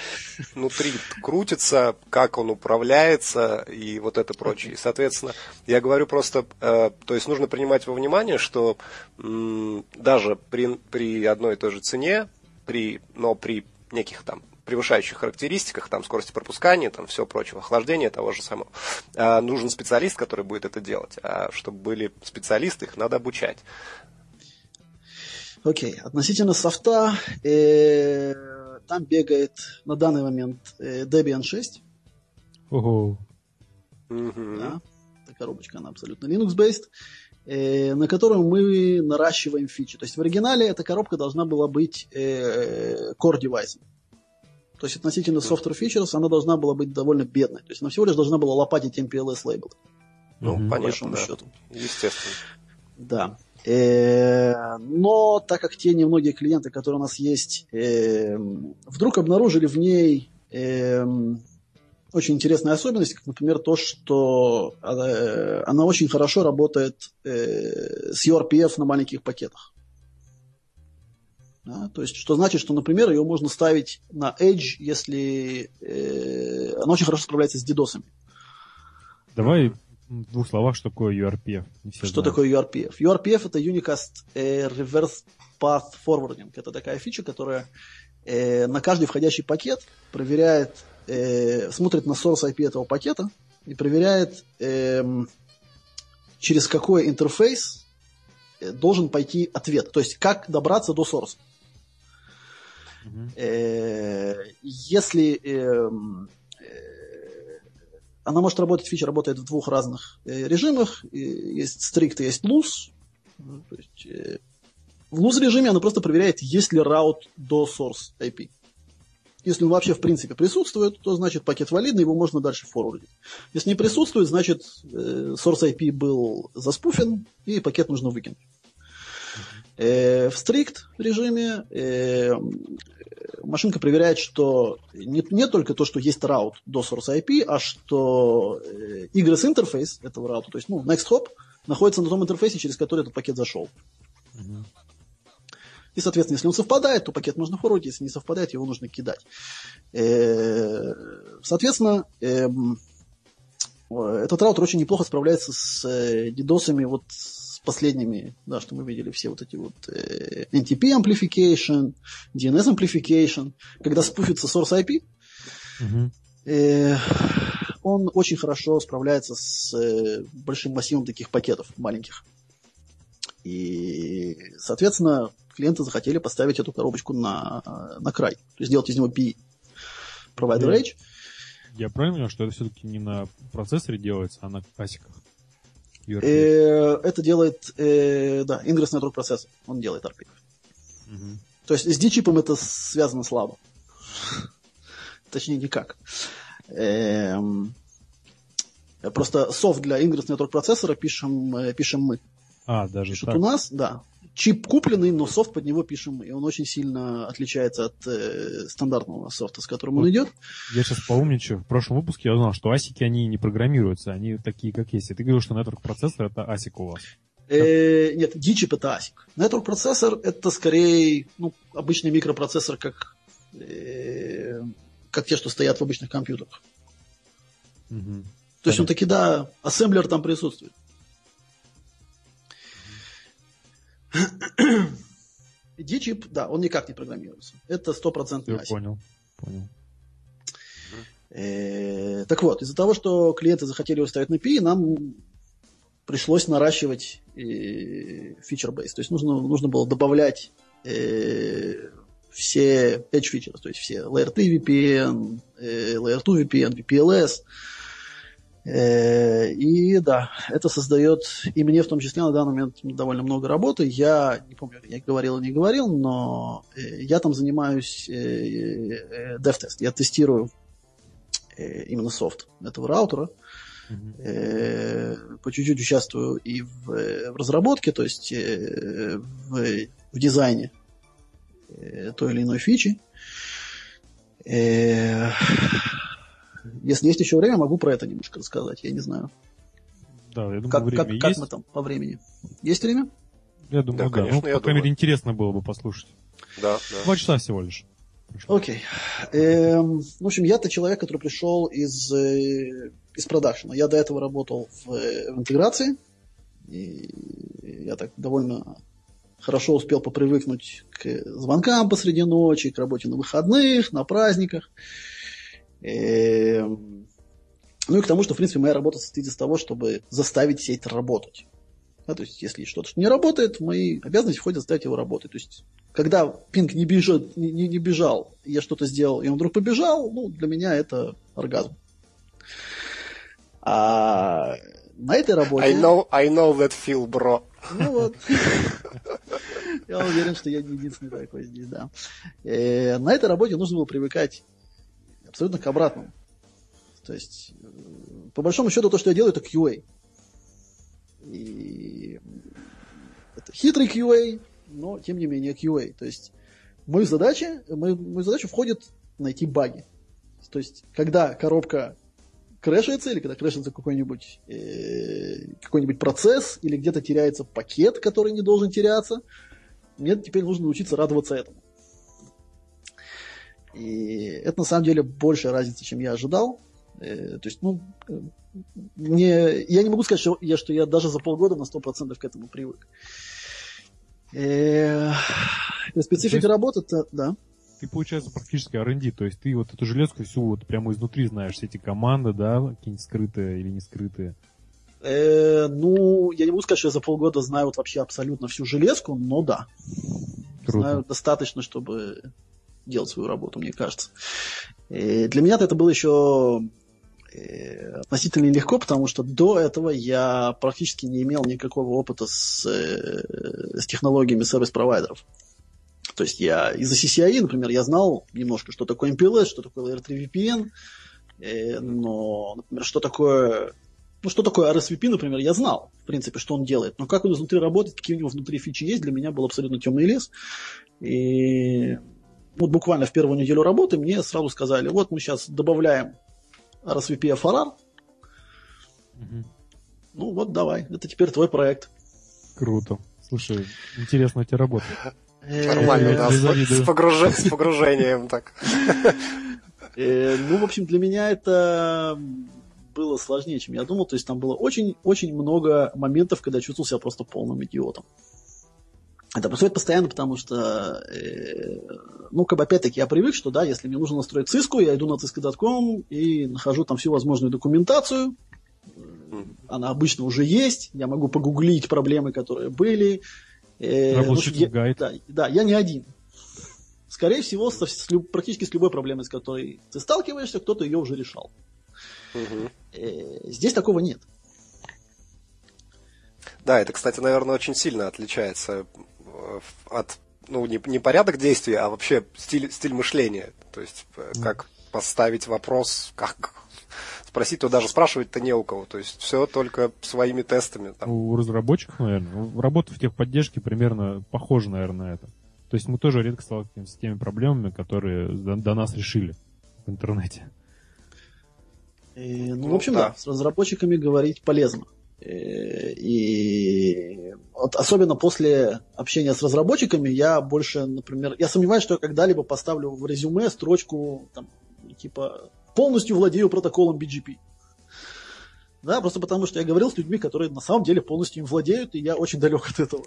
Speaker 2: внутри крутится, как он управляется и вот это прочее. И, соответственно, я говорю просто, э, то есть нужно принимать во внимание, что м, даже при, при одной и той же цене, при, но при неких там превышающих характеристиках, там скорости пропускания, там все прочего, охлаждения того же самого, э, нужен специалист, который будет это делать. А чтобы были специалисты, их надо обучать.
Speaker 3: Окей, относительно софта, э, там бегает на данный момент э, Debian 6.
Speaker 1: Ого.
Speaker 3: Да, эта коробочка, она абсолютно Linux-based. э, на которую мы наращиваем фичи. То есть в оригинале эта коробка должна была быть э, core девайсом. То есть относительно software features она должна была быть довольно бедной. То есть она всего лишь должна была лопатить MPLS лейбл.
Speaker 2: Ну,
Speaker 1: Мгм.
Speaker 3: По
Speaker 2: понятно,
Speaker 3: большому
Speaker 2: да.
Speaker 3: счету.
Speaker 2: Естественно.
Speaker 3: Да. Э, Но так как те немногие клиенты, которые у нас есть, э, вдруг обнаружили в ней э, очень интересные особенности, как, например, то, что она очень хорошо работает с URPF на маленьких пакетах. Да, то есть, что значит, что, например, ее можно ставить на Edge, если э, она очень хорошо справляется с дидосами.
Speaker 1: Давай в двух словах, что такое URPF.
Speaker 3: Что
Speaker 1: знают.
Speaker 3: такое URPF? URPF это Unicast э, Reverse Path Forwarding. Это такая фича, которая э, на каждый входящий пакет проверяет, э, смотрит на source IP этого пакета и проверяет, эм, через какой интерфейс э, должен пойти ответ. То есть, как добраться до source.
Speaker 1: Мгм.
Speaker 3: Э, Если эм, э, она может работать, фича работает в двух разных э, режимах. Есть и есть loose. Э, в loose режиме она просто проверяет, есть ли раут до source IP. Если он вообще в принципе присутствует, то значит пакет валидный, его можно дальше форвардить. Если не присутствует, значит э, source IP был заспуфен, и пакет нужно выкинуть. Э, в strict режиме э, машинка проверяет, что не, не только то, что есть раут до source IP, а что э, egress интерфейс этого раута, то есть ну, next hop, находится на том интерфейсе, через который этот пакет зашел.
Speaker 1: Мгм.
Speaker 3: И, соответственно, если он совпадает, то пакет можно форвардить, если не совпадает, его нужно кидать. Э, Соответственно, эм, э, этот раутер очень неплохо справляется с э, дидосами, вот с последними, да, что мы видели, все вот эти вот э, NTP amplification, DNS amplification, когда спуфится source IP,
Speaker 1: Мгм.
Speaker 3: Э, он очень хорошо справляется с э, большим массивом таких пакетов маленьких. И, соответственно, клиенты захотели поставить эту коробочку на, на край. То есть сделать из него PE. Provider. Edge.
Speaker 1: Я правильно понял, что это все-таки не на процессоре делается, а на асиках? URPF.
Speaker 3: Э, это делает, э, да, Ingress Network процессор. Он делает RPF.
Speaker 1: Мгм.
Speaker 3: То есть с D-чипом это связано слабо. Точнее, никак. Эм, Просто софт для Ingress Network процессора пишем, э, пишем мы.
Speaker 1: А, даже
Speaker 3: Пишут
Speaker 1: так.
Speaker 3: у нас, да. Чип купленный, но софт под него пишем. И он очень сильно отличается от э, стандартного софта, с которым он
Speaker 1: Вот.
Speaker 3: идет.
Speaker 1: Я сейчас поумничаю. В прошлом выпуске я узнал, что асики, они не программируются, они такие, как есть. И ты говорил, что network процессор это асик у вас.
Speaker 3: Э, нет, D-чип это ASIC. Network процессор это скорее ну, обычный микропроцессор, как, э, как те, что стоят в обычных компьютерах.
Speaker 1: Мгм.
Speaker 3: То есть он таки, да, ассемблер там присутствует. D-чип, да, он никак не программируется. Это стопроцентный
Speaker 1: Всё,
Speaker 3: ASIC.
Speaker 1: понял. Понял.
Speaker 3: Э, Так вот, из-за того, что клиенты захотели его ставить на PI, нам пришлось наращивать э, feature base. То есть нужно, нужно было добавлять э, все edge features, то есть все Layer 3 VPN, э, Layer 2 VPN, VPLS. Э, И да, это создает и мне в том числе на данный момент довольно много работы. Я не помню, я говорил или не говорил, но э, я там занимаюсь э, dev-тест. Я тестирую именно софт этого раутера. Э, по чуть-чуть участвую и в, в разработке, то есть в, в дизайне той или иной фичи. Если есть еще время, могу про это немножко рассказать, я не знаю.
Speaker 1: Да, я думаю,
Speaker 3: Как,
Speaker 1: время
Speaker 3: как, как
Speaker 1: есть.
Speaker 3: мы там по времени? Есть время?
Speaker 1: Я думаю,
Speaker 2: Да,
Speaker 1: да.
Speaker 2: конечно,
Speaker 1: ну,
Speaker 2: я
Speaker 1: по крайней мере, интересно было бы послушать.
Speaker 2: Да, да.
Speaker 1: Два часа всего лишь.
Speaker 3: Окей. Эм, в общем, я-то человек, который пришел из, э, из продакшена. Я до этого работал в, э, в интеграции. И я так довольно хорошо успел попривыкнуть к звонкам посреди ночи, к работе на выходных, на праздниках. Эм, ну и к тому, что, в принципе, моя работа состоит из того, чтобы заставить сеть работать. Да, то есть, если что-то не работает, мои обязанности входит заставить его работать. То есть, когда пинг не, бежит, не, не- не бежал, я что-то сделал, и он вдруг побежал, ну, для меня это оргазм. А на этой работе...
Speaker 2: I know, I know that feel, bro.
Speaker 3: Ну вот. Я уверен, что я не единственный такой здесь, да. Э, на этой работе нужно было привыкать абсолютно к обратному. То есть, э, по большому счету, то, что я делаю, это QA. И это хитрый QA, но, тем не менее, QA. То есть, мою задачу, в мою задачу входит найти баги. То есть, когда коробка крэшится, или когда крэшится какой-нибудь э, какой-нибудь процесс, или где-то теряется пакет, который не должен теряться, мне теперь нужно научиться радоваться этому. И это на самом деле большая разница, чем я ожидал. Э, то есть, ну, мне, я не могу сказать, что я, что я даже за полгода на 100% к этому привык. Э, специфика есть... работы, да
Speaker 1: ты, получается, практически R&D, то есть ты вот эту железку всю вот прямо изнутри знаешь, все эти команды, да, какие-нибудь скрытые или не скрытые.
Speaker 3: Э, ну, я не могу сказать, что я за полгода знаю вот вообще абсолютно всю железку, но да. Круто. Знаю достаточно, чтобы делать свою работу, мне кажется. И для меня это было еще э, относительно легко, потому что до этого я практически не имел никакого опыта с, э, с технологиями сервис-провайдеров. То есть я из-за CCI, например, я знал немножко, что такое MPLS, что такое R3 VPN, э, но, например, что такое ну, что такое RSVP, например, я знал, в принципе, что он делает. Но как он изнутри работает, какие у него внутри фичи есть, для меня был абсолютно темный лес. И вот буквально в первую неделю работы мне сразу сказали, вот мы сейчас добавляем RSVP FRR. Угу. Ну вот, давай, это теперь твой проект.
Speaker 1: Круто. Слушай, интересно у тебя работает.
Speaker 2: Нормально, да, с погружением так.
Speaker 3: Э, ну, в общем, для меня это было сложнее, чем я думал. То есть там было очень-очень много моментов, когда я чувствовал себя просто полным идиотом. Это происходит постоянно, потому что, э, ну, как бы опять-таки я привык, что, да, если мне нужно настроить циску, я иду на cisco.com и нахожу там всю возможную документацию. Она обычно уже есть, я могу погуглить проблемы, которые были,
Speaker 1: Э, ну, я, гайд.
Speaker 3: Да, да, я не один. Скорее всего, со, с, практически с любой проблемой, с которой ты сталкиваешься, кто-то ее уже решал. Угу. Э, здесь такого нет.
Speaker 2: Да, это, кстати, наверное, очень сильно отличается от, ну, не, не порядок действий, а вообще стиль, стиль мышления. То есть, э, как поставить вопрос, как спросить, то даже спрашивать-то не у кого. То есть все только своими тестами. Там.
Speaker 1: У разработчиков, наверное, работа в техподдержке примерно похожа, наверное, на это. То есть мы тоже редко сталкиваемся с теми проблемами, которые до, до нас решили в интернете.
Speaker 3: И, ну, ну, в общем, да. да, с разработчиками говорить полезно. И, и вот особенно после общения с разработчиками я больше, например, я сомневаюсь, что я когда-либо поставлю в резюме строчку там, типа полностью владею протоколом BGP. Да, просто потому что я говорил с людьми, которые на самом деле полностью им владеют, и я очень далек от этого.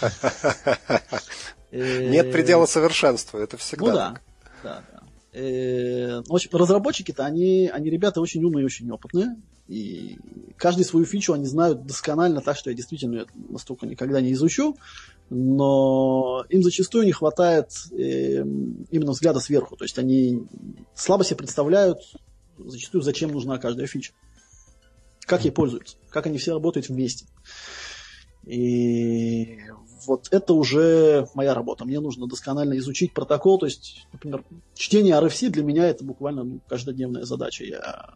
Speaker 2: Нет предела совершенства, это всегда.
Speaker 3: Ну да, да, да. Э, в общем, разработчики-то, они, они ребята очень умные и очень опытные. И каждый свою фичу они знают досконально, так что я действительно настолько никогда не изучу. Но им зачастую не хватает э, именно взгляда сверху. То есть они слабо себе представляют зачастую, зачем нужна каждая фича. Как ей пользуются, как они все работают вместе. И вот это уже моя работа. Мне нужно досконально изучить протокол. То есть, например, чтение RFC для меня это буквально ну, каждодневная задача. Я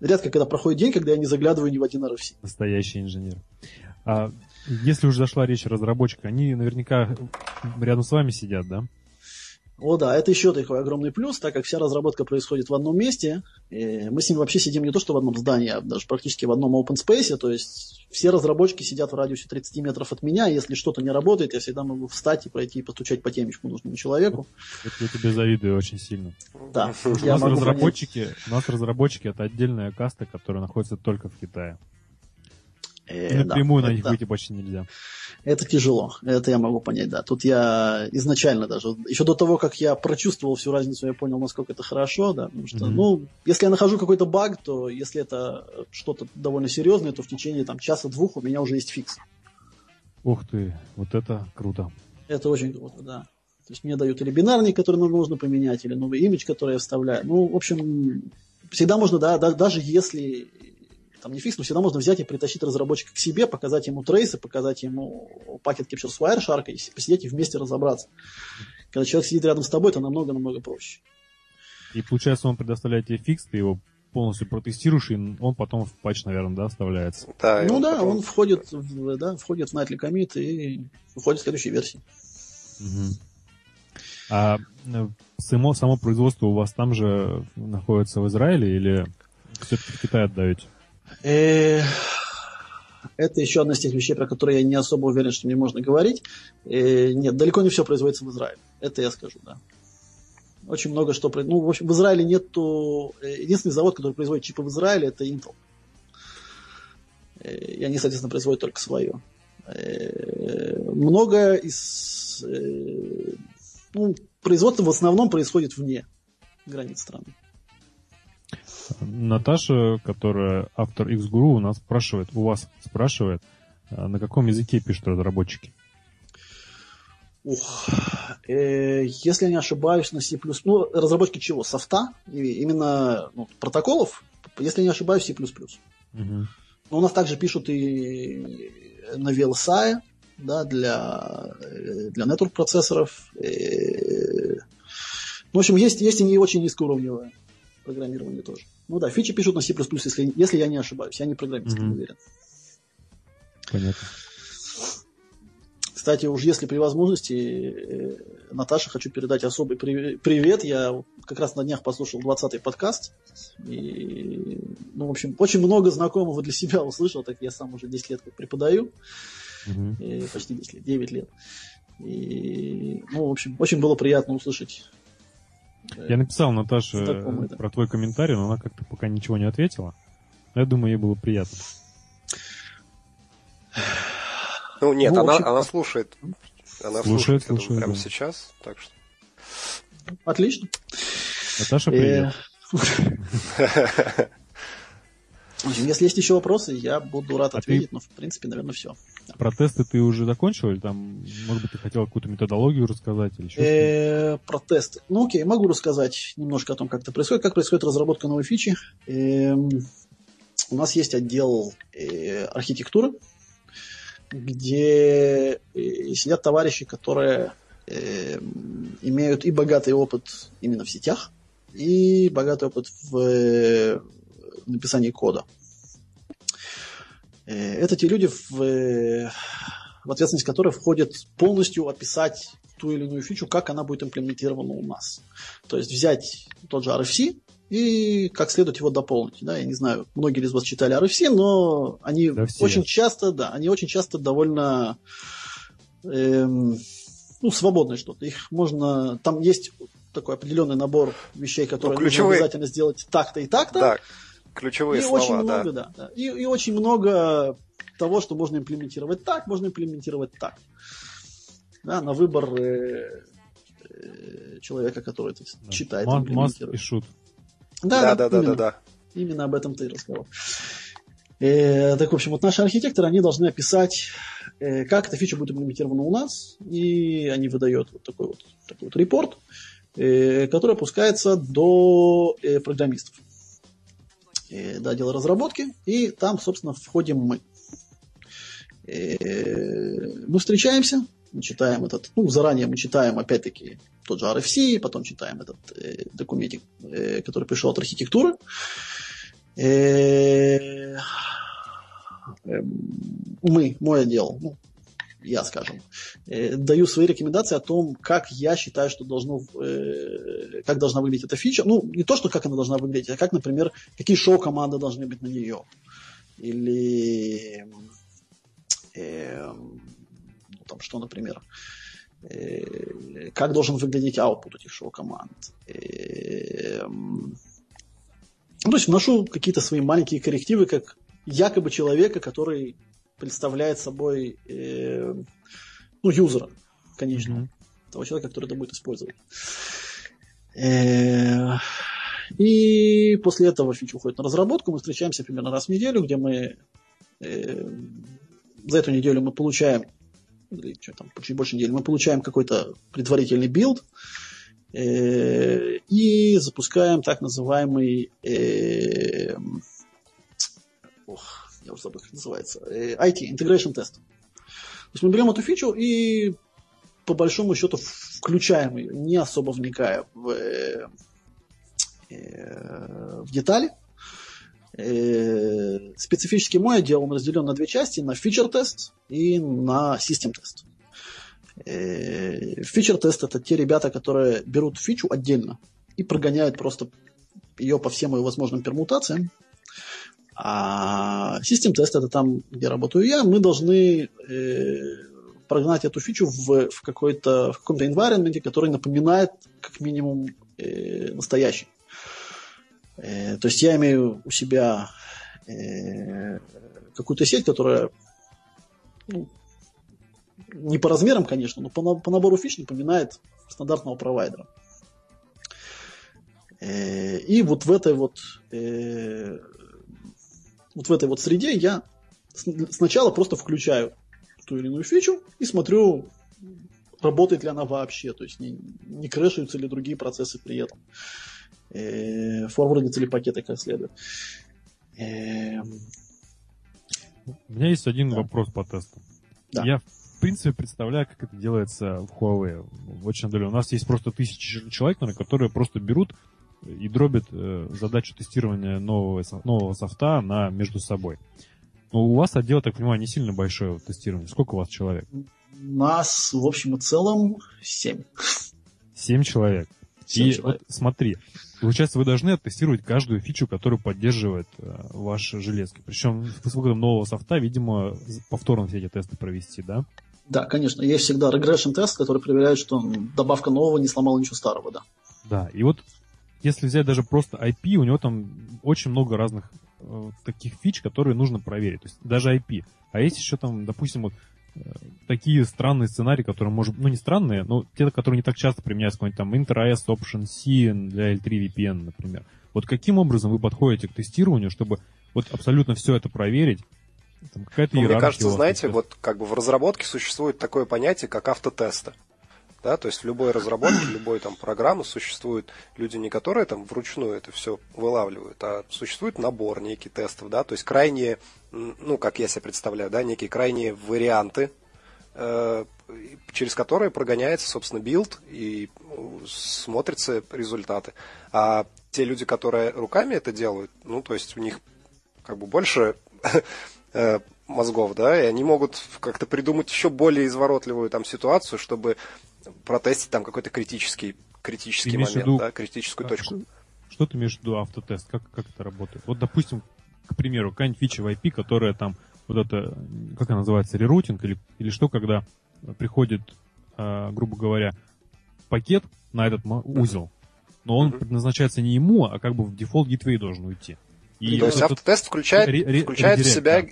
Speaker 3: редко когда проходит день, когда я не заглядываю ни в один RFC.
Speaker 1: Настоящий инженер. А если уже зашла речь о разработчиках, они наверняка рядом с вами сидят, да?
Speaker 3: О, да, это еще такой огромный плюс, так как вся разработка происходит в одном месте. И мы с ними вообще сидим не то, что в одном здании, а даже практически в одном open space. То есть все разработчики сидят в радиусе 30 метров от меня. Если что-то не работает, я всегда могу встать и пройти и постучать по темечку нужному человеку.
Speaker 1: Это я тебе завидую очень сильно.
Speaker 3: Да.
Speaker 1: У нас, разработчики, у нас разработчики это отдельная каста, которая находится только в Китае. Э, напрямую да, на них это, выйти почти нельзя.
Speaker 3: Это тяжело, это я могу понять, да. Тут я изначально даже, еще до того, как я прочувствовал всю разницу, я понял, насколько это хорошо, да, потому что, mm-hmm. ну, если я нахожу какой-то баг, то если это что-то довольно серьезное, то в течение там часа-двух у меня уже есть фикс.
Speaker 1: Ух ты, вот это круто.
Speaker 3: Это очень круто, да. То есть мне дают или бинарник, который нам нужно поменять, или новый имидж, который я вставляю. Ну, в общем, всегда можно, да, да даже если там не fix, но всегда можно взять и притащить разработчика к себе, показать ему трейсы, показать ему packet capture с Wireshark и посидеть и вместе разобраться. Когда человек сидит рядом с тобой, это намного-намного проще.
Speaker 1: И получается, он предоставляет тебе fix, ты его полностью протестируешь, и он потом в патч, наверное, да, вставляется.
Speaker 3: Да, ну он да, потом... он входит в, да, входит в Nightly Commit и выходит в следующей версии.
Speaker 1: Угу. А э, само, само производство у вас там же находится в Израиле или все-таки в Китай отдаете?
Speaker 3: Э, это еще одна из тех вещей, про которые я не особо уверен, что мне можно говорить. Э, нет, далеко не все производится в Израиле. Это я скажу, да. Очень много что... Ну, в общем, в Израиле нету... Единственный завод, который производит чипы в Израиле, это Intel. И они, соответственно, производят только свое. Много из... Ну, производство в основном происходит вне границ страны.
Speaker 1: Наташа, которая автор X-Guru, у нас спрашивает, у вас спрашивает, а на каком языке пишут разработчики?
Speaker 3: Ух, э, если я не ошибаюсь, на C++, ну, разработчики чего? Софта? Именно ну, протоколов? Если не ошибаюсь, C++. Угу. Но у нас также пишут и на VLSI, да, для, э, для network процессоров. Э, в общем, есть, есть и не очень низкоуровневое программирование тоже. Ну да, фичи пишут на C++, если, если я не ошибаюсь. Я не программист, mm-hmm. не уверен.
Speaker 1: Понятно.
Speaker 3: Кстати, уж если при возможности, э, Наташе хочу передать особый привет. Я как раз на днях послушал 20-й подкаст. И, ну, в общем, очень много знакомого для себя услышал, так я сам уже 10 лет как преподаю. Угу. И почти 10 лет, 9 лет. И, ну, в общем, очень было приятно услышать
Speaker 1: я написал Наташе про твой комментарий, но она как-то пока ничего не ответила. Я думаю, ей было приятно.
Speaker 2: Ну нет, ну, она, общем... она слушает. Она
Speaker 1: слушает, слушает, слушает
Speaker 2: прямо да. сейчас, так что.
Speaker 3: Отлично.
Speaker 1: Наташа, привет.
Speaker 3: Если есть еще вопросы, я буду рад а ответить, ты... но в принципе, наверное, все.
Speaker 1: Про тесты ты уже закончил? Или там, может быть, ты хотел какую-то методологию рассказать? Или еще
Speaker 3: э, про тесты. Ну, окей, могу рассказать немножко о том, как это происходит, как происходит разработка новой фичи. Эм, у нас есть отдел э, архитектуры, где э, сидят товарищи, которые имеют и богатый опыт именно в сетях, и богатый опыт в написании кода. Э, это те люди, в, э, в ответственность которых входит полностью описать ту или иную фичу, как она будет имплементирована у нас. То есть взять тот же RFC и как следует его дополнить. Да, я не знаю, многие из вас читали RFC, но они да, очень часто, да, они очень часто довольно эм, ну, свободное что-то. Их можно. Там есть такой определенный набор вещей, которые ну, ключевые... нужно обязательно сделать так-то и так-то. Да
Speaker 2: ключевые
Speaker 3: и
Speaker 2: слова,
Speaker 3: очень много, да. да, И, и очень много того, что можно имплементировать так, можно имплементировать так. Да, на выбор э, э, человека, который это да. читает.
Speaker 1: Маст и шут.
Speaker 2: Да, да, да, да, да, да.
Speaker 3: Именно об этом ты и рассказал. Э, так, в общем, вот наши архитекторы, они должны описать, э, как эта фича будет имплементирована у нас, и они выдают вот такой вот, такой вот репорт, э, который опускается до э, программистов до отдела разработки, и там, собственно, входим мы. Мы встречаемся, мы читаем этот, ну, заранее мы читаем, опять-таки, тот же RFC, потом читаем этот э, документик, э, который пришел от архитектуры. Э, мы, мой отдел, ну, я, скажем, э, даю свои рекомендации о том, как я считаю, что должно, э, как должна выглядеть эта фича. Ну, не то, что как она должна выглядеть, а как, например, какие шоу-команды должны быть на нее. Или э, ну, там, что, например, э, как должен выглядеть output этих шоу-команд. Э, ну, то есть вношу какие-то свои маленькие коррективы, как якобы человека, который представляет собой э, ну, юзера, конечно, mm-hmm. того человека, который это будет использовать. Э, и после этого фича уходит на разработку. Мы встречаемся примерно раз в неделю, где мы э, за эту неделю мы получаем, или что там, чуть больше недели, мы получаем какой-то предварительный билд э, и запускаем так называемый э, я уже забыл, как называется, IT, Integration Test. То есть мы берем эту фичу и по большому счету включаем ее, не особо вникая в, э, в детали. Э, специфически мой отдел он разделен на две части, на фичер-тест и на систем-тест. Э, фичер-тест это те ребята, которые берут фичу отдельно и прогоняют просто ее по всем ее возможным пермутациям. А систем-тест это там, где работаю я, мы должны э, прогнать эту фичу в, в, какой-то, в каком-то environment, который напоминает как минимум э, настоящий. Э, то есть я имею у себя э, какую-то сеть, которая ну, не по размерам, конечно, но по, по набору фич напоминает стандартного провайдера. Э, и вот в этой вот э, вот в этой вот среде я сначала просто включаю ту или иную фичу и смотрю, работает ли она вообще, то есть не, не крэшаются ли другие процессы при этом, э, форвардятся ли пакеты как следует.
Speaker 1: Э, У меня есть один да. вопрос по тесту. Да. Я, в принципе, представляю, как это делается в Huawei. В очень доле. У нас есть просто тысячи человек, наверное, которые просто берут и дробит э, задачу тестирования нового, нового софта на между собой. Но у вас отдел, так понимаю, не сильно большое тестирование. Сколько у вас человек?
Speaker 3: Нас, в общем и целом, семь.
Speaker 1: Семь человек. 7 и человек. вот смотри, получается, вы должны оттестировать каждую фичу, которую поддерживает э, ваш железки. Причем с выходом нового софта, видимо, повторно все эти тесты провести, да?
Speaker 3: Да, конечно. Есть всегда regression тест, который проверяет, что добавка нового не сломала ничего старого, да.
Speaker 1: Да, и вот если взять даже просто IP, у него там очень много разных э, таких фич, которые нужно проверить. То есть даже IP. А есть еще там, допустим, вот э, такие странные сценарии, которые, может, ну не странные, но те, которые не так часто применяются, какой-нибудь там InterOS Option C для L3 VPN, например. Вот каким образом вы подходите к тестированию, чтобы вот абсолютно все это проверить?
Speaker 2: Там какая-то ну, мне кажется, знаете, вот как бы в разработке существует такое понятие, как автотесты. Да, то есть в любой разработке, любой там программы существуют люди, не которые там вручную это все вылавливают, а существует набор некий тестов, да, то есть крайние, ну, как я себе представляю, да, некие крайние варианты, э, через которые прогоняется, собственно, билд и смотрятся результаты. А те люди, которые руками это делают, ну, то есть у них как бы больше э, мозгов, да, и они могут как-то придумать еще более изворотливую там ситуацию, чтобы протестить там какой-то критический, критический момент, виду, да, критическую а, точку. Что,
Speaker 1: что ты имеешь в виду автотест? Как, как это работает? Вот, допустим, к примеру, какая-нибудь фича в IP, которая там, вот это, как она называется, рерутинг или, или что, когда приходит, э, грубо говоря, пакет на этот узел, но он uh-huh. предназначается не ему, а как бы в дефолт гитвей должен уйти.
Speaker 2: И То есть автотест включает, включает в себя да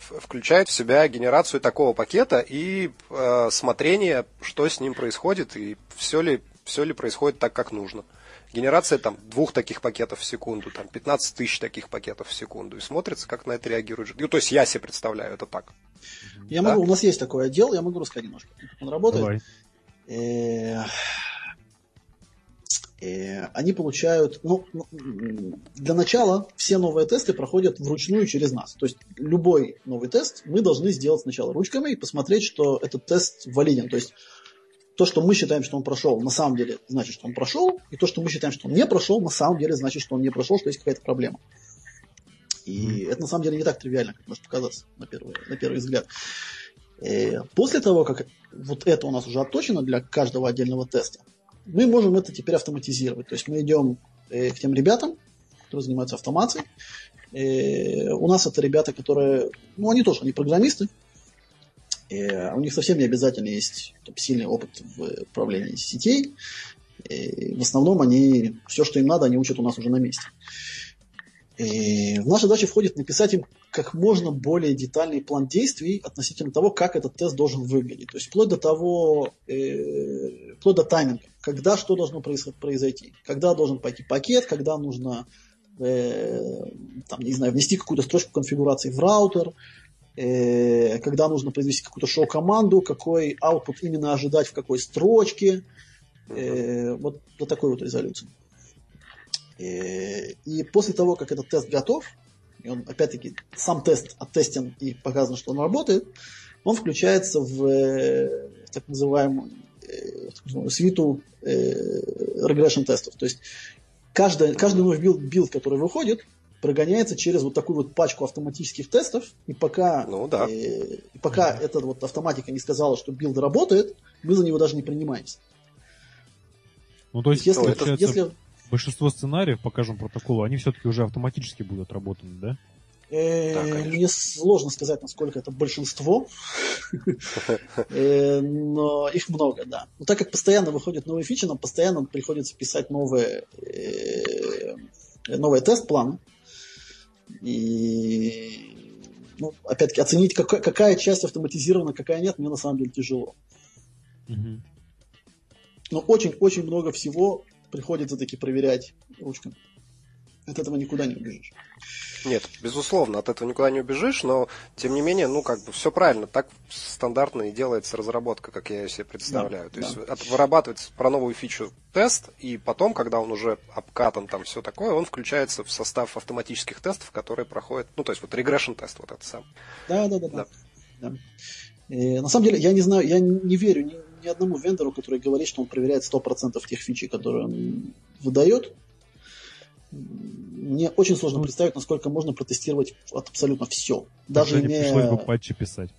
Speaker 2: включает в себя генерацию такого пакета и э, смотрение, что с ним происходит и все ли, все ли происходит так, как нужно. Генерация там двух таких пакетов в секунду, там 15 тысяч таких пакетов в секунду. И смотрится, как на это реагирует. Ну, то есть я себе представляю это так.
Speaker 3: Я да? могу, у нас есть такой отдел, я могу рассказать немножко. Он работает. Давай. Э, Э, они получают, ну, ну, для начала все новые тесты проходят вручную через нас. То есть любой новый тест мы должны сделать сначала ручками и посмотреть, что этот тест валиден. То есть то, что мы считаем, что он прошел, на самом деле значит, что он прошел, и то, что мы считаем, что он не прошел, на самом деле значит, что он не прошел, что есть какая-то проблема. И это на самом деле не так тривиально, как может показаться на первый, на первый взгляд. И э, после того, как вот это у нас уже отточено для каждого отдельного теста, мы можем это теперь автоматизировать. То есть мы идем э, к тем ребятам, которые занимаются автомацией. Э, у нас это ребята, которые, ну, они тоже, они программисты. Э, у них совсем не обязательно есть там, сильный опыт в управлении сетей. Э, в основном они, все, что им надо, они учат у нас уже на месте. И в нашу задачу входит написать им как можно более детальный план действий относительно того, как этот тест должен выглядеть. То есть вплоть до того, э, вплоть до тайминга, когда что должно произойти, когда должен пойти пакет, когда нужно э, там, не знаю, внести какую-то строчку конфигурации в раутер, э, когда нужно произвести какую-то шоу-команду, какой output именно ожидать в какой строчке. Э, вот до такой вот резолюции. Э, и после того, как этот тест готов, и он, опять-таки, сам тест оттестен и показано, что он работает, он включается в э, так называемую э, свиту э, regression тестов. То есть каждый, каждый новый билд, билд, который выходит, прогоняется через вот такую вот пачку автоматических тестов, и пока,
Speaker 2: ну, да.
Speaker 3: э, и пока mm-hmm. эта вот автоматика не сказала, что билд работает, мы за него даже не принимаемся.
Speaker 1: Ну, то есть, если, получается, если... большинство сценариев по каждому протоколу, они все-таки уже автоматически будут отработаны, да?
Speaker 3: Э, мне сложно сказать, насколько это большинство, э, но их много, да. Но так как постоянно выходят новые фичи, нам постоянно приходится писать новые, э, новые тест-планы. И, ну, опять-таки, оценить, какая, какая часть автоматизирована, какая нет, мне на самом деле тяжело. Но очень-очень много всего приходится таки проверять ручками. От этого никуда не убежишь.
Speaker 2: Нет, безусловно, от этого никуда не убежишь, но тем не менее, ну как бы все правильно, так стандартно и делается разработка, как я себе представляю. Да, То да. есть от, вырабатывается про новую фичу тест, и потом, когда он уже обкатан, там все такое, он включается в состав автоматических тестов, которые проходят, ну то есть вот regression тест вот это сам.
Speaker 3: Да, да, да, да. да. И, э, на самом деле, я не знаю, я не верю ни, ни одному вендору, который говорит, что он проверяет 100% тех фичей, которые он выдает мне очень сложно представить, насколько можно протестировать от абсолютно все.
Speaker 1: Даже имея... пришлось бы патчи писать.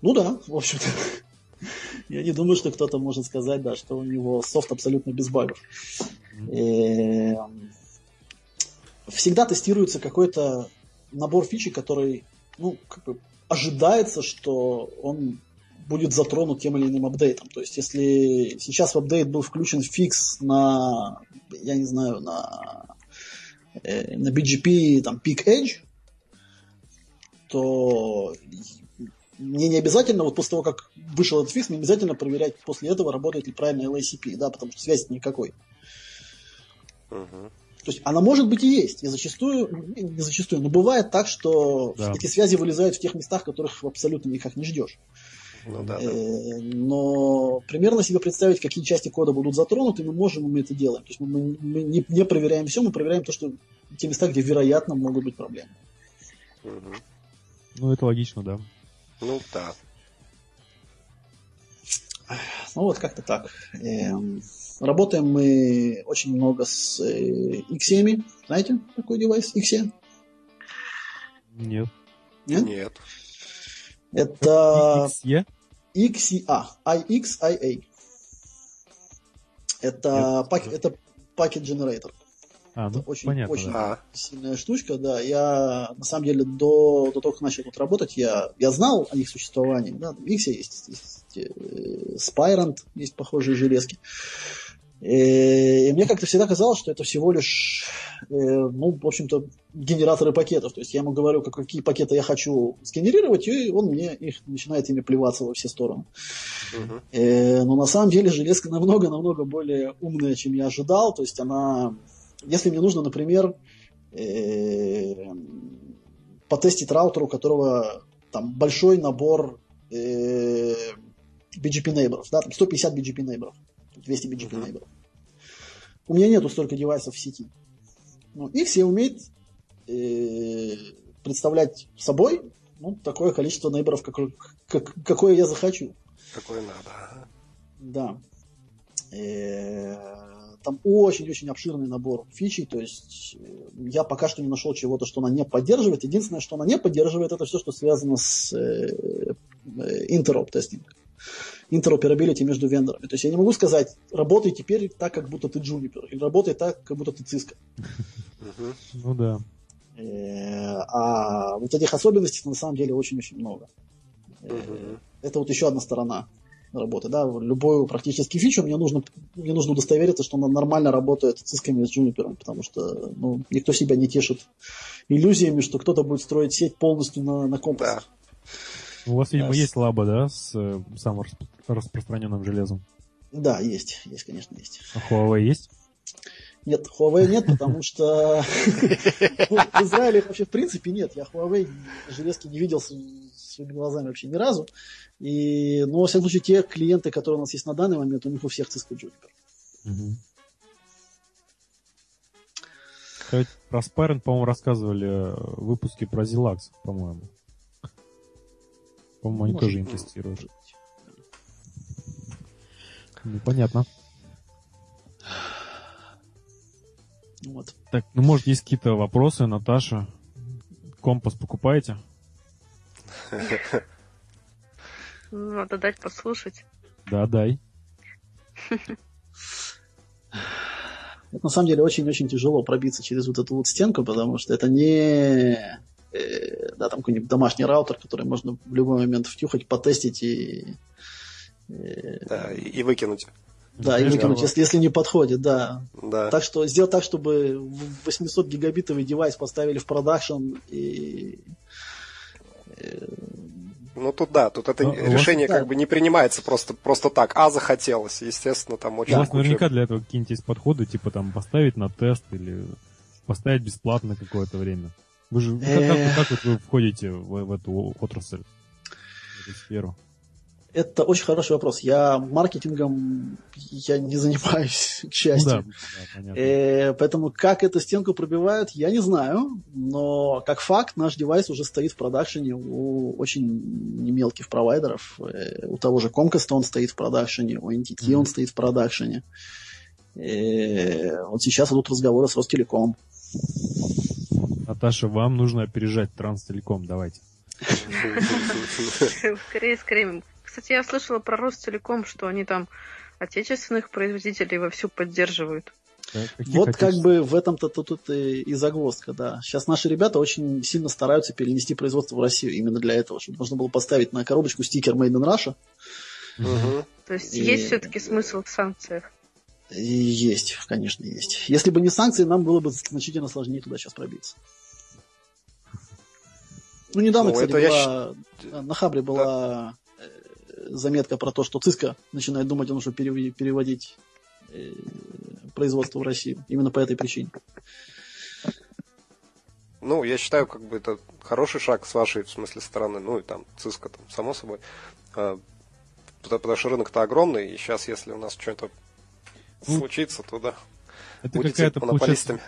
Speaker 3: Ну да, в общем-то. Я не думаю, что кто-то может сказать, да, что у него софт абсолютно без багов. Эм, всегда тестируется какой-то набор фичи, который, ну, как бы ожидается, что он будет затронут тем или иным апдейтом. То есть, если сейчас в апдейт был включен фикс на, я не знаю, на, э, на BGP там, Peak Edge, то мне не обязательно, вот после того, как вышел этот фикс, мне обязательно проверять после этого, работает ли правильно LACP, да, потому что связи никакой. То есть она может быть и есть, и зачастую, не зачастую, но бывает так, что да. эти связи вылезают в тех местах, которых абсолютно никак не ждешь. Ну, да, да. Э, но примерно себе представить, какие части кода будут затронуты, мы можем, и мы это делаем. То есть мы, мы не, не проверяем все, мы проверяем то, что те места, где вероятно могут быть проблемы.
Speaker 1: Угу. Ну, это логично, да.
Speaker 2: Ну, да.
Speaker 3: Ну, вот как-то так. Эм, работаем мы очень много с э, XM. Знаете такой девайс XM?
Speaker 1: Нет.
Speaker 3: Нет?
Speaker 2: Нет.
Speaker 3: Это...
Speaker 1: XE?
Speaker 3: XIA. IXIA. Это, пак, это пакет generator.
Speaker 1: А, ну, очень, понятно,
Speaker 3: очень
Speaker 1: да.
Speaker 3: сильная штучка, да. Я, на самом деле, до, до того, как начал тут работать, я, я знал о их существовании. Да, в X есть, есть э, Spirant, есть похожие железки. И, и мне как-то всегда казалось, что это всего лишь, э, ну, в общем-то, генераторы пакетов. То есть я ему говорю, какие пакеты я хочу сгенерировать, и он мне их начинает ими плеваться во все стороны. Э, но на самом деле железка намного-намного более умная, чем я ожидал. То есть она, если мне нужно, например, э, потестить раутер, у которого там большой набор э, BGP нейборов, да, там 150 BGP нейборов 200 BGP uh-huh. У меня нету столько девайсов в сети. Но их все умеет э, представлять собой ну, такое количество нейборов, какое, как, какое я захочу.
Speaker 2: Какое надо.
Speaker 3: Да. Э, там очень-очень обширный набор фичей, то есть э, я пока что не нашел чего-то, что она не поддерживает. Единственное, что она не поддерживает, это все, что связано с э, интероп тестингом интероперабилити между вендорами. То есть я не могу сказать, работай теперь так, как будто ты Juniper, или работай так, как будто ты Cisco.
Speaker 1: Ну да.
Speaker 3: Э, а вот этих особенностей на самом деле очень-очень много. Э, это вот еще одна сторона работы. Да? Любую практически фичу мне нужно, мне нужно удостовериться, что она нормально работает с цисками с Juniper, потому что ну, никто себя не тешит иллюзиями, что кто-то будет строить сеть полностью на, на компасах. Да.
Speaker 1: У вас, видимо, есть лаба, да, с э, самым распространенным железом?
Speaker 3: Да, есть, есть, конечно, есть.
Speaker 1: А Huawei есть?
Speaker 3: Нет, Huawei нет, потому что ну, в Израиле вообще в принципе нет. Я Huawei железки не видел своими глазами вообще ни разу. И, но, во всяком случае, те клиенты, которые у нас есть на данный момент, у них у всех Cisco Juniper.
Speaker 1: Кстати, про Spirent, по-моему, рассказывали э, в выпуске про Zilax, по-моему. По-моему, они
Speaker 3: Может,
Speaker 1: тоже им
Speaker 3: ну,
Speaker 1: тестируют. Ну, понятно.
Speaker 3: Вот.
Speaker 1: Так, ну, может, есть какие-то вопросы, Наташа? Компас покупаете?
Speaker 4: Ну, Надо дать послушать.
Speaker 1: Да, дай.
Speaker 3: Это на самом деле очень-очень тяжело пробиться через вот эту вот стенку, потому что это не э, да, там какой-нибудь домашний раутер, который можно в любой момент втюхать, потестить и э,
Speaker 2: Да, и, и выкинуть.
Speaker 3: да, и выкинуть,
Speaker 1: да.
Speaker 3: если, если не подходит, да.
Speaker 2: Да.
Speaker 3: Так что сделать так, чтобы в 800 гигабитовый девайс поставили в продакшн и
Speaker 2: Ну тут да, тут это
Speaker 1: Ну, у вас-
Speaker 2: решение
Speaker 3: да.
Speaker 2: как бы не принимается просто, просто так, а захотелось. Естественно, там
Speaker 1: У
Speaker 2: очень
Speaker 1: вас
Speaker 2: куча-
Speaker 1: наверняка для этого какие-нибудь есть подходы, типа там поставить на тест или поставить бесплатно какое-то время. Вы же, как, как- как вот вы входите в, в эту отрасль, в эту сферу?
Speaker 3: это очень хороший вопрос. Я маркетингом я не занимаюсь, к
Speaker 1: Ну
Speaker 3: счастью.
Speaker 1: да, да.
Speaker 3: Э, поэтому как эту стенку пробивают, я не знаю. Но как факт, наш девайс уже стоит в продакшене у очень мелких провайдеров. Э, у того же Comcast он стоит в продакшене, у NTT он
Speaker 1: Мгм.
Speaker 3: стоит в продакшене. Э, вот сейчас идут разговоры с Ростелеком.
Speaker 1: Наташа, вам нужно опережать Транстелеком, давайте.
Speaker 4: Скорее, скорее. Кстати, я слышала про Ростелеком, что они там отечественных производителей вовсю поддерживают.
Speaker 1: Да,
Speaker 3: Вот как бы в этом-то тут, тут и, и загвоздка, да. Сейчас наши ребята очень сильно стараются перенести производство в Россию именно для этого, чтобы можно было поставить на коробочку стикер Made in Russia.
Speaker 2: Мгм.
Speaker 4: То есть
Speaker 3: И-
Speaker 4: есть все-таки смысл в санкциях.
Speaker 3: Есть, конечно, есть. Если бы не санкции, нам было бы значительно сложнее туда сейчас пробиться. Ну, недавно,
Speaker 2: Ну,
Speaker 3: кстати,
Speaker 2: я
Speaker 3: была, э, на Хабре была э, заметка про то, что Циска начинает думать о том, перев- переводить э, производство в Россию. Именно по этой причине.
Speaker 2: Ну, я считаю, как бы это хороший шаг с вашей, в смысле, стороны, ну и там циска, там, само собой. А, потому что рынок-то огромный, и сейчас, если у нас что-то
Speaker 1: Ну,
Speaker 2: случится, то да,
Speaker 1: Это какая-то получается
Speaker 2: монополистами.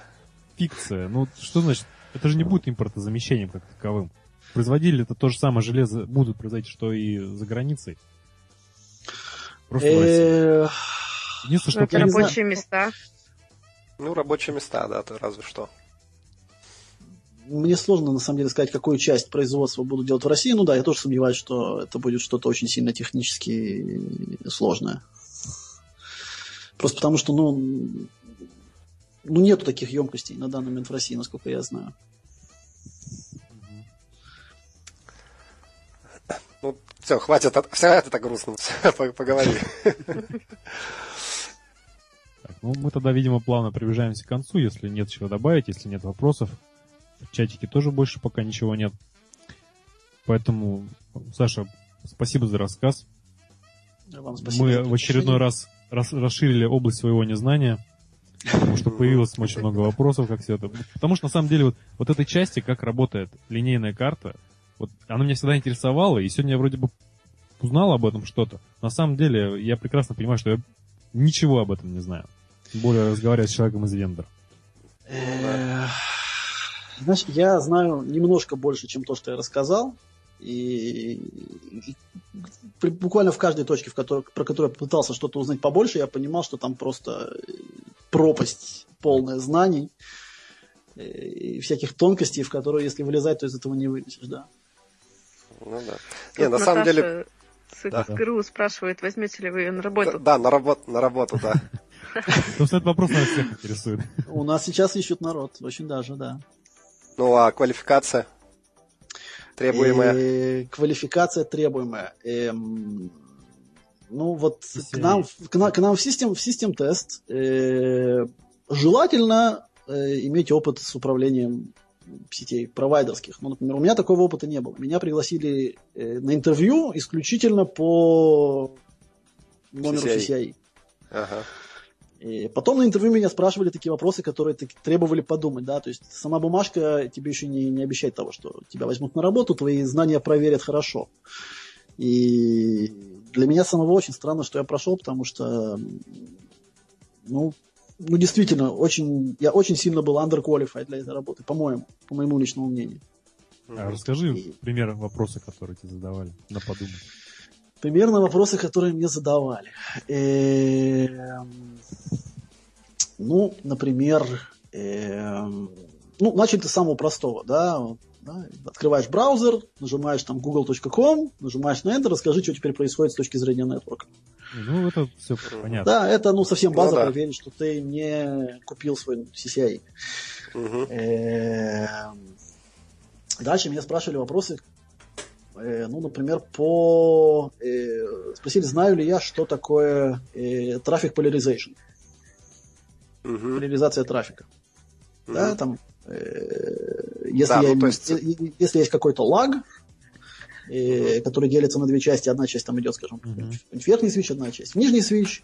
Speaker 1: фикция. Ну, что значит? Это же не будет импортозамещением как таковым. Производили это то же самое железо будут производить, что и за границей. Просто в России.
Speaker 3: Э,
Speaker 1: Единственное, что
Speaker 4: Ну, это рабочие места.
Speaker 2: Ну, рабочие места, да, то разве что.
Speaker 3: Мне сложно, на самом деле, сказать, какую часть производства будут делать в России. Ну да, я тоже сомневаюсь, что это будет что-то очень сильно технически сложное. Просто потому что, ну, ну нету таких емкостей на данный момент в России, насколько я знаю.
Speaker 2: Ну, все, хватит, от- все это так грустно, Всё, по- поговорили.
Speaker 1: Так, ну, мы тогда, видимо, плавно приближаемся к концу, если нет чего добавить, если нет вопросов. В чатике тоже больше пока ничего нет. Поэтому, Саша, спасибо за рассказ.
Speaker 3: Вам спасибо.
Speaker 1: мы в очередной раз, рас- расширили область своего незнания, потому что появилось очень много вопросов, как все это. Потому что, на самом деле, вот, вот этой части, как работает линейная карта, вот она меня всегда интересовала, и сегодня я вроде бы узнал об этом что-то. На самом деле, я прекрасно понимаю, что я ничего об этом не знаю. Тем более разговаривать с человеком из вендора.
Speaker 3: Знаешь, я знаю немножко больше, чем то, что я рассказал. И, и при- буквально в каждой точке, в которой, про которую я пытался что-то узнать побольше, я понимал, что там просто пропасть полная знаний э, и всяких тонкостей, в которые, если вылезать, то из этого не вылезешь, да.
Speaker 2: Ну да.
Speaker 4: Тут
Speaker 2: Не, на самом
Speaker 4: Наташа
Speaker 2: деле,
Speaker 4: с
Speaker 2: Да.
Speaker 4: ГРУ спрашивает, возьмете ли вы ее на работу.
Speaker 2: да, на работу, на работу, да.
Speaker 1: Собственно, этот вопрос нас всех интересует.
Speaker 3: У нас сейчас ищут народ, очень даже, да.
Speaker 2: Ну, а квалификация требуемая?
Speaker 3: Э, квалификация требуемая. Эм, ну вот к нам, к, на- к нам в систем, в систем тест э, желательно э, иметь опыт с управлением сетей провайдерских. Ну, например, у меня такого опыта не было. Меня пригласили э, на интервью исключительно по номеру
Speaker 2: CCIE.
Speaker 3: CCIE.
Speaker 2: Ага.
Speaker 3: И потом на интервью меня спрашивали такие вопросы, которые требовали подумать, да, то есть сама бумажка тебе еще не, не обещает того, что тебя возьмут на работу, твои знания проверят хорошо. И для меня самого очень странно, что я прошел, потому что, ну, ну, действительно, очень, я очень сильно был underqualified для этой работы, по-моему, по моему личному мнению.
Speaker 1: А расскажи и... пример вопроса, которые тебе задавали, на подумать.
Speaker 3: Примерно вопросы, которые мне задавали. Эм, ну, например, эм, ну, начали с самого простого, да, да, открываешь браузер, нажимаешь там google.com, нажимаешь на Enter, расскажи, что теперь происходит с точки зрения нетворка.
Speaker 1: Ну, это все понятно.
Speaker 3: Да, это, ну, совсем база ну, да. проверить, что ты не купил свой CCI. Угу. Дальше меня спрашивали вопросы, э, ну, например, по... Э, спросили, знаю ли я, что такое трафик поляризation. Поляризация трафика. Да, там если, да, я, ну, есть... если есть какой-то лаг, uh который делится на две части, одна часть там идет, скажем, uh верхний свич, одна часть нижний свич,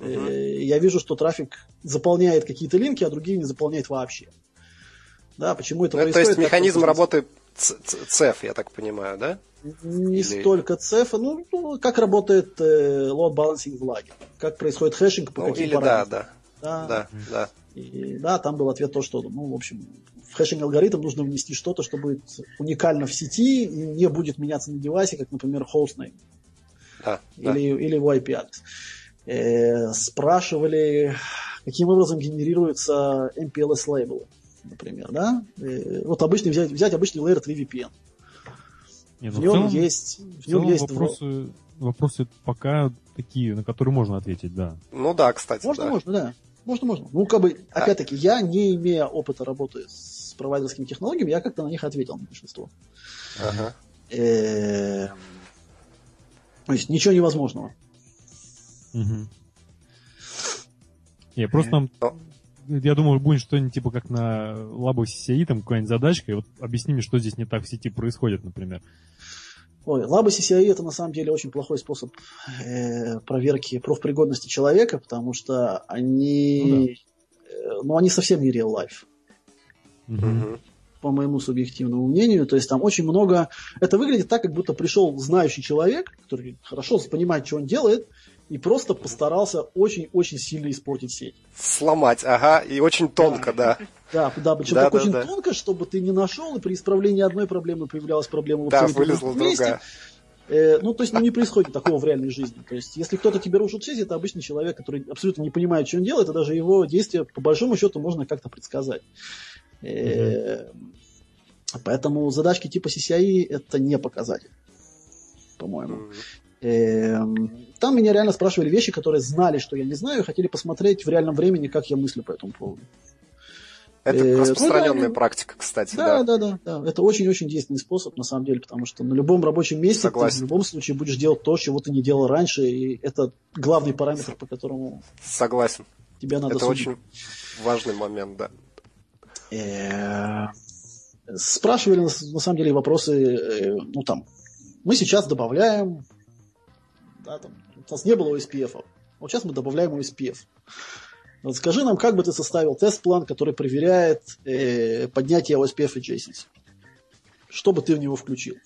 Speaker 3: э я вижу, что трафик заполняет какие-то линки, а другие не заполняет вообще. Да, почему это
Speaker 2: ну,
Speaker 3: происходит?
Speaker 2: То есть механизм работы CEF, я так понимаю, да?
Speaker 3: Не Или... столько CEF, ну, ну как работает э, load balancing в LAG е, как происходит hashing по ну, каким
Speaker 2: или параметрам. Да, да, да, да, да.
Speaker 3: И, да, там был ответ то, что, ну, в общем, в hashing -алгоритм нужно внести что-то, что будет уникально в сети и не будет меняться на девайсе, как, например, hostname.
Speaker 2: Да,
Speaker 3: или, да. или его IP-адрес. Э, спрашивали, каким образом генерируются MPLS-лейблы, например, да? Э, вот обычный, взять, взять обычный Layer 3 VPN.
Speaker 1: Нет, в, в нем целом, есть, в нем есть вопросы, дво... вопросы пока такие, на которые можно ответить, да.
Speaker 2: Ну да, кстати.
Speaker 3: Можно,
Speaker 2: да.
Speaker 3: можно, да. Можно, можно. Ну, как бы, а. опять-таки, я, не имея опыта работы с провайдерскими технологиями, я как-то на них ответил на большинство. Ага. Эм, то есть ничего невозможного.
Speaker 1: Угу. Я просто там, я думаю, будет что-нибудь типа как на лабу CCI, там какая-нибудь задачка, и вот объясни мне, что здесь не так в сети происходит, например.
Speaker 3: Ой, лабы CCI это на самом деле очень плохой способ э, проверки профпригодности человека, потому что они, ну, да. э, ну, они совсем не real life. Угу. По моему субъективному мнению. То есть там очень много... Это выглядит так, как будто пришел знающий человек, который хорошо понимает, что он делает, и просто постарался очень-очень сильно испортить сеть.
Speaker 2: Сломать, ага, и очень тонко, да.
Speaker 3: Да, да, причем да, так да, очень да. тонко, чтобы ты не нашел, и при исправлении одной проблемы появлялась проблема
Speaker 2: Да, вылезла другая.
Speaker 3: Э, ну, то есть, ну, не происходит такого в реальной жизни. То есть, если кто-то тебе рушит сеть, это обычный человек, который абсолютно не понимает, что он делает, и даже его действия, по большому счету, можно как-то предсказать. Э, поэтому задачки типа CCI это не показатель, по-моему. Эм, там меня реально спрашивали вещи, которые знали, что я не знаю, и хотели посмотреть в реальном времени, как я мыслю по этому поводу.
Speaker 2: Это э, распространенная ну, да, практика, кстати.
Speaker 3: Да, да, да, да, да. Это очень-очень действенный способ, на самом деле, потому что на любом рабочем месте Согласен. ты в любом случае будешь делать то, чего ты не делал раньше, и это главный параметр, по которому
Speaker 2: Согласен.
Speaker 3: тебя надо
Speaker 2: Это судить. очень важный момент, да.
Speaker 3: Э, спрашивали, на самом деле, вопросы, э, ну там, мы сейчас добавляем да, там, у нас не было OSPF. Вот сейчас мы добавляем OSPF. Вот скажи нам, как бы ты составил тест-план, который проверяет э, поднятие OSPF и adjacency. Что бы ты в него включил?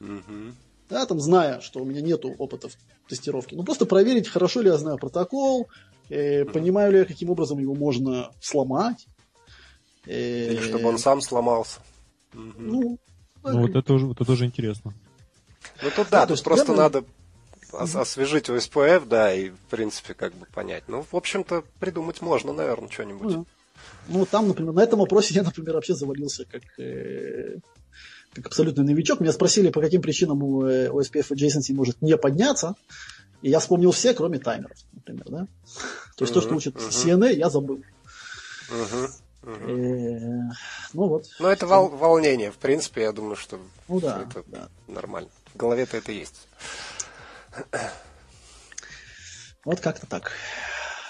Speaker 3: Mm-hmm. Да, там, зная, что у меня нет опыта в тестировке. Ну, просто проверить, хорошо ли я знаю протокол, э, mm-hmm. понимаю ли я, каким образом его можно сломать.
Speaker 2: Э, Или чтобы он сам сломался.
Speaker 3: Mm-hmm. Ну,
Speaker 1: ну вот, это, уже, это тоже интересно.
Speaker 2: Ну тут да, да тут просто надо mm-hmm. освежить ОСПФ, да, и в принципе как бы понять. Ну, в общем-то, придумать можно, наверное, что-нибудь.
Speaker 3: Mm-hmm. Ну, там, например, на этом вопросе я, например, вообще завалился как, э, как абсолютный новичок. Меня спросили, по каким причинам у э, OSPF adjacency может не подняться. И я вспомнил все, кроме таймеров, например, да. То есть uh-huh, то, что учат uh-huh. CNA, я забыл. Uh-huh. Uh-huh. ну вот.
Speaker 2: Ну, это вол- волнение. В принципе, я думаю, что
Speaker 3: ну, да,
Speaker 2: это
Speaker 3: да.
Speaker 2: нормально. В голове-то это есть.
Speaker 3: Вот как-то так.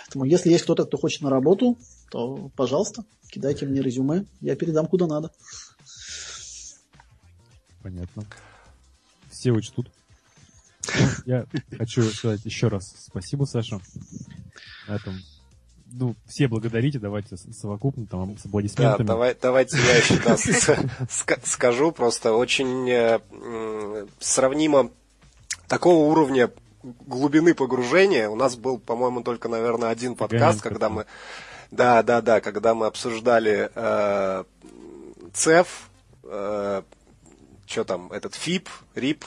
Speaker 3: Поэтому, если есть кто-то, кто хочет на работу, то, пожалуйста, кидайте мне резюме, я передам куда надо.
Speaker 1: Понятно. Все учтут. Я хочу сказать еще раз спасибо, Саша. На этом ну, все благодарите, давайте совокупно, там, с аплодисментами.
Speaker 2: Да, давай, давайте я еще да, скажу, просто очень э, сравнимо такого уровня глубины погружения. У нас был, по-моему, только, наверное, один подкаст, когда мы... Да, да, да, когда мы обсуждали э, ЦЕФ, э, что там, этот ФИП, РИП,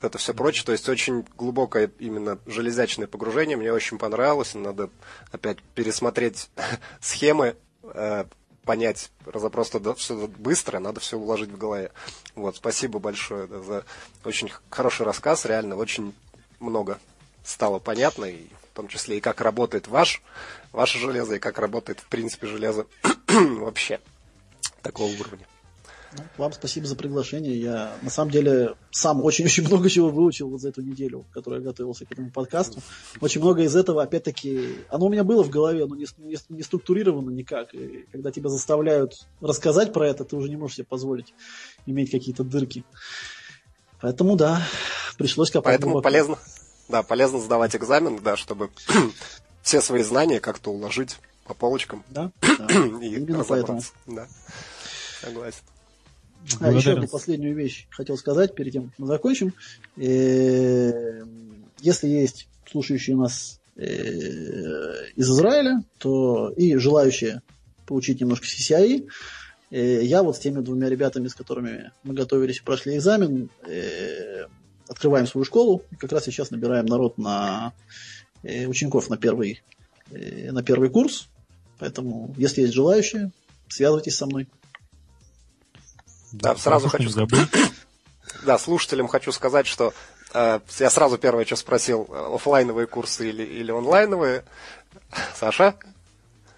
Speaker 2: это все прочее. То есть очень глубокое именно железячное погружение. Мне очень понравилось. Надо опять пересмотреть схемы, э, понять, просто да, все быстро, надо все уложить в голове. Вот, спасибо большое да, за очень хороший рассказ. Реально очень много стало понятно, и в том числе и как работает ваш, ваше железо, и как работает, в принципе, железо вообще такого уровня.
Speaker 3: Ну, вам спасибо за приглашение. Я на самом деле сам очень-очень много чего выучил вот за эту неделю, в которой я готовился к этому подкасту. Очень много из этого, опять-таки, оно у меня было в голове, но не, не, не структурировано никак. И когда тебя заставляют рассказать про это, ты уже не можешь себе позволить иметь какие-то дырки. Поэтому да, пришлось копать.
Speaker 2: Поэтому глубоко. полезно, да, полезно сдавать экзамен, да, чтобы все свои знания как-то уложить по полочкам.
Speaker 3: Да, да.
Speaker 2: и Именно поэтому. Да. Согласен.
Speaker 3: А, еще одну последнюю вещь хотел сказать перед тем, как мы закончим. Э, если есть слушающие нас э, из Израиля, то и желающие получить немножко CCI, я вот с теми двумя ребятами, с которыми мы готовились и прошли экзамен, открываем свою школу. И как раз сейчас набираем народ на учеников на первый, на первый курс. Поэтому, если есть желающие, связывайтесь со мной.
Speaker 2: Да, сразу хочу сказать. Да, слушателям хочу сказать, что э, я сразу первое, что спросил, э, офлайновые курсы или, или онлайновые. Саша?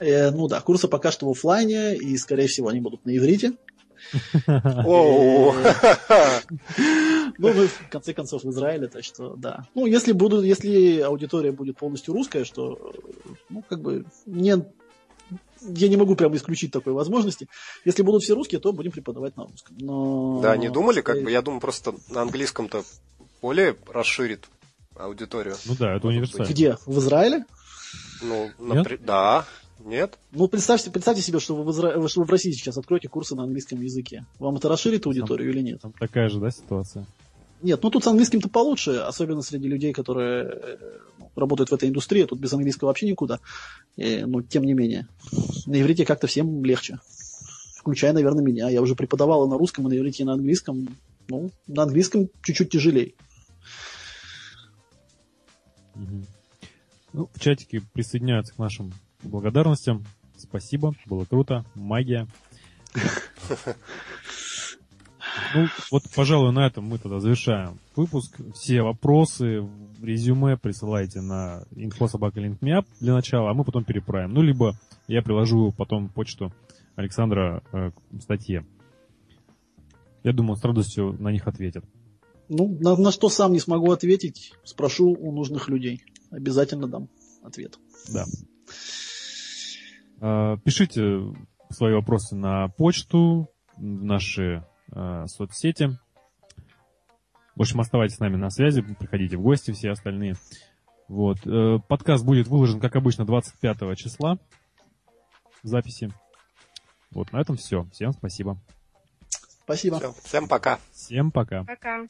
Speaker 3: Э, ну да, курсы пока что в офлайне, и, скорее всего, они будут на иврите.
Speaker 2: Ну,
Speaker 3: мы в конце концов в Израиле, так что да. Ну, если буду, если аудитория будет полностью русская, что, ну, как бы, не я не могу прямо исключить такой возможности. Если будут все русские, то будем преподавать на русском. Но...
Speaker 2: Да, не думали, как бы, я думаю, просто на английском-то более расширит аудиторию.
Speaker 1: Ну да, это универсально.
Speaker 3: Где? В Израиле?
Speaker 2: Ну, напри... да. Нет?
Speaker 3: Ну, представьте, представьте себе, что вы, в Изра... что вы в России сейчас откроете курсы на английском языке. Вам это расширит аудиторию
Speaker 1: там,
Speaker 3: или нет?
Speaker 1: Там такая же, да, ситуация?
Speaker 3: Нет, ну тут с английским-то получше, особенно среди людей, которые э, ну, работают в этой индустрии, тут без английского вообще никуда. И, ну, тем не менее, на иврите как-то всем легче. Включая, наверное, меня. Я уже преподавала на русском, и на иврите, и на английском. Ну, на английском чуть-чуть тяжелее.
Speaker 1: Ну, в чатике присоединяются к нашим благодарностям. Спасибо, было круто, магия. Ну, вот, пожалуй, на этом мы тогда завершаем выпуск. Все вопросы, резюме присылайте на infosobaka.linkmeup для начала, а мы потом переправим. Ну, либо я приложу потом почту Александра э, к статье. Я думаю, с радостью на них ответят.
Speaker 3: Ну, на, на что сам не смогу ответить, спрошу у нужных людей. Обязательно дам ответ.
Speaker 1: Да. Э, пишите свои вопросы на почту, в наши э, соцсети. В общем, оставайтесь с нами на связи, приходите в гости все остальные. Вот. Э, подкаст будет выложен, как обычно, 25 числа в записи. Вот, на этом все. Всем спасибо.
Speaker 3: Спасибо.
Speaker 2: Все. Всем пока.
Speaker 1: Всем пока.
Speaker 4: Пока.